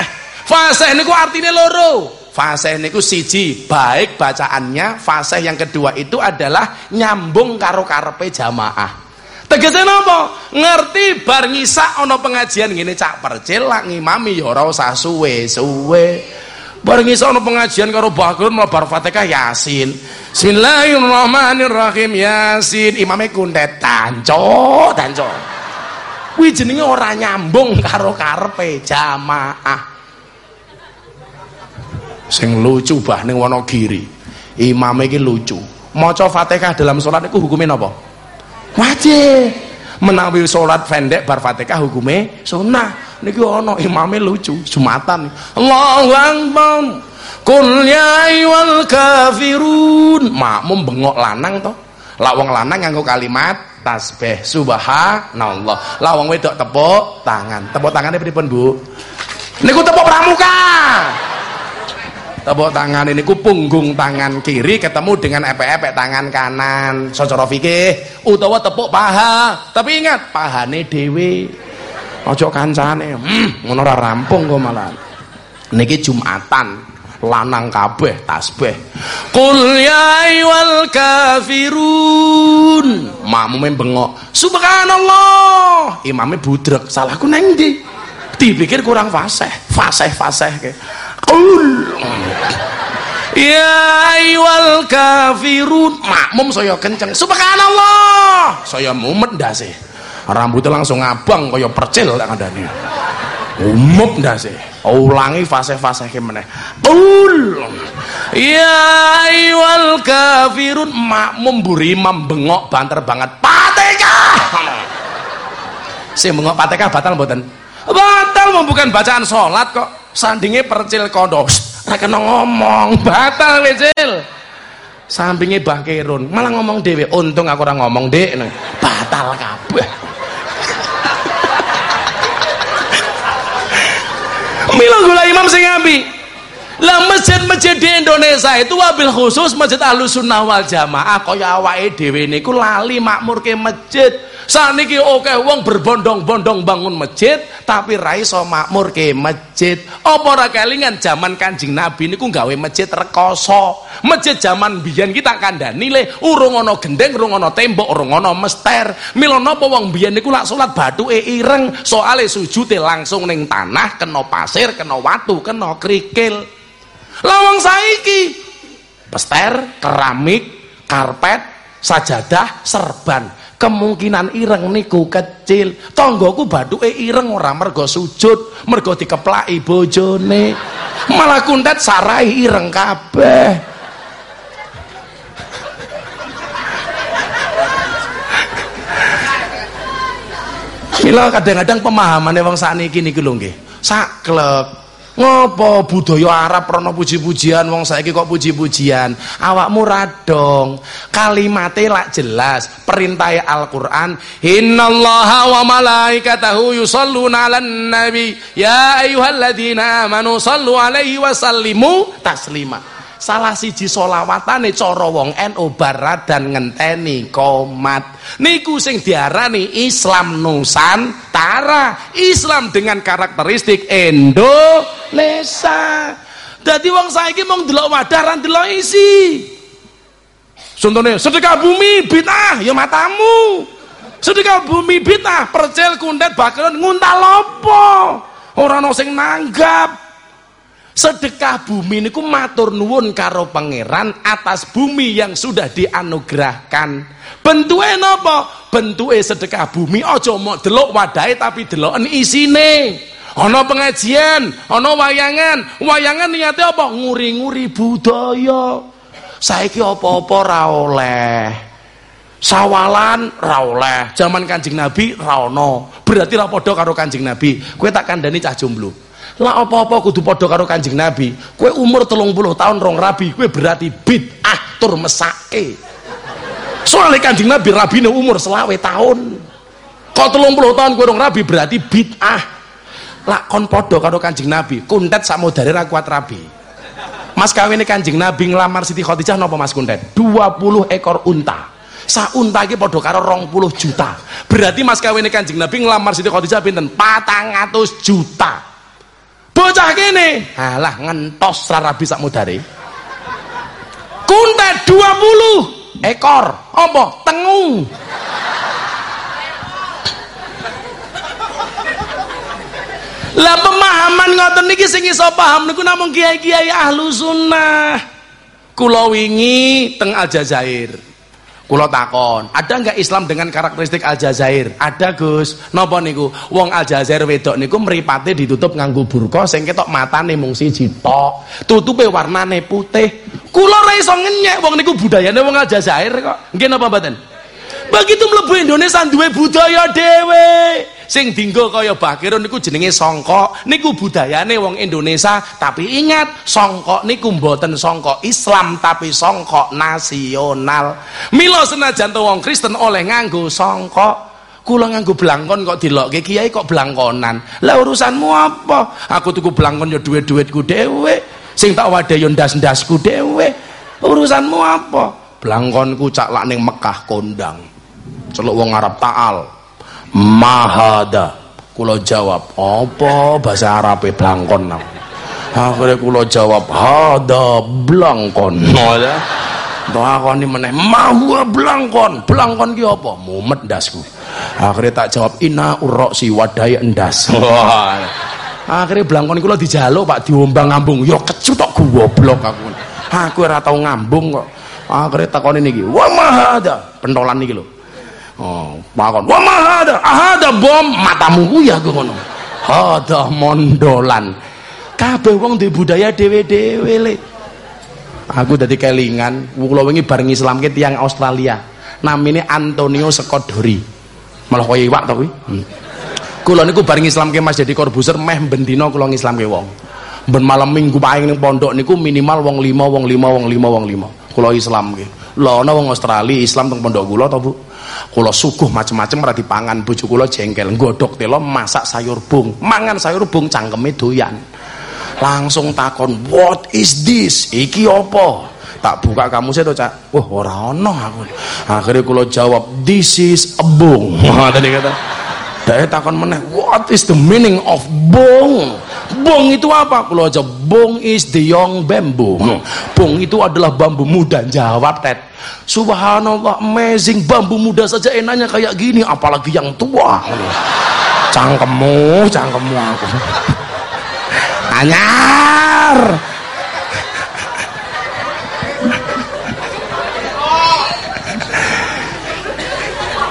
Fasih niku artinya loro. Fasih niku siji. Baik bacaannya fasih yang kedua itu adalah nyambung karo karepe jamaah. Tegese napa? Ngerti bar ngisak ana pengajian ngene cak percil lak ngimami ya ora suwe-suwe. Bar ngisak ana pengajian karo Bahrun bar Fatihah Yasin. Bismillahirrahmanirrahim Yasin. Imame kundet tanco, tanco. Kuwi jenenge ora nyambung karo karepe jamaah. Sing lucu bah ning Wonogiri. Imame iki lucu. Maca Fatihah dalam salat niku hukumnya napa? wajib menawi sholat pendek bar fatihah hukume sunnah. Niki ana imame lucu jumatan. Allahu akbar. Kul ya ayyuhal kafirun. Makmum bengok lanang to. Lak wong lanang nganggo kalimat tasbih subhanallah. Lah wong wedok tepuk tangan. Tepuk tangannya pripun Bu? Niku tepuk pramuka tepuk tangan ini ku punggung tangan kiri ketemu dengan epek-epek tangan kanan. Secara fikih utawa tepuk paha. Tapi ingat pahane dewi ojo kancane. Hmm, ngono rampung kok malah niki Jumatan lanang kabeh tasbih qul ya ayyuhal kafirun. Makmume bengok subhanallah. Imame budrek salahku neng ndi? Dipikir kurang fasih fasih fasih Qul. Ya ayyuhal kafirun. Makmum saya kenceng. Subhanallah. Saya mumet ndase rambutnya langsung abang kaya percil tak ngandani. Umup ndase ulangi fase-fase meneh. Ul ya ayyuhal kafirun. Makmum burimam bengok banter banget. Pateka sing bengok pateka batal mboten? Batal bukan bacaan sholat kok sandingnya percil kondo ra ngomong batal wecil sampingnya Mbah malah ngomong dewe untung aku orang ngomong dek batal kabeh. <laughs> Mila gula imam sing. Lah masjid-masjid di Indonesia itu wabil khusus masjid Ahlus Sunnah wal Jamaah kaya awake dhewe niku lali makmurke masjid. Saniki oke wong berbondong-bondong bangun masjid tapi ra iso makmurke masjid. Apa ora kelingan zaman Kanjeng Nabi niku gawe masjid rekoso. Masjid zaman biyen kita kandhani le urung ana gendeng, urung ana tembok, urung ana mester. Mila napa wong biyen niku lak salat bathuke ireng, soale sujute langsung ning tanah, kena pasir, kena watu, kena Lawang saiki pester, keramik, karpet, sajadah, serban. Kemungkinan ireng niku kecil. Tanggoku bathuke ireng ora mergo sujud, mergo dikeplaki bojone. Malah kuntet sarai ireng kabeh. Mila kadang-kadang pemahamannya wong sakniki niku lho nggih. Saklek. Ngopo budaya Arab rono puji-pujian wong saiki kok puji-pujian. Awakmu radong. Kalimate lak jelas. Perintah Al-Qur'an, "Innallaha wa malaikatahu yusholluna 'alan nabi, ya ayyuhalladzina amanu shallu 'alaihi wa sallimu taslima." Salah siji solawatane cara wong NU barat dan ngenteni komat. Niku sing diarani Islam Nusantara Islam dengan karakteristik Indonesia. Jadi wong saiki mong delok wadah ran delok isi. Contohnya sedekah bumi bid'ah. Ya matamu. Sedekah bumi bid'ah. Percel kundet bakalan nguntal apa orang sing nanggap sedekah bumi niku matur nuwun karo pangeran atas bumi yang sudah dianugerahkan. Bentuke napa? Bentuke sedekah bumi aja mau delok wadahe tapi deloken isine. Ana pengajian ana wayangan. Wayangan niate apa? Nguri-nguri budaya. Saiki apa-apa ra oleh. Sawalan ra oleh. Zaman kanjeng nabi ra ono berarti ra padha karo kanjeng nabi. Kowe tak kandhani cah jomblo lah apa-apa kudu padha karo Kanjeng Nabi. Kowe umur 30 tahun rong rabi, kowe berarti bid'ah tur mesake. Soalnya Kanjeng Nabi rabine umur selawe tahun. Kok 30 tahun kowe rong rabi berarti bid'ah. Lah kon padha karo Kanjeng Nabi, kuntet samodare ra kuat rabi. Mas kawin Kanjeng Nabi ngelamar Siti Khadijah napa Mas kuntet? 20 ekor unta. Sa unta iki padha karo 20 juta. Berarti mas kawin Kanjeng Nabi ngelamar Siti Khadijah pinten? 400 juta bocah kene. Alah ngentos rabi sak mudare kuntet 20 ekor. Apa? Tengu. Lah pemahaman ngoten niki sing iso paham niku namung kiai-kiai ahlu sunnah. Kula wingi teng Aljazair Kulo takon, ada nggak Islam dengan karakteristik Aljazair? Ada Gus. Napa niku? Wong Aljazair wedok niku mripate ditutup nganggo burqa sing ketok matane mung siji tok. Tutupe warnane putih. Kulo iso ngenyek wong niku budayane wong Aljazair kok. Nggih napa mboten? Begitu mlebu Indonesia duwe budaya dhewe. Sing dinggo kaya bakirun niku jenenge songkok. Niku budayane wong Indonesia tapi ingat songkok niku mboten songkok Islam tapi songkok nasional. Mila senajan wong Kristen oleh nganggo songkok. Kula nganggo blangkon kok dilokke kiai kok blangkonan. Lah urusanmu apa? Aku tuku blangkon ya duit-duitku dhewe. Sing tak wadah ya ndas-ndasku dhewe. Urusanmu apa? Blangkonku cak lak ning Mekah kondang celuk wong Arab taal. Mahada. Kula jawab apa bahasa Arab blangkon akhirnya kula jawab hada blangkon. <laughs> Ya. Takoni meneh mahua blangkon. Blangkon ki apa? Mumet ndasku. Akhirnya tak jawab ina si wadai endas. <laughs> Akhirnya blangkon kula dijaluk Pak diombang ngambung. Yo kecut tok goblok aku. Aku ora tau ngambung kok. Akhirnya takoni niki wa mahada. Pentolan niki lho Oh, makon. Wa ma hada? Ahada bom matamu ya gue ngono. Hadah mondolan. Kabeh wong duwe budaya dhewe-dhewe le. Aku dadi kelingan, kula wingi bareng Islamke tiyang Australia. Namine Antonio Sekodori. Malah kaya iwak to kuwi. Hmm. Kula niku bareng Islamke Mas Dedi Corbuzier meh bendina kula ngislamke wong. Ben malam minggu paing ning pondok niku minimal wong 5 wong 5 wong 5 wong 5. Kula Islamke. Lha ana wong Australia Islam teng pondok kula to Bu? Kula suguh macem-macem ora dipangan, bojo kula jengkel, nggodhog telo masak sayur bung. Mangan sayur bung cangkeme doyan. Langsung takon, "What is this? Iki apa?" Tak buka kamu saya tuh cak, wah ora ono aku. Akhirnya kula jawab, "This is a bung." Tadi kata. Daya takon meneh, "What is the meaning of bung?" Bung itu apa? Kula aja, "Bung is the young bamboo." Bung itu adalah bambu muda. Jawab Ted. Subhanallah, amazing bambu muda saja enaknya kayak gini, apalagi yang tua. Cangkemmu, cangkemmu aku. Anyar.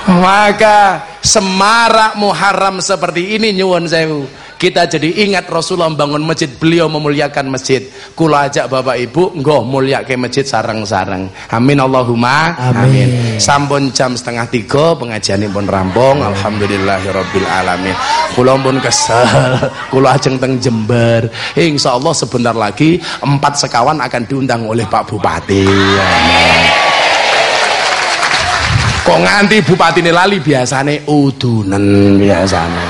Maka semarak Muharram seperti ini nyuwun sewu. Kita jadi ingat Rasulullah bangun masjid, beliau memuliakan masjid. Kula ajak Bapak Ibu nggoh mulyake masjid sareng-sareng. Amin Allahumma amin. Sampun jam setengah tiga pengajian pun rampung. Alhamdulillahirabbil alamin. Kula pun kesel. Kula ajeng teng Jember. Insya Allah sebentar lagi empat sekawan akan diundang oleh Pak Bupati. Amin. Kok nganti bupati ini lali biasane udunen biasane.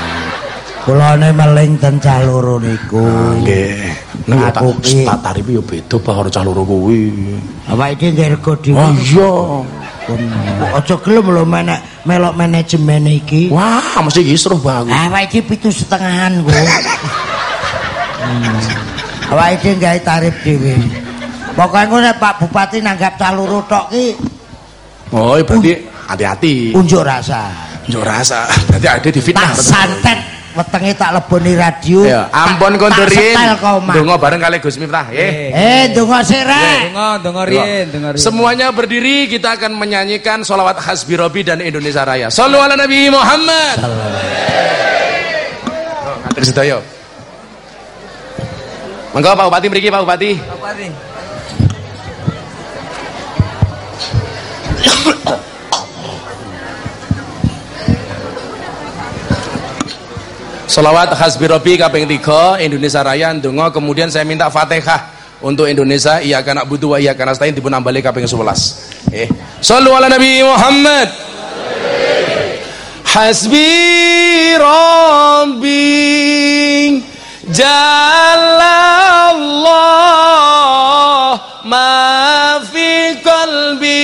Kulane meling ten cah loro niku. Nggih. Aku ki- tak tarife yo beda Pak karo cah loro kuwi. Awak iki nggih rego dhewe. Oh iya. Aja gelem lho menek melok manajemen iki. Wah, mesti kisruh bagus. Awak iki pitu setengahan ku. <laughs> Hmm. Awak iki gawe tarif dhewe. Pokoke engko nek Pak Bupati nanggap cah loro tok ki Oh, berarti hati-hati. unjuk rasa. Unjuk rasa. Berarti ada di fitnah. Tak santet wetenge tak leboni radio. Ya, ampun mah. Donga bareng kali Gus Miftah, nggih. Eh, donga sik rek. Dongo, dongo rien, dongo rien. Semuanya berdiri, kita akan menyanyikan sholawat Hasbi Robi dan Indonesia Raya. Sallu ala Nabi Muhammad. Oh, Ngatur sedaya. Monggo Pak Bupati mriki Pak Bupati. Salawat Hasbi Robi kaping 3 Indonesia Raya ndonga kemudian saya minta Fatihah untuk Indonesia iya kana butuh wa iya kana stain dipun ambali kaping 11. Eh, sallu ala Nabi Muhammad. Hasbi Rabbi Jalla Allah ma fi qalbi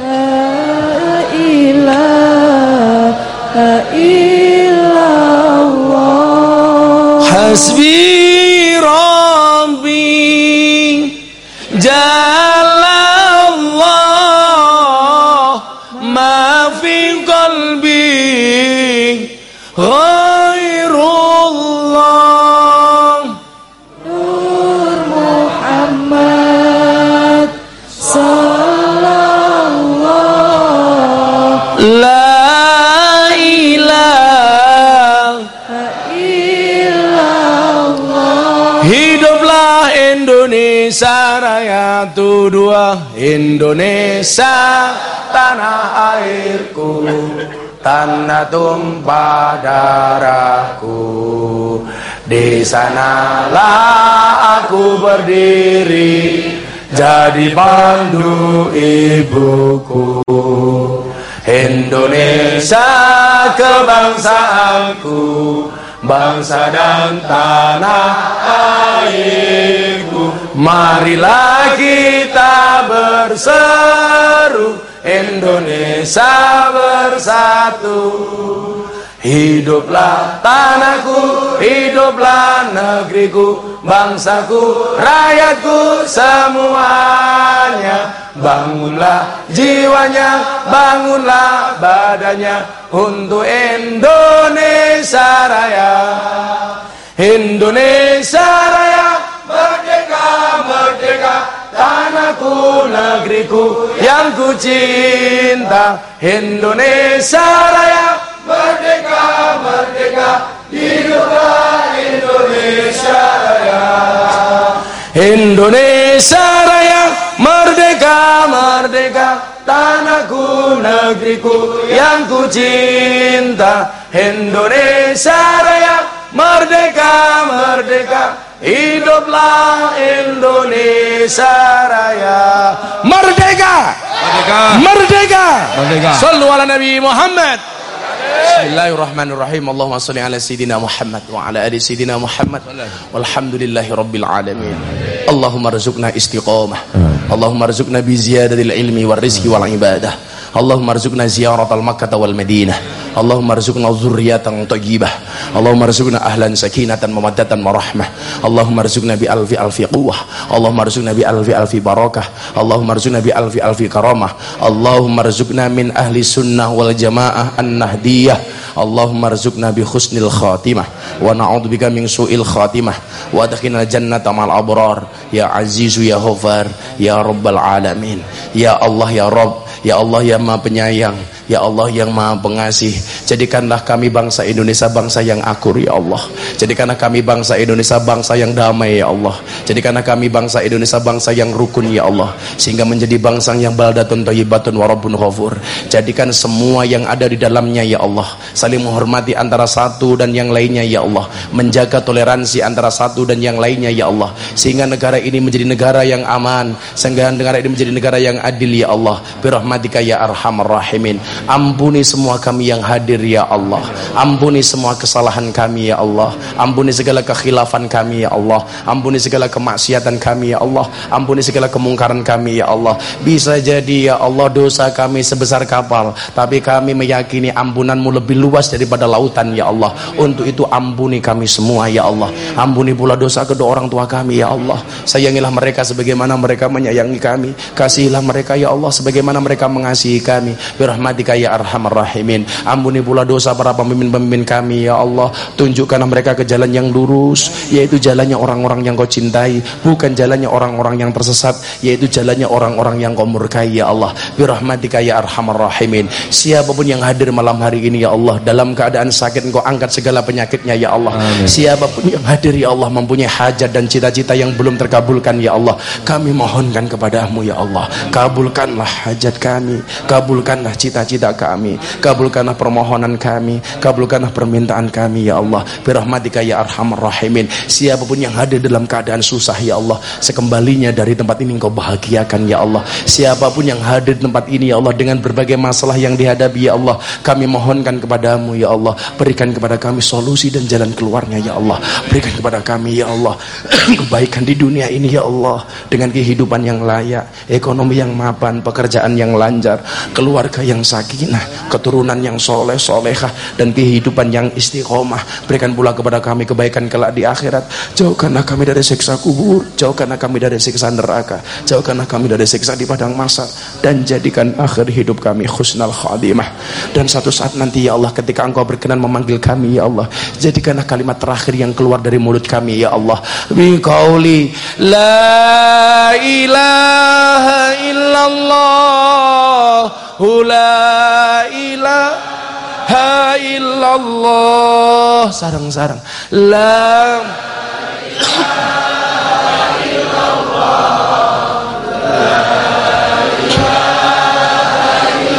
Hasbi Raya dua Indonesia tanah airku Tanah tumpah darahku. Di sanalah aku berdiri Jadi pandu ibuku. Indonesia kebangsaanku bangsa dan tanah airku marilah kita berseru Indonesia bersatu. Hiduplah tanahku, hiduplah negeriku, bangsaku, rakyatku semuanya. Bangunlah jiwanya, bangunlah badannya untuk Indonesia Raya. Indonesia Raya, merdeka, merdeka, tanahku, negeriku yang ku cinta. Indonesia Raya, Merdeka, merdeka, hiduplah Indonesia Raya. Indonesia Raya, merdeka, merdeka, tanahku, negeriku yang ku cinta. Indonesia Raya, merdeka, merdeka, hiduplah Indonesia Raya. Merdeka! Merdeka. Merdeka! Merdeka. Sallu ala Nabi Muhammad. Bismillahirrahmanirrahim. Allahumma salli ala sayyidina Muhammad wa ala ali sayyidina Muhammad. Walhamdulillahi rabbil alamin. Allahumma rzuqna istiqamah. Allahumma rzuqna bi ziyadatil ilmi wal rizqi wal ibadah. Allahumma rzuqna ziyaratal Makkah wal Madinah. Allahumma rzuqna dzurriyyatan thayyibah. Allahumma rzuqna ahlan sakinatan mawaddatan warahmah. Allahumma rzuqna bi alfi alfi quwwah. Allahumma rzuqna bi alfi alfi barakah. Allahumma rzuqna bi alfi alfi karamah. Allahumma rzuqna min ahli sunnah wal jamaah an-nahdiyah. Allahumma rzuqna bi husnil khatimah wa na'udzubika min su'il khatimah wa adkhilna jannata ma'al abrar ya azizu ya ghafar ya rabbal alamin ya Allah ya Rabb ya Allah ya Maha penyayang Ya Allah yang maha pengasih Jadikanlah kami bangsa Indonesia bangsa yang akur ya Allah. Jadikanlah kami bangsa Indonesia bangsa yang damai ya Allah. Jadikanlah kami bangsa Indonesia bangsa yang rukun ya Allah. Sehingga menjadi bangsa yang baldatun thayyibatun warabun ghafur. Jadikan semua yang ada di dalamnya ya Allah. Saling menghormati antara satu dan yang lainnya ya Allah. Menjaga toleransi antara satu dan yang lainnya ya Allah. Sehingga negara ini menjadi negara yang aman. Sehingga negara ini menjadi negara yang adil ya Allah. Birahmatika ya arhamar rahimin Ampuni semua kami yang hadir ya Allah. Ampuni semua kesalahan kami ya Allah. Ampuni segala kekhilafan kami ya Allah. Ampuni segala kemaksiatan kami ya Allah. Ampuni segala kemungkaran kami ya Allah. Bisa jadi ya Allah dosa kami sebesar kapal Tapi kami meyakini ampunanmu lebih luas daripada lautan ya Allah. Untuk itu ampuni kami semua ya Allah. Ampuni pula dosa kedua orang tua kami ya Allah. Sayangilah mereka sebagaimana mereka menyayangi kami. Kasihilah mereka ya Allah sebagaimana mereka mengasihi kami Birahmatika ya arhamar rahimin. Ampuni pula dosa para pemimpin-pemimpin kami ya Allah. Tunjukkanlah mereka ke jalan yang lurus Yaitu jalannya orang-orang yang kau cintai Bukan jalannya orang-orang yang tersesat Yaitu jalannya orang-orang yang kau murkai ya Allah. Birahmatika ya arhamar rahimin. Siapa pun yang hadir malam hari ini ya Allah Dalam keadaan sakit engkau angkat segala penyakitnya ya Allah. Siapa pun yang hadir ya Allah Mempunyai hajat dan cita-cita yang belum terkabulkan ya Allah. Kami mohonkan kepadamu ya Allah. Kabulkanlah hajat kami. Kabulkanlah cita-cita kami. Kabulkanlah permohonan kami. Kabulkanlah permintaan kami ya Allah. Birahmatika ya arhamar rahimin. Siapa pun yang hadir dalam keadaan susah ya Allah. Sekembalinya dari tempat ini engkau bahagiakan ya Allah. Siapa pun yang hadir di tempat ini ya Allah Dengan berbagai masalah yang dihadapi ya Allah. Kami mohonkan kepadamu ya Allah. Berikan kepada kami solusi dan jalan keluarnya ya Allah. Berikan kepada kami ya Allah <clears throat> Kebaikan di dunia ini ya Allah. Dengan kehidupan yang layak Ekonomi yang mapan Pekerjaan yang lancar Keluarga yang sakinah Keturunan yang soleh solehah Dan kehidupan yang istiqomah. Berikan pula kepada kami kebaikan kelak di akhirat. Jauhkanlah kami dari siksa kubur. Jauhkanlah kami dari siksa neraka. Jauhkanlah kami dari siksa di padang masa. Dan jadikan akhir hidup kami khusnal khadimah. Dan satu saat nanti ya Allah Ketika engkau berkenan memanggil kami ya Allah Jadikanlah kalimat terakhir yang keluar dari mulut kami ya Allah. Bikauli La ilaha illallah La ilaha illallah. Sarang-sarang La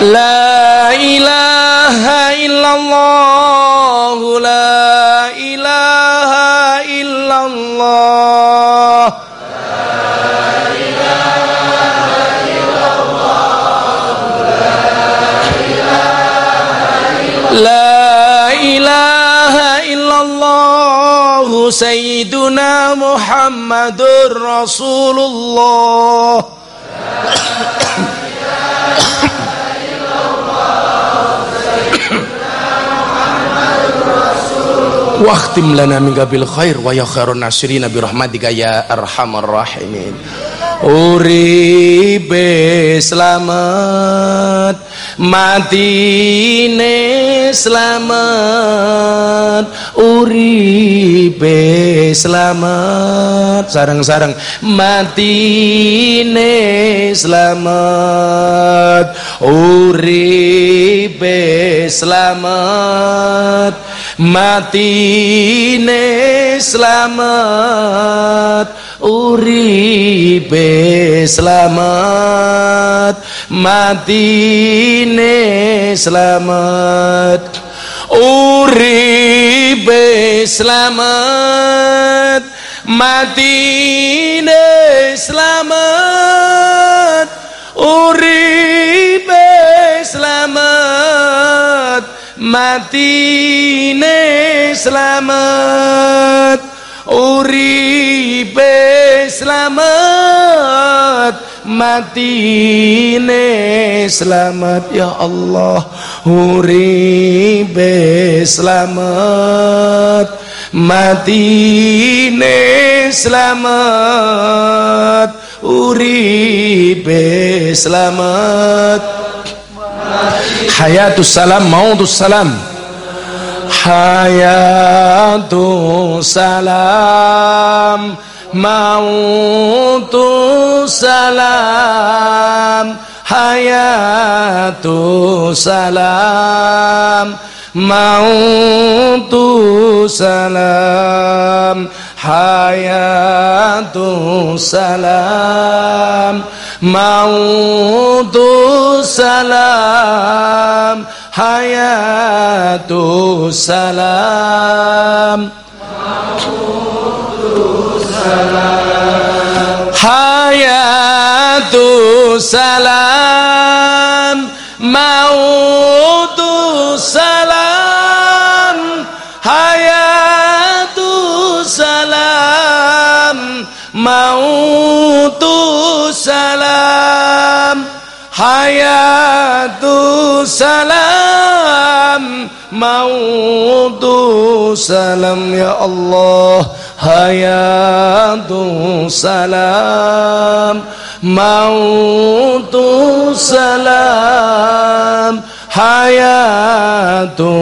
La ilaha illallah. La سيدنا محمد رسول الله واختم لنا من قبل خير ويا خير الناصرين برحمتك يا ارحم الراحمين uripe slamet matine slamet uripe slamet sareng-sareng matine slamet uripe slamet matine slamet uripe selamat matine selamat uribe selamat mati ne selamat. Uribe selamat mati ne selamat. Uribe selamat. Matine selamat ya Allah. Uripe selamat. Matine selamat. Uripe selamat. Hayatus salam mautus salam hayatu salam mautu salam. Hayatu salam mautu salam. Hayatu salam mautu salam. salam hayatu salam. Hayatu salam. Mautu salam. Hayatu salam. Mautu salam. Hayatu salam mautu salam ya Allah hayatu salam mautu salam hayatu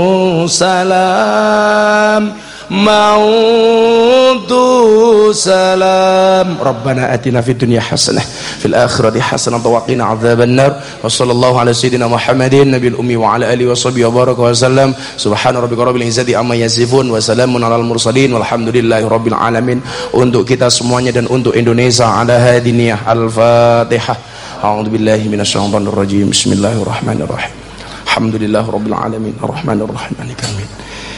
salam موضوع سلام. ربنا أتنا في الدنيا حسنة في الآخرة حسنة وقنا عذاب النار. وصلى الله على سيدنا محمد النبي الأمي وعلى آله وصحبه وبارك وسلم. سبحان ربك رب العزة عما يصفون وسلام على المرسلين والحمد لله رب العالمين. untuk kita semuanya dan untuk Indonesia ada hadiniyah al-fatihah أعوذ بالله من الشيطان الرجيم. بسم الله الرحمن الرحيم. الحمد لله رب العالمين. الرحمن الرحيم. مالك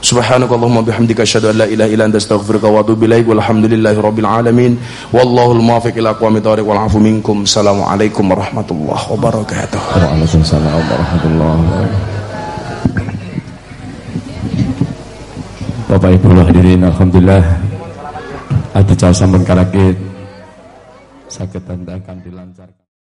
Subhanakallahumma bihamdika asyhadu an la ilaha illa anta alamin wallahul muwaffiq ila aqwamit thariq wal afu minkum. Assalamualaikum warahmatullahi wabarakatuh. Waalaikumsalam warahmatullahi wabarakatuh. Bapak Ibu hadirin alhamdulillah adicara sampun karakit saged akan dilancarkan